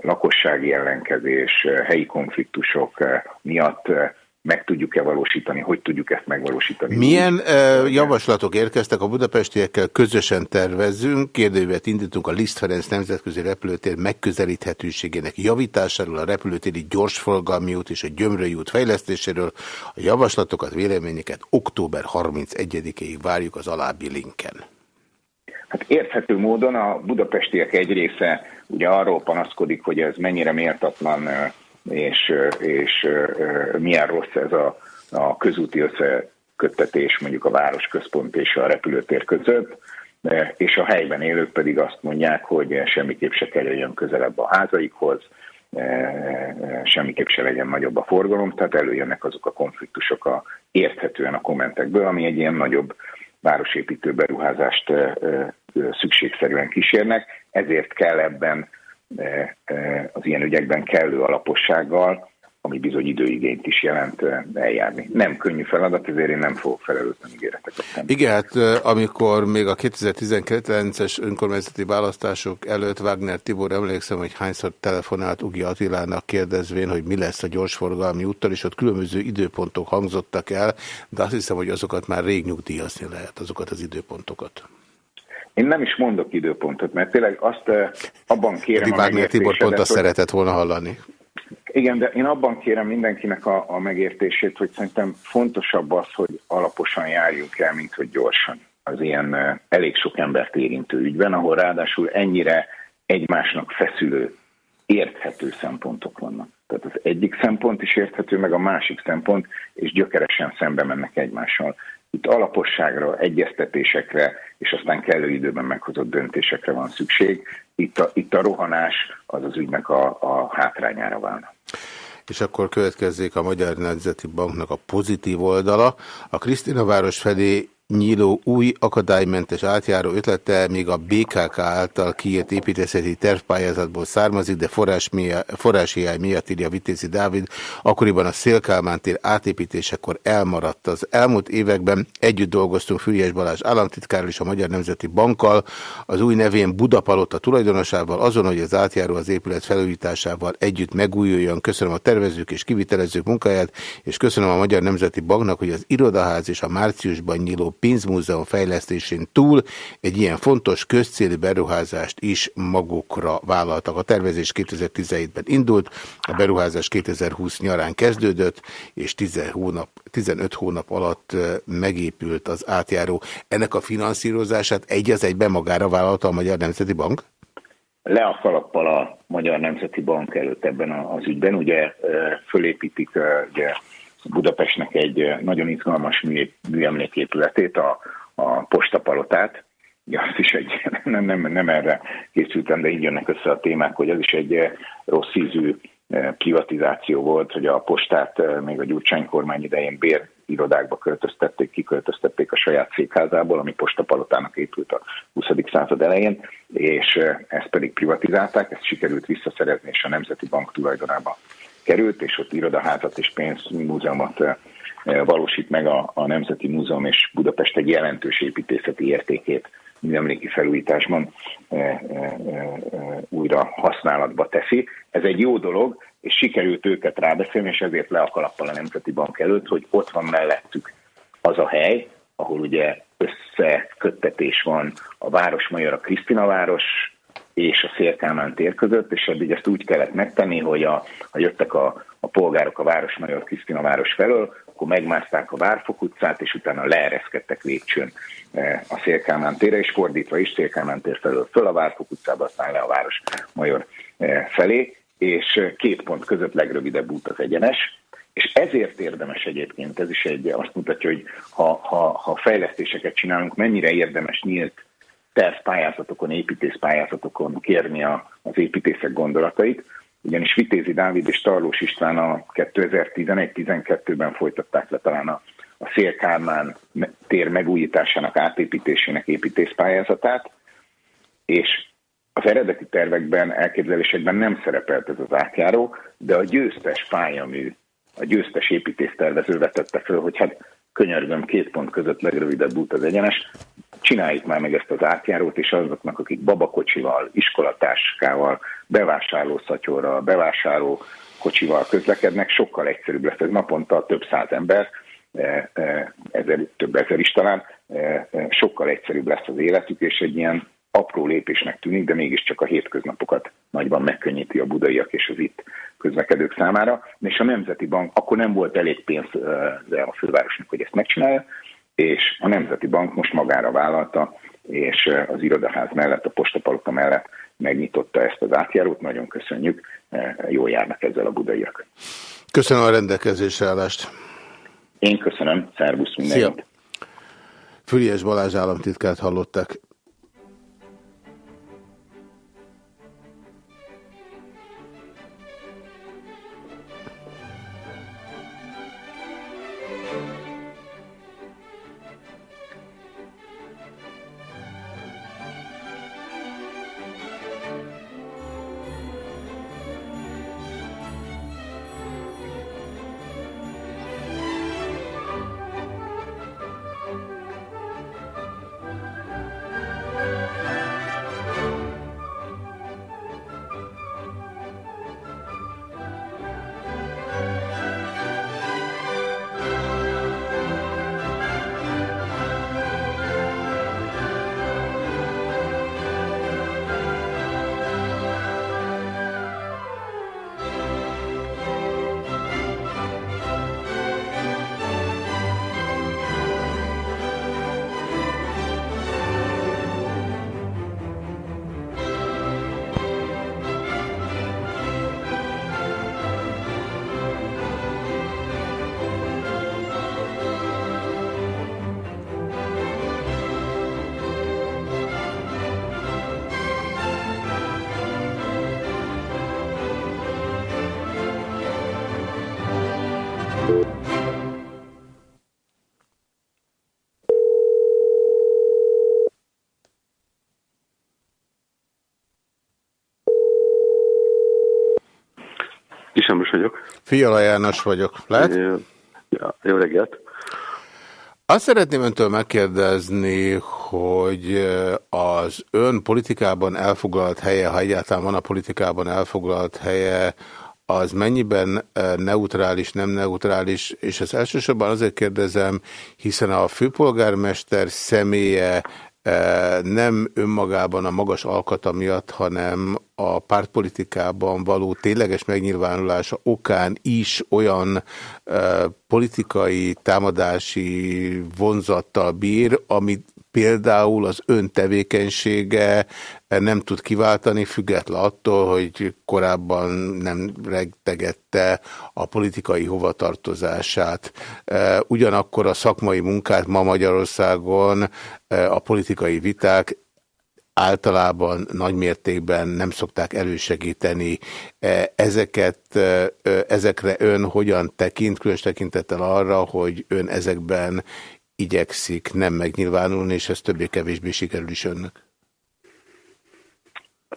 lakossági ellenkezés, helyi konfliktusok miatt meg tudjuk-e valósítani, hogy tudjuk ezt megvalósítani. Milyen uh, javaslatok érkeztek a budapestiekkel közösen tervezzünk, kérdőívet indítunk a Liszt Ferenc nemzetközi repülőtér megközelíthetőségének javításáról, a repülőtéri gyorsforgalmi út és a Gyömrői út fejlesztéséről. A javaslatokat, véleményeket október 31-ig várjuk az alábbi linken. Hát érthető módon a budapestiek egy része ugye arról panaszkodik, hogy ez mennyire méltatlan és, és milyen rossz ez a, a közúti összeköttetés mondjuk a városközpont és a repülőtér között, és a helyben élők pedig azt mondják, hogy semmiképp se kerüljön közelebb a házaikhoz, semmiképp se legyen nagyobb a forgalom, tehát előjönnek azok a konfliktusok a, érthetően a kommentekből, ami egy ilyen nagyobb városépítő beruházást szükségszerűen kísérnek, ezért kell ebben az ilyen ügyekben kellő alapossággal, ami bizony időigényt is jelent eljárni. Nem könnyű feladat, ezért én nem fogok felelőtlen ígéreteket. Igen, hát amikor még a 2019-es önkormányzati választások előtt Wagner Tibor emlékszem, hogy hányszor telefonált Ugi Attilának kérdezvén, hogy mi lesz a gyorsforgalmi úttal, és ott különböző időpontok hangzottak el, de azt hiszem, hogy azokat már rég nyugdíjazni lehet, azokat az időpontokat. Én nem is mondok időpontot, mert tényleg azt abban kérem a Wagner Tibor pont azt szeretett volna hallani. Igen, de én abban kérem mindenkinek a, a megértését, hogy szerintem fontosabb az, hogy alaposan járjunk el, mint hogy gyorsan. Az ilyen uh, elég sok embert érintő ügyben, ahol ráadásul ennyire egymásnak feszülő, érthető szempontok vannak. Tehát az egyik szempont is érthető, meg a másik szempont, és gyökeresen szembe mennek egymással. Itt alaposságra, egyeztetésekre, és aztán kellő időben meghozott döntésekre van szükség. Itt a, itt a rohanás az az ügynek a, a hátrányára válna. És akkor következzék a Magyar Nemzeti Banknak a pozitív oldala. A Krisztina város felé nyíló új akadálymentes átjáró ötlete még a BKK által kiírt építészeti tervpályázatból származik, de forráshiány miatt írja Vitézi Dávid, akkoriban a Szélkálmán tér átépítésekor elmaradt. Az elmúlt években együtt dolgoztunk Füriás Balázs államtitkárral és a Magyar Nemzeti Bankkal, az új nevén Budapalota tulajdonosával, azon, hogy az átjáró az épület felújításával együtt megújuljon. Köszönöm a tervezők és kivitelezők munkáját, és köszönöm a Magyar Nemzeti Banknak, hogy az irodaház és a márciusban nyíló pénzmúzeum fejlesztésén túl egy ilyen fontos közcélű beruházást is magukra vállaltak. A tervezés 2017-ben indult, a beruházás 2020 nyarán kezdődött, és 10 hónap, 15 hónap alatt megépült az átjáró. Ennek a finanszírozását egy az egyben magára vállalta a Magyar Nemzeti Bank? Le a kalappal a Magyar Nemzeti Bank előtt ebben az ügyben. Ugye fölépítik ugye, Budapestnek egy nagyon izgalmas műemléképületét, a, a postapalotát, Ja, az is egy, nem, nem, nem erre készültem, de így jönnek össze a témák, hogy az is egy rossz ízű privatizáció volt, hogy a postát még a Gyurcsány kormány idején bér irodákba költöztették, kiköltöztették a saját székházából, ami postapalotának épült a 20. század elején, és ezt pedig privatizálták, ezt sikerült visszaszerezni, és a Nemzeti Bank tulajdonába került, és ott irodaházat és pénzmúzeumot valósít meg a, a Nemzeti Múzeum, és Budapest egy jelentős építészeti értékét műemléki felújításban e, e, e, újra használatba teszi. Ez egy jó dolog, és sikerült őket rábeszélni, és ezért le a kalappal a Nemzeti Bank előtt, hogy ott van mellettük az a hely, ahol ugye összeköttetés van a Városmajor, a Krisztina város és a Szélkálmán tér között, és eddig ezt úgy kellett megtenni, hogy a, ha jöttek a, a polgárok a Városmajor Krisztina város felől, akkor megmászták a Várfok utcát, és utána leereszkedtek lépcsőn a Szélkálmán térre, és fordítva is Szélkálmán tér felől föl a Várfok utcába, aztán le a Város Major felé, és két pont között legrövidebb út az egyenes, és ezért érdemes egyébként, ez is egy, azt mutatja, hogy ha, ha, ha fejlesztéseket csinálunk, mennyire érdemes nyílt tervpályázatokon, építészpályázatokon kérni a, az építészek gondolatait, ugyanis Vitézi Dávid és Tarlós István a 2011-12-ben folytatták le talán a, a Szélkálmán tér megújításának, átépítésének építészpályázatát, és az eredeti tervekben, elképzelésekben nem szerepelt ez az átjáró, de a győztes pályamű, a győztes építésztervező vetette föl, hogy hát könyörgöm, két pont között legrövidebb út az egyenes, csináljuk már meg ezt az átjárót, és azoknak, akik babakocsival, iskolatáskával, bevásárlószatyorral, bevásárló kocsival közlekednek, sokkal egyszerűbb lesz. Ez naponta több száz ember, e, e, ezer, több ezer is talán, e, sokkal egyszerűbb lesz az életük, és egy ilyen apró lépésnek tűnik, de mégiscsak a hétköznapokat nagyban megkönnyíti a budaiak és az itt közlekedők számára. És a Nemzeti Bank, akkor nem volt elég pénz a fővárosnak, hogy ezt megcsinálja, és a Nemzeti Bank most magára vállalta, és az irodaház mellett, a postapalota mellett megnyitotta ezt az átjárót. Nagyon köszönjük, jól járnak ezzel a budaiak. Köszönöm a rendelkezésre állást. Én köszönöm, szervusz mindenkit. Szia. Füriás Balázs államtitkát hallották. Fiala János vagyok. Lehet? Ja, jó reggelt. Azt szeretném öntől megkérdezni, hogy az ön politikában elfoglalt helye, ha egyáltalán van a politikában elfoglalt helye, az mennyiben neutrális, nem neutrális, és ez elsősorban azért kérdezem, hiszen a főpolgármester személye nem önmagában a magas alkata miatt, hanem a pártpolitikában való tényleges megnyilvánulása okán is olyan politikai támadási vonzattal bír, amit például az ön tevékenysége nem tud kiváltani, független attól, hogy korábban nem regtegette a politikai hovatartozását. Ugyanakkor a szakmai munkát ma Magyarországon a politikai viták általában nagymértékben nem szokták elősegíteni. Ezeket, ezekre ön hogyan tekint, különös tekintettel arra, hogy ön ezekben igyekszik nem megnyilvánulni, és ez többé-kevésbé sikerül is önnek?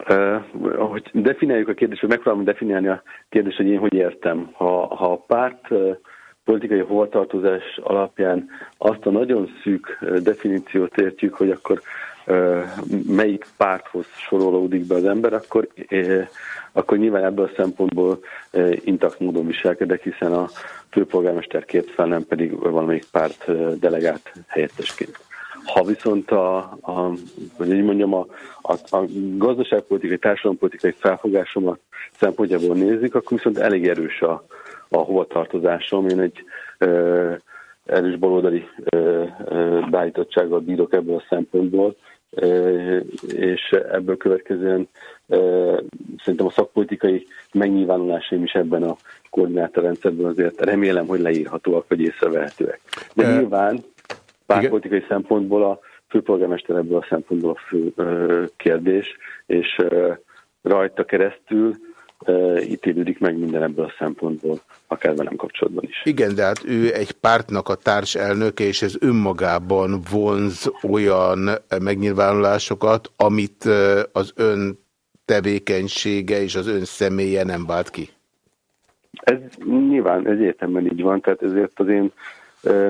Uh, ahogy definiáljuk a kérdést, vagy megpróbálom definiálni a kérdést, hogy én hogy értem. Ha, ha a párt uh, politikai hovatartozás alapján azt a nagyon szűk definíciót értjük, hogy akkor melyik párthoz sorolódik be az ember, akkor, akkor nyilván ebből a szempontból intakt módon viselkedek, hiszen a főpolgármester kért fel, nem pedig valamelyik párt delegált helyettesként. Ha viszont a, a hogy így mondjam, a, a, a gazdaságpolitikai, társadalompolitikai felfogásomat szempontjából nézik, akkor viszont elég erős a, a hovatartozásom. Én egy ö, erős baloldali beállítottsággal bírok ebből a szempontból, és ebből következően szerintem a szakpolitikai megnyilvánulásaim is ebben a koordinátorrendszerben azért remélem, hogy leírhatóak, vagy észrevehetőek. De nyilván pártpolitikai szempontból a főpolgármester ebből a szempontból a fő kérdés, és rajta keresztül ítélődik meg minden ebből a szempontból, akár velem kapcsolatban is. Igen, de hát ő egy pártnak a társelnöke, és ez önmagában vonz olyan megnyilvánulásokat, amit az ön tevékenysége és az ön személye nem vált ki. Ez nyilván ez értemben így van, tehát ezért az én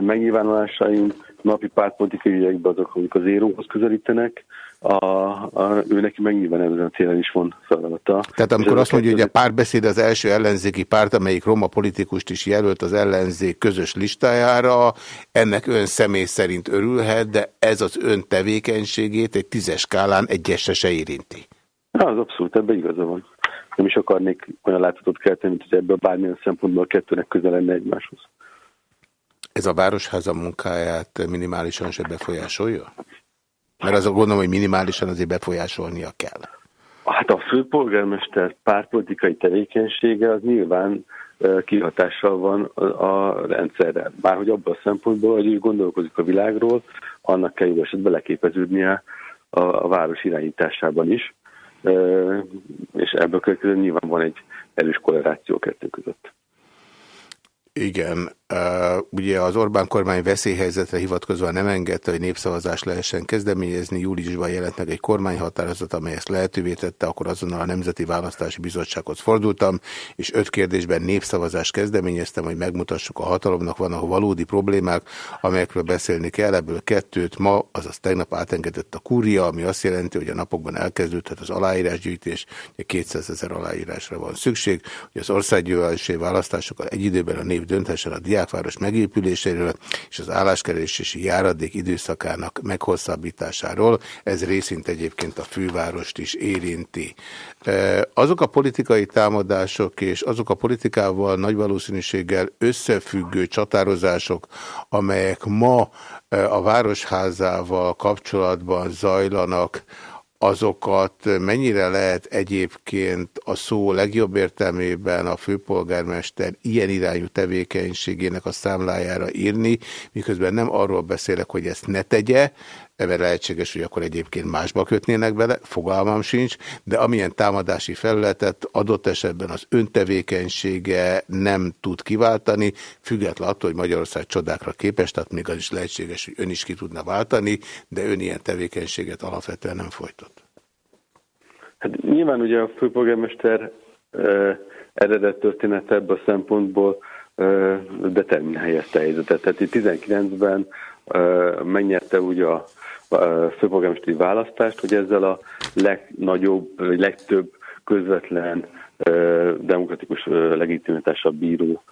megnyilvánulásaim napi pártpolitikai ügyekben azok, amik az éróhoz közelítenek, a, a, ő neki meg nyilván ezen a célen is van feladata. Tehát amikor azt mondja, hogy a párbeszéd az első ellenzéki párt, amelyik roma politikust is jelölt az ellenzék közös listájára, ennek ön személy szerint örülhet, de ez az ön tevékenységét egy tízes skálán egyesre se érinti. Az abszolút, ebben igaza van. Nem is akarnék olyan látszatot kelteni, mint hogy ebből bármilyen szempontból a kettőnek közel lenne egymáshoz. Ez a Városháza munkáját minimálisan se befolyásolja? Mert azon gondolom, hogy minimálisan azért befolyásolnia kell. Hát a főpolgármester pártpolitikai tevékenysége az nyilván kihatással van a rendszerre. Bárhogy abban a szempontból, hogy ő gondolkozik a világról, annak kell jó esetben leképeződnie a, a város irányításában is. És ebből következően nyilván van egy erős korreláció kettő között. Igen, ugye az Orbán kormány veszélyhelyzetre hivatkozva nem engedte, hogy népszavazást lehessen kezdeményezni. Júliusban jelent meg egy kormányhatározat, amely ezt lehetővé tette, akkor azonnal a Nemzeti Választási Bizottsághoz fordultam, és öt kérdésben népszavazást kezdeményeztem, hogy megmutassuk a hatalomnak vannak valódi problémák, amelyekről beszélni kell. Ebből kettőt ma, azaz tegnap átengedett a kúria, ami azt jelenti, hogy a napokban elkezdődhet az aláírásgyűjtés, 200 ezer aláírásra van szükség, hogy az országgyűlési választásokkal egy időben a nép dönthessen a diákváros megépüléséről és az álláskeresési járadék időszakának meghosszabbításáról. Ez részint egyébként a fővárost is érinti. Azok a politikai támadások és azok a politikával nagy valószínűséggel összefüggő csatározások, amelyek ma a Városházával kapcsolatban zajlanak, azokat mennyire lehet egyébként a szó legjobb értelmében a főpolgármester ilyen irányú tevékenységének a számlájára írni, miközben nem arról beszélek, hogy ezt ne tegye, mert lehetséges, hogy akkor egyébként másba kötnének bele, fogalmam sincs, de amilyen támadási felületet adott esetben az öntevékenysége nem tud kiváltani, független attól, hogy Magyarország csodákra képes, tehát még az is lehetséges, hogy ön is ki tudna váltani, de ön ilyen tevékenységet alapvetően nem folytott. Hát nyilván ugye a főpolgármester uh, eredet történet ebből a szempontból uh, determinálja ezt a helyzetet. Tehát 19-ben uh, megnyerte ugye a főpolgármesteri választást, hogy ezzel a legnagyobb, vagy legtöbb közvetlen demokratikus legitimitással bíró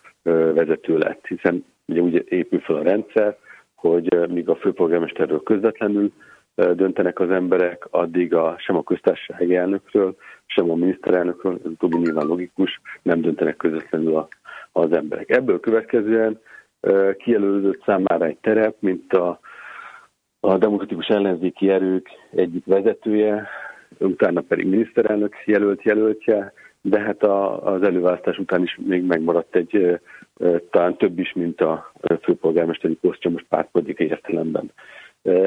vezető lett, hiszen ugye úgy épül fel a rendszer, hogy míg a főpolgármesterről közvetlenül döntenek az emberek, addig a, sem a köztársasági elnökről, sem a miniszterelnökről, ez utóbbi nyilván logikus, nem döntenek közvetlenül a, az emberek. Ebből következően kijelölődött számára egy terep, mint a a demokratikus ellenzéki erők egyik vezetője, utána pedig miniszterelnök jelölt jelöltje, de hát a, az előválasztás után is még megmaradt egy talán több is, mint a főpolgármesteri posztja most pártpolitikai értelemben.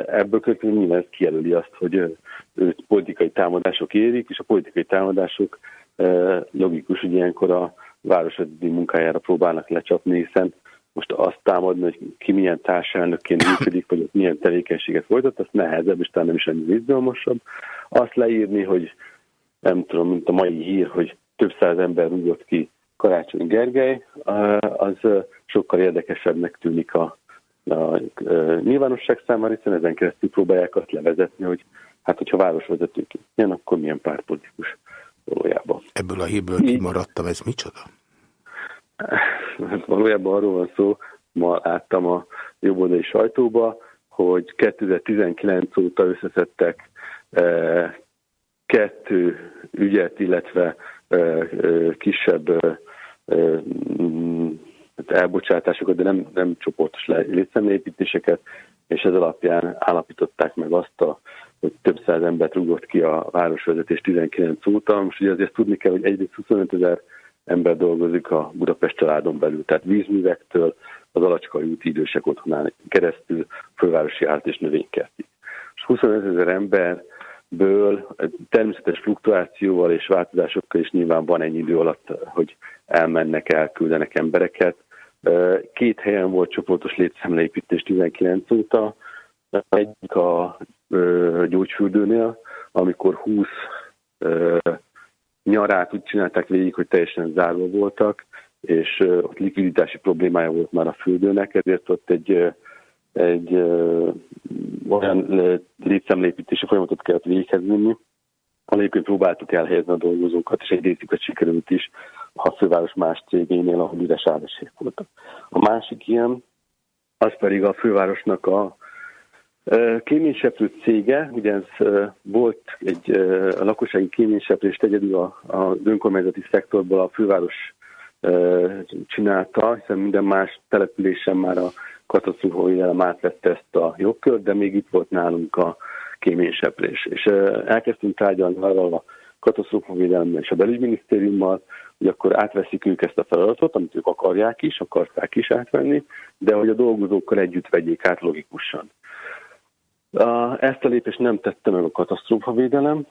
Ebből következően nyilván ez kijelöli azt, hogy őt politikai támadások érik, és a politikai támadások logikus, hogy ilyenkor a városvezetői munkájára próbálnak lecsapni, hiszen most azt támadni, hogy ki milyen társelnökként működik, vagy milyen tevékenységet folytat, az nehezebb, és talán nem is annyi izgalmasabb. Azt leírni, hogy nem tudom, mint a mai hír, hogy több száz ember rúgott ki Karácsony Gergely, az sokkal érdekesebbnek tűnik a, a, nyilvánosság számára, hiszen ezen keresztül próbálják azt levezetni, hogy hát hogyha városvezetők ilyen, akkor milyen pártpolitikus valójában. Ebből a hírből kimaradtam, ez micsoda? Hát valójában arról van szó, ma láttam a jobboldali sajtóba, hogy 2019 óta összeszedtek e, kettő ügyet, illetve e, e, kisebb e, e, hát elbocsátásokat, de nem, nem csoportos létszemlépítéseket, és ez alapján állapították meg azt, a, hogy több száz embert rúgott ki a városvezetés 19 óta. Most ugye azért tudni kell, hogy egyrészt 25 ezer ember dolgozik a Budapest családon belül, tehát vízművektől az Alacskai úti idősek otthonán keresztül fővárosi árt és növénykertig. És 25 ezer emberből természetes fluktuációval és változásokkal is nyilván van ennyi idő alatt, hogy elmennek, elküldenek embereket. Két helyen volt csoportos létszámleépítés 19 óta, egyik a gyógyfürdőnél, amikor 20 nyarát úgy csinálták végig, hogy teljesen zárva voltak, és ott likviditási problémája volt már a fürdőnek, ezért ott egy, egy olyan létszámlépítési folyamatot kellett véghez vinni, Egyébként próbáltuk elhelyezni a dolgozókat, és egy részüket sikerült is a főváros más cégénél, ahol üres állasék voltak. A másik ilyen, az pedig a fővárosnak a Kéményseprő cége, ugye ez volt egy a lakossági kéményseprést egyedül az önkormányzati szektorból a főváros csinálta, hiszen minden más településen már a katasztrófavédelem átvette ezt a jogkört, de még itt volt nálunk a kéményseprés. És elkezdtünk tárgyalni arról a katasztrófavédelemmel és a belügyminisztériummal, hogy akkor átveszik ők ezt a feladatot, amit ők akarják is, akarták is átvenni, de hogy a dolgozókkal együtt vegyék át logikusan. Ezt a lépést nem tette meg a katasztrófavédelem,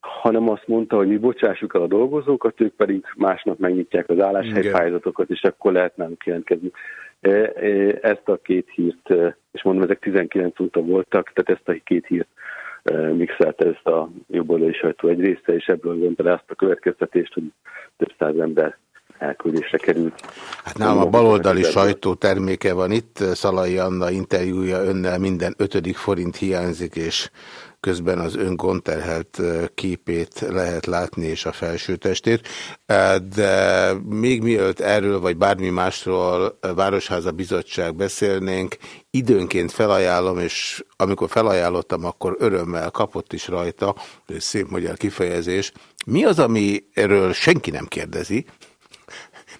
hanem azt mondta, hogy mi bocsássuk el a dolgozókat, ők pedig másnap megnyitják az álláshelypályázatokat, és akkor lehet nálunk jelentkezni. E, e, ezt a két hírt, e, és mondom, ezek 19 óta voltak, tehát ezt a két hírt mixelte ezt a jobboldali sajtó egy része, és ebből vonta le azt a következtetést, hogy több száz ember elküldésre került. Hát nálam a baloldali sajtó terméke van itt, Szalai Anna interjúja önnel minden ötödik forint hiányzik, és közben az ön gonterhelt képét lehet látni, és a felsőtestét. De még mielőtt erről, vagy bármi másról Városháza Bizottság beszélnénk, időnként felajánlom, és amikor felajánlottam, akkor örömmel kapott is rajta, szép magyar kifejezés. Mi az, ami erről senki nem kérdezi,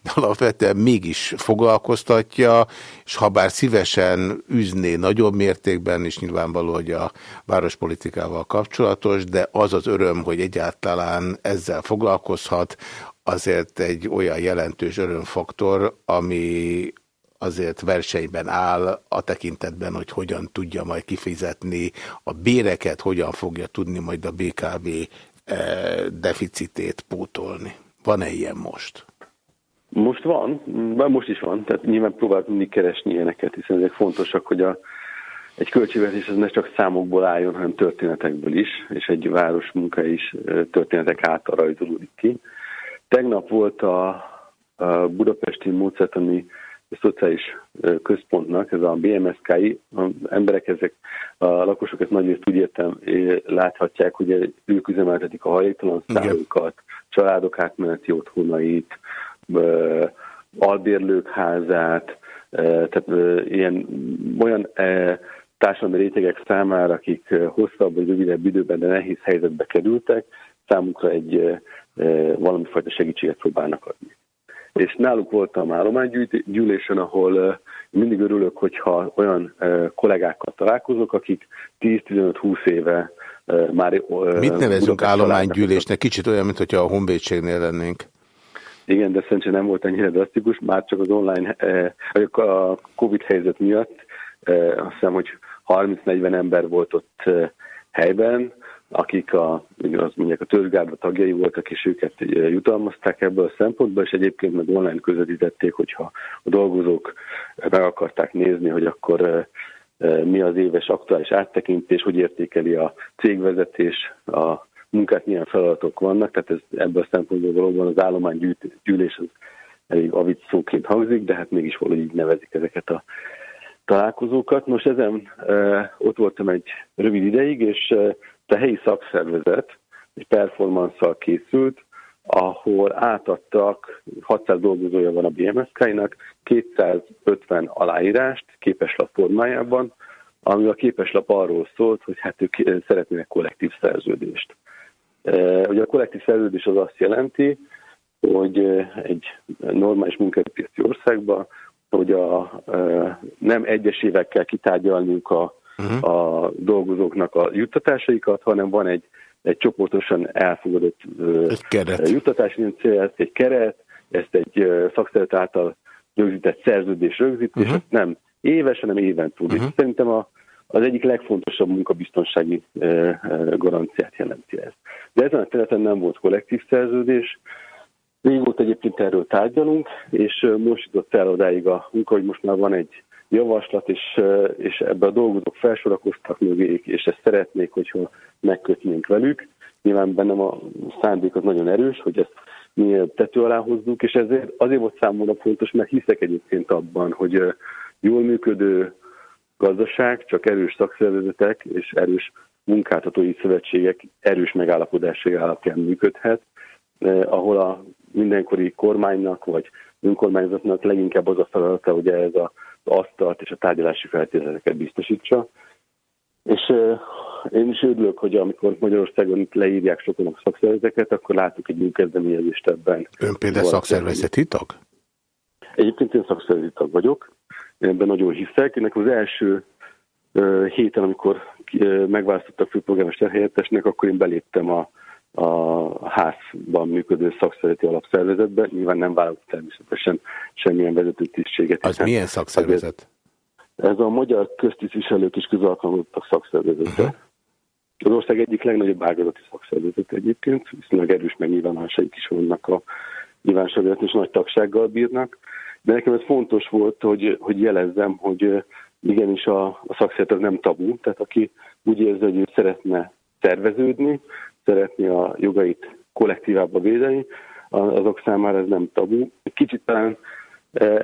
de alapvetően mégis foglalkoztatja, és ha bár szívesen üzné nagyobb mértékben, és nyilvánvaló, hogy a várospolitikával kapcsolatos, de az az öröm, hogy egyáltalán ezzel foglalkozhat, azért egy olyan jelentős örömfaktor, ami azért versenyben áll a tekintetben, hogy hogyan tudja majd kifizetni a béreket, hogyan fogja tudni majd a BKV eh, deficitét pótolni. Van-e ilyen most? Most van, most is van, tehát nyilván próbálunk mindig keresni ilyeneket, hiszen ezek fontosak, hogy a, egy költségvetés az ne csak számokból álljon, hanem történetekből is, és egy város munka is történetek által rajzolódik ki. Tegnap volt a, a budapesti módszertani szociális központnak, ez a BMSKI, az emberek ezek, a lakosok ezt nagyrészt úgy értem, láthatják, hogy ők üzemeltetik a hajléktalan szállókat, családok átmeneti otthonait, albérlők házát, tehát ilyen olyan társadalmi rétegek számára, akik hosszabb vagy rövidebb időben, de nehéz helyzetbe kerültek, számukra egy valamifajta segítséget próbálnak adni. és náluk voltam állománygyűlésen, ahol mindig örülök, hogyha olyan kollégákkal találkozok, akik 10-15-20 éve már... Mit nevezünk állománygyűlésnek? Kicsit olyan, mint hogyha a honvédségnél lennénk. Igen, de szerintem nem volt ennyire drasztikus, már csak az online, a Covid helyzet miatt azt hiszem, hogy 30-40 ember volt ott helyben, akik a, az mondják, a törzsgárda tagjai voltak, és őket jutalmazták ebből a szempontból, és egyébként meg online közvetítették, hogyha a dolgozók meg akarták nézni, hogy akkor mi az éves aktuális áttekintés, hogy értékeli a cégvezetés, a munkát, milyen feladatok vannak, tehát ez, ebből a szempontból valóban az állománygyűlés az elég avic szóként hangzik, de hát mégis valahogy így nevezik ezeket a találkozókat. Most ezen e, ott voltam egy rövid ideig, és e, a helyi szakszervezet egy performanszal készült, ahol átadtak, 600 dolgozója van a BMSK-nak, 250 aláírást képeslap formájában, ami a képeslap arról szólt, hogy hát ők szeretnének kollektív szerződést. Ugye a kollektív szerződés az azt jelenti, hogy egy normális munkaerőpiaci országban, hogy a, nem egyesével kitárgyalniuk a, uh-huh. a dolgozóknak a juttatásaikat, hanem van egy, egy csoportosan elfogadott egy keret. juttatási cél, egy keret, ezt egy szakszervezet által rögzített szerződés rögzít, uh-huh. és ezt nem éves, hanem éven túl. Uh-huh. Szerintem a, az egyik legfontosabb munkabiztonsági garanciát jelenti ez. De ezen a területen nem volt kollektív szerződés, Régóta egyébként erről tárgyalunk, és most jutott el odáig a munka, hogy most már van egy javaslat, és, és ebbe a dolgozók felsorakoztak mögék, és ezt szeretnék, hogyha megkötnénk velük. Nyilván bennem a szándék az nagyon erős, hogy ezt mi tető alá hozzuk, és ezért azért volt számomra fontos, mert hiszek egyébként abban, hogy jól működő gazdaság, csak erős szakszervezetek és erős munkáltatói szövetségek erős megállapodásai alapján működhet, eh, ahol a mindenkori kormánynak vagy önkormányzatnak leginkább az a feladata, hogy ez az asztalt és a tárgyalási feltételeket biztosítsa. És eh, én is örülök, hogy amikor Magyarországon leírják sokan a szakszervezeteket, akkor látok egy új kezdeményezést ebben. Ön például szakszervezeti tag? Egyébként én szakszervezeti tag vagyok, ebben nagyon hiszek. Ennek az első héten, amikor megválasztottak főpolgármester helyettesnek, akkor én beléptem a, a házban működő szakszervezeti alapszervezetbe. Nyilván nem vállalok természetesen semmilyen vezető tisztséget. Az milyen szakszervezet? Ez a magyar köztisztviselők és közalkalmazottak szakszervezete. Uh -huh. Az ország egyik legnagyobb ágazati szakszervezet egyébként, viszonylag erős megnyilvánulásaik is vannak a nyilvánosságban, és nagy tagsággal bírnak. De nekem ez fontos volt, hogy, hogy jelezzem, hogy igenis a, a szakszervezet nem tabu, tehát aki úgy érzi, hogy ő szeretne szerveződni, szeretné a jogait kollektívába védeni, azok számára ez nem tabu. Kicsit talán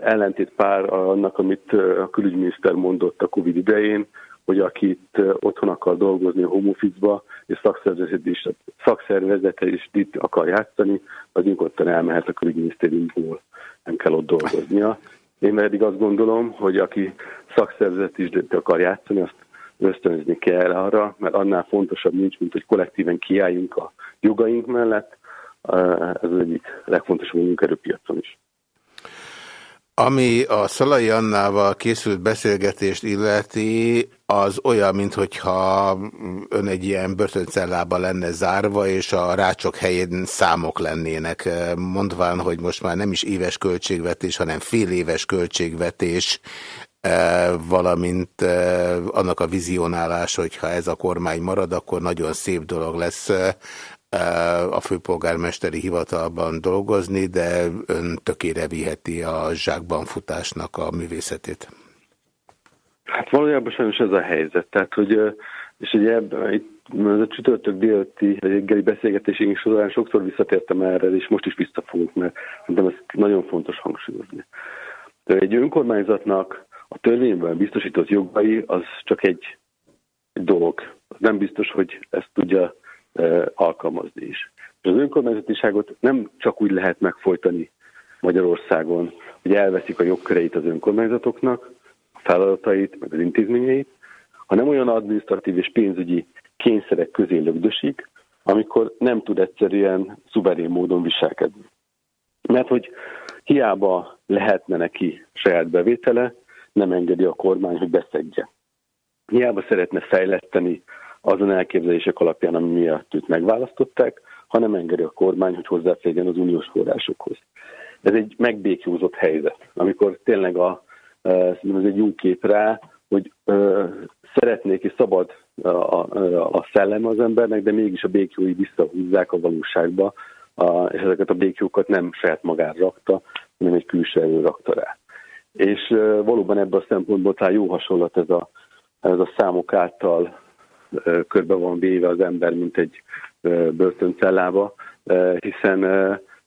ellentét pár annak, amit a külügyminiszter mondott a Covid idején, hogy akit otthon akar dolgozni a home office-ba, és szakszervezet is, szakszervezete is itt akar játszani, az nyugodtan elmehet a külügyminisztériumból, nem kell ott dolgoznia. Én pedig azt gondolom, hogy aki szakszervezet is akar játszani, azt ösztönözni kell arra, mert annál fontosabb nincs, mint hogy kollektíven kiálljunk a jogaink mellett. Ez az egyik legfontosabb munkerőpiacon is. Ami a Szalai Annával készült beszélgetést illeti, az olyan, mintha ön egy ilyen börtöncellába lenne zárva, és a rácsok helyén számok lennének, mondván, hogy most már nem is éves költségvetés, hanem fél éves költségvetés, e, valamint e, annak a vizionálás, hogyha ez a kormány marad, akkor nagyon szép dolog lesz a főpolgármesteri hivatalban dolgozni, de ön tökére viheti a zsákban futásnak a művészetét. Hát valójában sajnos ez a helyzet. Tehát, hogy, és ugye ebben, itt ez a csütörtök délti reggeli beszélgetésünk során sokszor visszatértem erre, és most is vissza fogunk, mert szerintem ez nagyon fontos hangsúlyozni. De egy önkormányzatnak a törvényben biztosított jogai az csak egy, egy dolog. Nem biztos, hogy ezt tudja alkalmazni is. És az önkormányzatiságot nem csak úgy lehet megfojtani Magyarországon, hogy elveszik a jogköreit az önkormányzatoknak, a feladatait, meg az intézményeit, hanem olyan adminisztratív és pénzügyi kényszerek közé lögdösik, amikor nem tud egyszerűen szuverén módon viselkedni. Mert hogy hiába lehetne neki saját bevétele, nem engedi a kormány, hogy beszedje. Hiába szeretne fejleszteni azon elképzelések alapján, ami miatt őt megválasztották, hanem engedi a kormány, hogy hozzáférjen az uniós forrásokhoz. Ez egy megbékjózott helyzet, amikor tényleg a, ez egy jó kép rá, hogy ö, szeretnék és szabad a, a, a szellem az embernek, de mégis a békjói visszahúzzák a valóságba, a, és ezeket a békjókat nem saját magára rakta, hanem egy külső erő rakta rá. És ö, valóban ebből a szempontból talán jó hasonlat ez a, ez a számok által körbe van véve az ember, mint egy börtöncellába, hiszen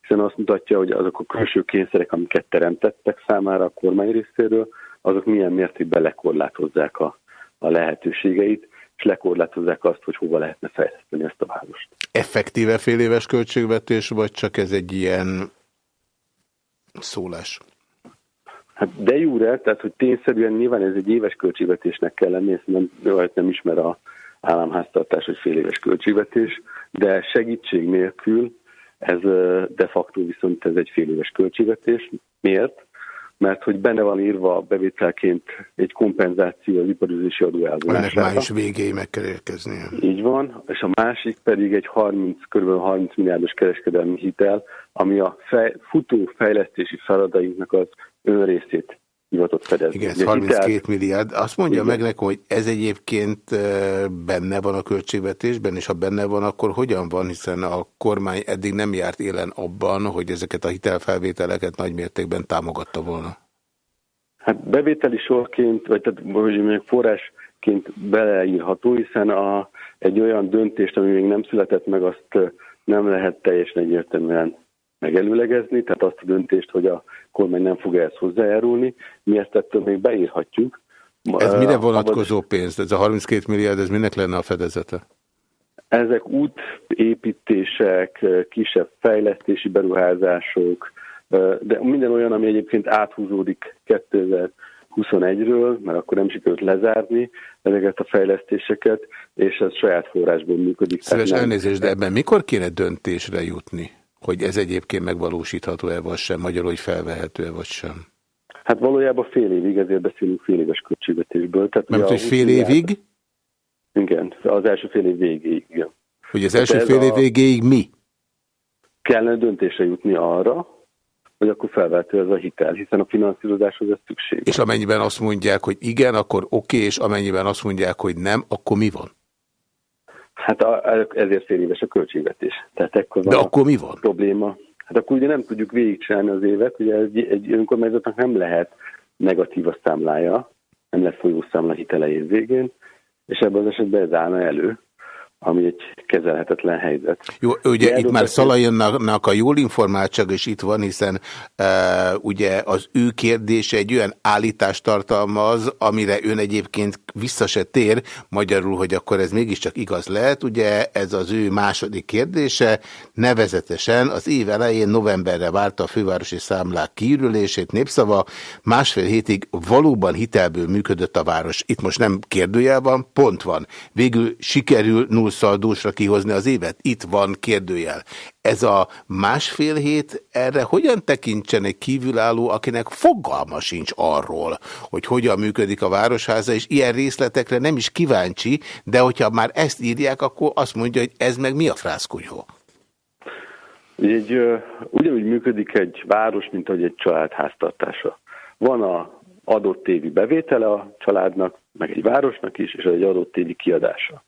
hiszen azt mutatja, hogy azok a külső kényszerek, amiket teremtettek számára a kormány részéről, azok milyen mértékben lekorlátozzák a, a lehetőségeit, és lekorlátozzák azt, hogy hova lehetne fejleszteni ezt a várost. Effektíve fél éves költségvetés, vagy csak ez egy ilyen szólás? Hát de jóre, tehát hogy tényszerűen nyilván ez egy éves költségvetésnek kell lenni, ezt nem, nem ismer a államháztartás, hogy fél éves költségvetés, de segítség nélkül ez de facto viszont ez egy fél éves költségvetés. Miért? Mert hogy benne van írva bevételként egy kompenzáció az iparüzési adó elvonására. Ennek május végéig meg kell érkeznie. Így van, és a másik pedig egy 30, kb. 30 milliárdos kereskedelmi hitel, ami a fej, futó fejlesztési feladainknak az önrészét hivatott fedezni. Igen, ez 32 hitel... milliárd. Azt mondja Igen. meg nekem, hogy ez egyébként benne van a költségvetésben, és ha benne van, akkor hogyan van, hiszen a kormány eddig nem járt élen abban, hogy ezeket a hitelfelvételeket nagymértékben támogatta volna. Hát bevételi sorként, vagy tehát, hogy mondjuk forrásként beleírható, hiszen a, egy olyan döntést, ami még nem született meg, azt nem lehet teljesen egyértelműen megelőlegezni, tehát azt a döntést, hogy a kormány nem fog ehhez hozzájárulni, mi ezt ettől még beírhatjuk. Ez mire vonatkozó pénz? Ez a 32 milliárd, ez minek lenne a fedezete? Ezek útépítések, kisebb fejlesztési beruházások, de minden olyan, ami egyébként áthúzódik 2021-ről, mert akkor nem sikerült lezárni ezeket a fejlesztéseket, és ez saját forrásból működik. Szíves elnézést, de ebben mikor kéne döntésre jutni? Hogy ez egyébként megvalósítható-e vagy sem, magyarul, hogy felvehető-e vagy sem? Hát valójában fél évig, ezért beszélünk fél éves költségvetésből. Tehát Mert hogy fél évig? Igen, az első fél év végéig, igen. Hogy az első fél év végéig mi? Kellene döntésre jutni arra, hogy akkor felvehető ez a hitel, hiszen a finanszírozáshoz ez szükség. És amennyiben azt mondják, hogy igen, akkor oké, okay, és amennyiben azt mondják, hogy nem, akkor mi van? Hát a, ezért fél éves a költségvetés. Tehát ekkor De akkor mi van? Probléma. Hát akkor ugye nem tudjuk végigcsinálni az évet, ugye egy, egy önkormányzatnak nem lehet negatív a számlája, nem lesz folyószámla hitele év végén, és ebben az esetben ez állna elő, ami egy kezelhetetlen helyzet. Jó, ugye itt már Szalajonnak a jól informáltság is itt van, hiszen e, ugye az ő kérdése egy olyan állítást tartalmaz, amire ön egyébként vissza se tér, magyarul, hogy akkor ez mégiscsak igaz lehet, ugye ez az ő második kérdése, nevezetesen az év elején novemberre várta a fővárosi számlák kiürülését, népszava, másfél hétig valóban hitelből működött a város. Itt most nem kérdőjel van, pont van. Végül sikerül 0 mínuszszaldósra kihozni az évet? Itt van kérdőjel. Ez a másfél hét erre hogyan tekintsen egy kívülálló, akinek fogalma sincs arról, hogy hogyan működik a Városháza, és ilyen részletekre nem is kíváncsi, de hogyha már ezt írják, akkor azt mondja, hogy ez meg mi a frászkunyó? Egy, ugyanúgy működik egy város, mint ahogy egy család háztartása. Van a adott évi bevétele a családnak, meg egy városnak is, és egy adott évi kiadása.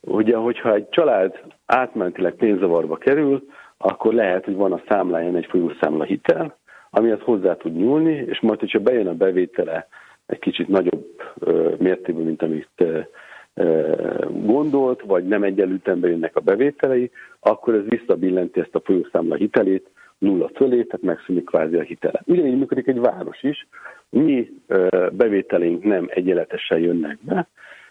Ugye, hogyha egy család átmentileg pénzavarba kerül, akkor lehet, hogy van a számláján egy folyószámla hitel, amihez hozzá tud nyúlni, és majd, hogyha bejön a bevétele egy kicsit nagyobb mértékben, mint amit gondolt, vagy nem egyenlőten bejönnek a bevételei, akkor ez visszabillenti ezt a folyószámla hitelét nulla fölé, tehát megszűnik kvázi a hitele. Ugyanígy működik egy város is. Mi bevételeink nem egyenletesen jönnek be,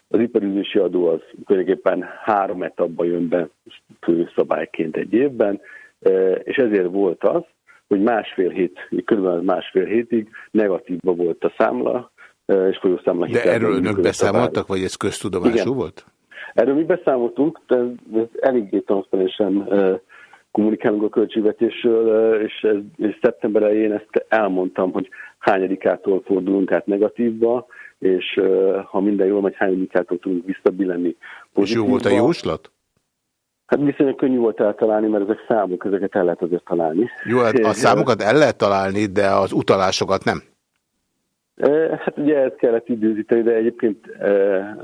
az iparüzési adó az tulajdonképpen három etapba jön be főszabályként egy évben, e, és ezért volt az, hogy másfél hét, kb. másfél hétig negatívba volt a számla, e, és folyószámla De erről önök beszámoltak, vagy ez köztudomású Igen. volt? Erről mi beszámoltunk, de ez eléggé transzparensen e, kommunikálunk a költségvetésről, és, ez, és szeptember elején ezt elmondtam, hogy hányadikától fordulunk át negatívba, és ha minden jól megy, hányadikától tudunk visszabillenni És jó volt a jóslat? Hát viszonylag könnyű volt eltalálni, mert ezek számok, ezeket el lehet azért találni. Jó, hát a számokat el lehet találni, de az utalásokat nem. Hát ugye ezt kellett időzíteni, de egyébként...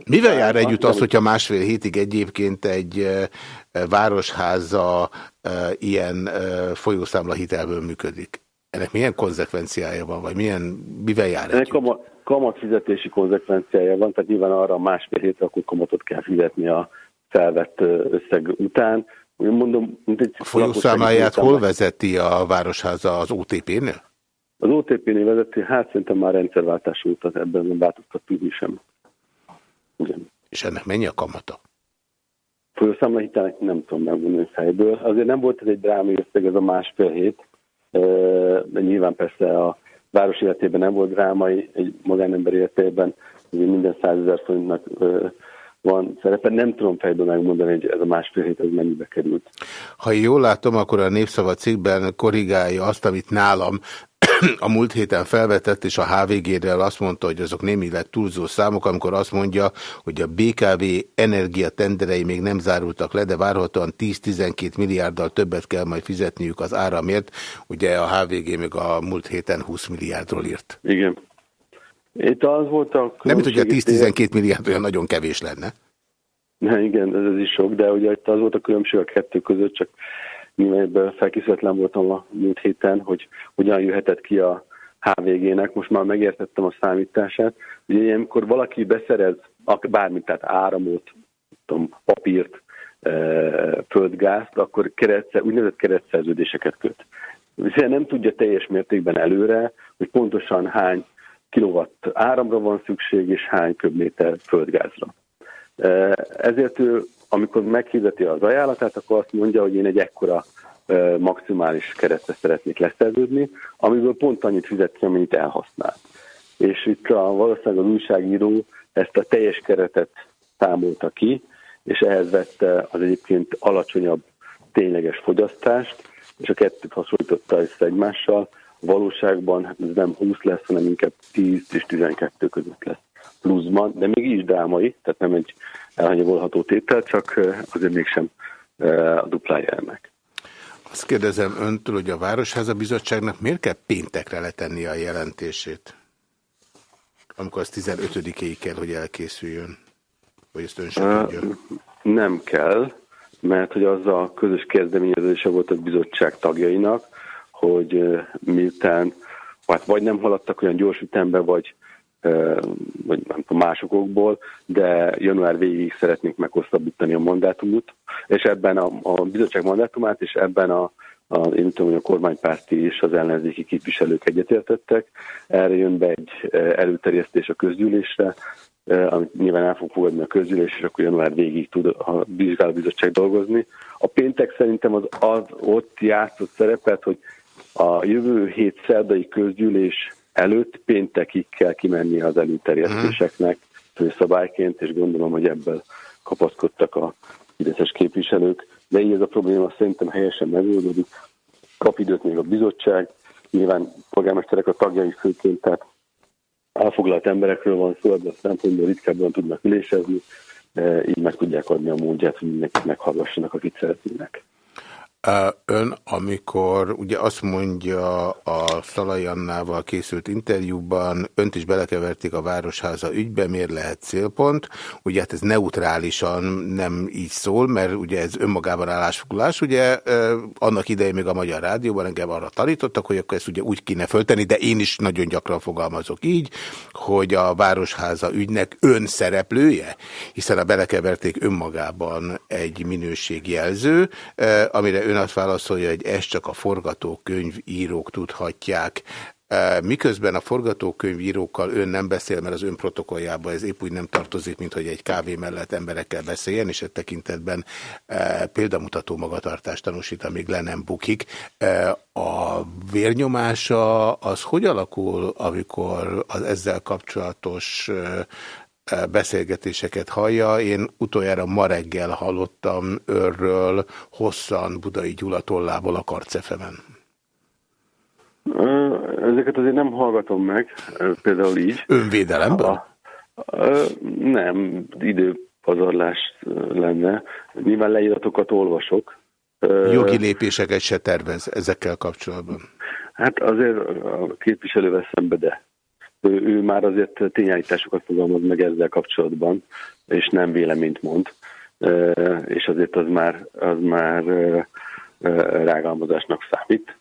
Mivel jár együtt az, hogyha másfél hétig egyébként egy városháza ilyen folyószámla hitelből működik? Ennek milyen konzekvenciája van, vagy milyen, mivel jár Ennek kama, kamatfizetési konzekvenciája van, tehát nyilván arra másfél hétre akkor kamatot kell fizetni a felvett összeg után. Mondom, mint egy a folyószámláját hol vezeti a Városháza az OTP-nél? Az OTP-nél vezeti, hát szerintem már rendszerváltás óta ebben nem változtattunk sem. Igen. És ennek mennyi a kamata? Folyószámla hitelnek nem tudom megmondani fejből. Azért nem volt ez egy drámai összeg, ez a másfél hét, de nyilván persze a város életében nem volt drámai, egy magánember életében minden százezer forintnak van szerepe. Nem tudom fejből megmondani, hogy ez a másfél hét ez mennyibe került. Ha jól látom, akkor a Népszava cikkben korrigálja azt, amit nálam a múlt héten felvetett, és a HVG-rel azt mondta, hogy azok némileg túlzó számok, amikor azt mondja, hogy a BKV energiatenderei még nem zárultak le, de várhatóan 10-12 milliárddal többet kell majd fizetniük az áramért. Ugye a HVG még a múlt héten 20 milliárdról írt. Igen. Itt az volt a Nem, mint hogy a 10-12 milliárd olyan nagyon kevés lenne. Ne, igen, ez, ez is sok, de ugye itt az volt a különbség a kettő között, csak mivel felkészületlen voltam a múlt héten, hogy hogyan jöhetett ki a HVG-nek, most már megértettem a számítását. Ugye ilyenkor valaki beszerez bármit, tehát áramot, tudom, papírt, e, földgázt, akkor keretsze, úgynevezett keretszerződéseket köt. Viszont nem tudja teljes mértékben előre, hogy pontosan hány kilowatt áramra van szükség, és hány köbméter földgázra. E, ezért ő amikor meghirdeti az ajánlatát, akkor azt mondja, hogy én egy ekkora maximális keretre szeretnék leszerződni, amiből pont annyit fizet ki, amennyit elhasznál. És itt a, valószínűleg az újságíró ezt a teljes keretet számolta ki, és ehhez vette az egyébként alacsonyabb tényleges fogyasztást, és a kettőt hasonlította össze egymással. Valóságban hát ez nem 20 lesz, hanem inkább 10 és 12 között lesz pluszban, de még is drámai, tehát nem egy elhanyagolható tétel, csak azért mégsem a duplája ennek. Azt kérdezem öntől, hogy a Városháza Bizottságnak miért kell péntekre letenni a jelentését? Amikor az 15-éig kell, hogy elkészüljön? Vagy ezt ön sem tudja? Nem kell, mert hogy az a közös kezdeményezése volt a bizottság tagjainak, hogy miután hát vagy nem haladtak olyan gyors ütembe, vagy vagy nem tudom, másokból, de január végig szeretnénk meghosszabbítani a mandátumot, és ebben a, a bizottság mandátumát, és ebben a, a, én tudom, hogy a kormánypárti és az ellenzéki képviselők egyetértettek. Erre jön be egy előterjesztés a közgyűlésre, amit nyilván el fog fogadni a közgyűlés, és akkor január végig tud a vizsgálóbizottság dolgozni. A péntek szerintem az, az ott játszott szerepet, hogy a jövő hét szerdai közgyűlés előtt péntekig kell kimenni az előterjesztéseknek főszabályként, és gondolom, hogy ebből kapaszkodtak a fideszes képviselők, de így ez a probléma szerintem helyesen megoldódik. Kap időt még a bizottság, nyilván polgármesterek a tagjai főként, tehát elfoglalt emberekről van szó, ebben a szempontból ritkábban tudnak ülésezni, így meg tudják adni a módját, hogy mindenkit meghallgassanak, akit szeretnének. Ön, amikor ugye azt mondja a Szalai Annával készült interjúban, önt is belekeverték a Városháza ügybe, miért lehet célpont? Ugye hát ez neutrálisan nem így szól, mert ugye ez önmagában állásfoglalás, ugye annak idején még a Magyar Rádióban engem arra tanítottak, hogy akkor ezt ugye úgy kéne föltenni, de én is nagyon gyakran fogalmazok így, hogy a Városháza ügynek ön szereplője, hiszen a belekeverték önmagában egy minőségjelző, amire ön ön azt válaszolja, hogy ezt csak a forgatókönyvírók tudhatják. E, miközben a forgatókönyvírókkal ön nem beszél, mert az ön protokolljában ez épp úgy nem tartozik, mint hogy egy kávé mellett emberekkel beszéljen, és egy tekintetben e, példamutató magatartást tanúsít, amíg le nem bukik. E, a vérnyomása az hogy alakul, amikor az ezzel kapcsolatos beszélgetéseket hallja. Én utoljára ma reggel hallottam őrről hosszan Budai Gyula tollából a karcefemen. Ezeket azért nem hallgatom meg, például így. Önvédelemből? A, a, nem, időpazarlás lenne. Nyilván leíratokat olvasok. Jogi lépéseket se tervez ezekkel kapcsolatban? Hát azért a képviselővel szembe, de ő, ő már azért tényállításokat fogalmaz meg ezzel kapcsolatban, és nem véleményt mond, és azért az már, az már rágalmazásnak számít.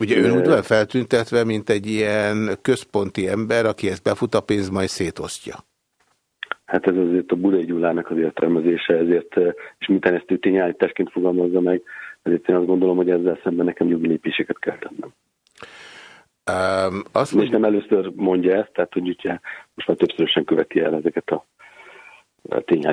Ugye ön úgy van feltüntetve, mint egy ilyen központi ember, aki ezt befut a pénzt, majd szétosztja. Hát ez azért a Budai Gyulának az értelmezése, ezért, és mintán ezt ő tényállításként fogalmazza meg, ezért én azt gondolom, hogy ezzel szemben nekem jogi lépéseket kell tennem. Um, azt és nem először mondja ezt, tehát hogy ugye most már többszörösen követi el ezeket a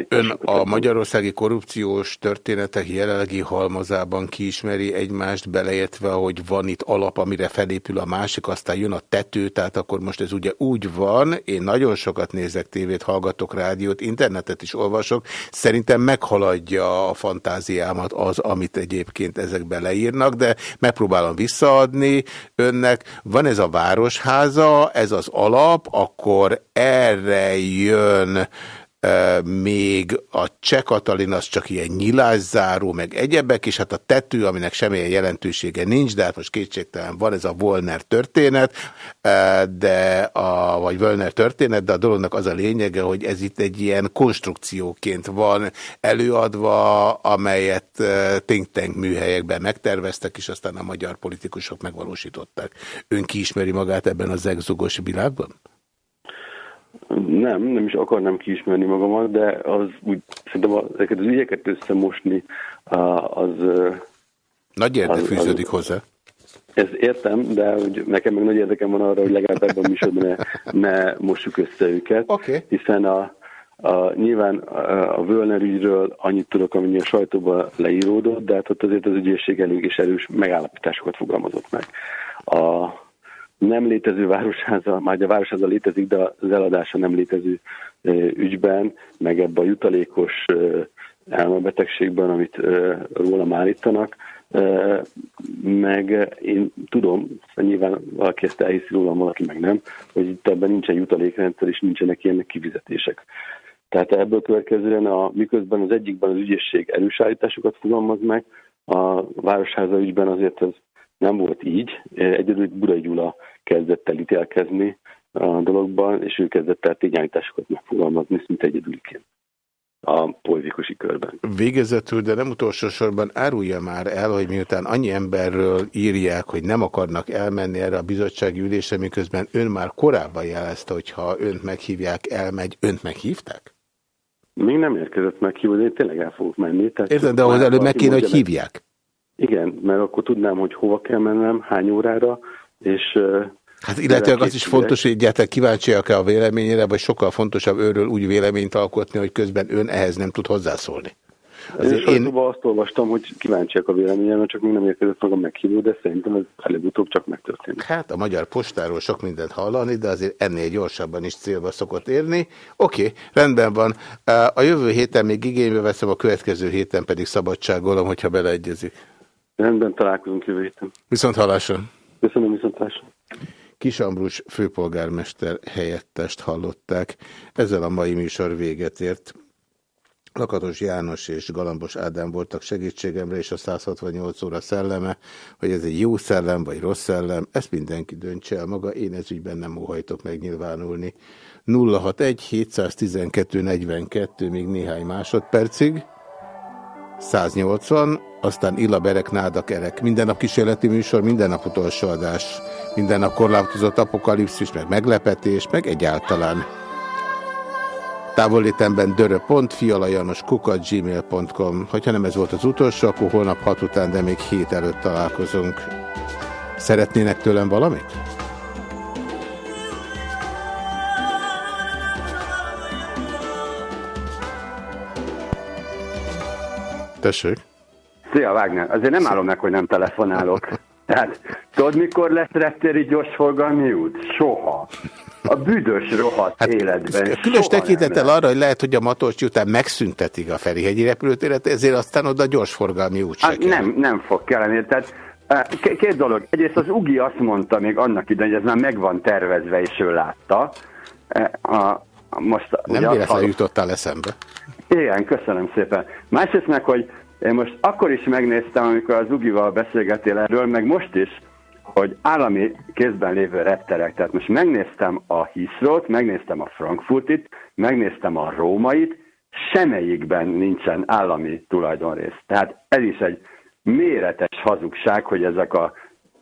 Ön a magyarországi korrupciós történetek jelenlegi halmazában kiismeri egymást, beleértve, hogy van itt alap, amire felépül a másik, aztán jön a tető, tehát akkor most ez ugye úgy van, én nagyon sokat nézek tévét, hallgatok rádiót, internetet is olvasok, szerintem meghaladja a fantáziámat az, amit egyébként ezekben leírnak, de megpróbálom visszaadni önnek. Van ez a városháza, ez az alap, akkor erre jön még a Cseh Katalin az csak ilyen nyilászáró, meg egyebek, és hát a tető, aminek semmilyen jelentősége nincs, de hát most kétségtelen van ez a Volner történet, de a, vagy Volner történet, de a dolognak az a lényege, hogy ez itt egy ilyen konstrukcióként van előadva, amelyet think tank műhelyekben megterveztek, és aztán a magyar politikusok megvalósították. Ön kiismeri magát ebben az egzogos világban? Nem, nem is akarnám kiismerni magamat, de az úgy, szerintem ezeket az ügyeket összemosni, az... Nagy érde fűződik hozzá. Ez értem, de hogy nekem meg nagy érdekem van arra, hogy legalább ebben a műsorban ne, ne mossuk össze őket, okay. hiszen a, a, nyilván a, a Völner ügyről annyit tudok, amennyi a sajtóban leíródott, de hát ott azért az ügyészség elég és erős megállapításokat fogalmazott meg. A, nem létező városháza, már a városháza létezik, de az eladása nem létező ügyben, meg ebbe a jutalékos elmebetegségben, amit rólam állítanak, meg én tudom, nyilván valaki ezt elhiszi rólam, valaki meg nem, hogy itt ebben nincsen jutalékrendszer, és nincsenek ilyenek kifizetések. Tehát ebből következően a, miközben az egyikben az ügyészség erős állításokat fogalmaz meg, a Városháza ügyben azért ez nem volt így. Egyedül Budai Gyula kezdett el ítélkezni a dologban, és ő kezdett el tényállításokat megfogalmazni, szinte egyedüliként a politikusi körben. Végezetül, de nem utolsó sorban árulja már el, hogy miután annyi emberről írják, hogy nem akarnak elmenni erre a bizottsági ülésre, miközben ön már korábban jelezte, hogy ha önt meghívják, elmegy, önt meghívták? Még nem érkezett meghívó, de én tényleg el fogok menni. Értem, de ahhoz előbb meg kéne, hogy hívják. Igen, mert akkor tudnám, hogy hova kell mennem, hány órára, és... Hát illetve az is fontos, hogy egyáltalán kíváncsiak-e a véleményére, vagy sokkal fontosabb őről úgy véleményt alkotni, hogy közben ön ehhez nem tud hozzászólni. Azért én, én azt olvastam, hogy kíváncsiak a véleményemre, csak még nem érkezett meg a meghívó, de szerintem ez előbb-utóbb csak megtörténik. Hát a magyar postáról sok mindent hallani, de azért ennél gyorsabban is célba szokott érni. Oké, okay, rendben van. A jövő héten még igénybe veszem, a következő héten pedig szabadságolom, hogyha beleegyezik. Rendben, találkozunk jövő héten. Viszont hallásra. Köszönöm, viszont hallásra. Kis Ambrus főpolgármester helyettest hallották. Ezzel a mai műsor véget ért. Lakatos János és Galambos Ádám voltak segítségemre, és a 168 óra szelleme, hogy ez egy jó szellem vagy rossz szellem, ezt mindenki döntse el maga, én ez ügyben nem óhajtok megnyilvánulni. 061 712 42 még néhány másodpercig, 180, aztán Illa Berek, Náda Kerek. Minden nap kísérleti műsor, minden nap utolsó adás. Minden nap korlátozott apokalipszis, meg meglepetés, meg egyáltalán. Távollétemben kukat gmail.com Hogyha nem ez volt az utolsó, akkor holnap hat után, de még hét előtt találkozunk. Szeretnének tőlem valamit? Tessék? Szia, Wagner. Azért nem állom meg, hogy nem telefonálok. Tehát tudod, mikor lesz reptéri gyorsforgalmi út? Soha. a büdös rohadt hát, életben. Különös tekintettel arra, hogy lehet, hogy a Matolcsi után megszüntetik a Ferihegyi repülőtéret, ezért aztán oda gyorsforgalmi út hát Nem, nem fog kelleni. Tehát Két dolog. Egyrészt az Ugi azt mondta még annak idején, hogy ez már meg van tervezve, és ő látta. A, most, Nem véletlenül jutottál eszembe. Igen, köszönöm szépen. Másrészt meg, hogy én most akkor is megnéztem, amikor az Ugival beszélgetél erről, meg most is, hogy állami kézben lévő repterek, tehát most megnéztem a Heathrow-t, megnéztem a Frankfurtit, megnéztem a Rómait, semmelyikben nincsen állami tulajdonrész. Tehát ez is egy méretes hazugság, hogy ezek a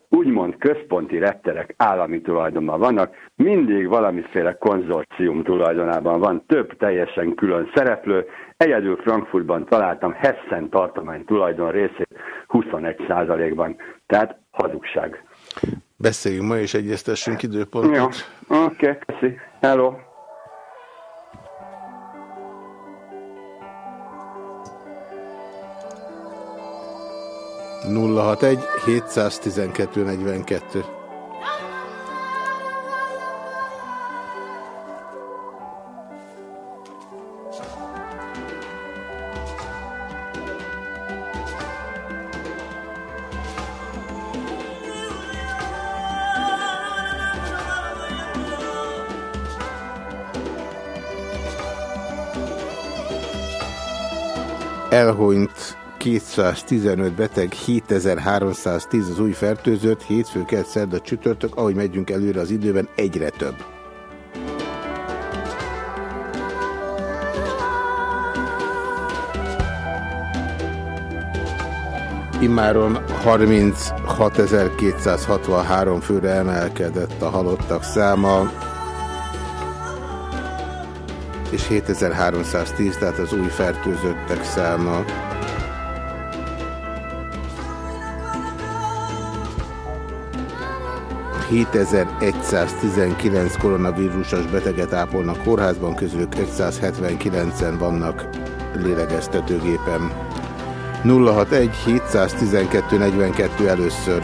úgymond központi repterek állami tulajdonban vannak, mindig valamiféle konzorcium tulajdonában van, több teljesen külön szereplő. Egyedül Frankfurtban találtam Hessen tartomány tulajdon részét 21%-ban. Tehát hazugság. Beszéljünk ma és egyeztessünk időpontot. Jó, oké, okay, köszi. Hello. 061 712 42. elhunyt 215 beteg, 7310 az új fertőzött, hétfő, kelt, szerda, csütörtök, ahogy megyünk előre az időben, egyre több. Immáron 36.263 főre emelkedett a halottak száma, és 7310, tehát az új fertőzöttek száma. 7119 koronavírusos beteget ápolnak kórházban, közülük 579-en vannak lélegeztetőgépen. 061 712 42 először.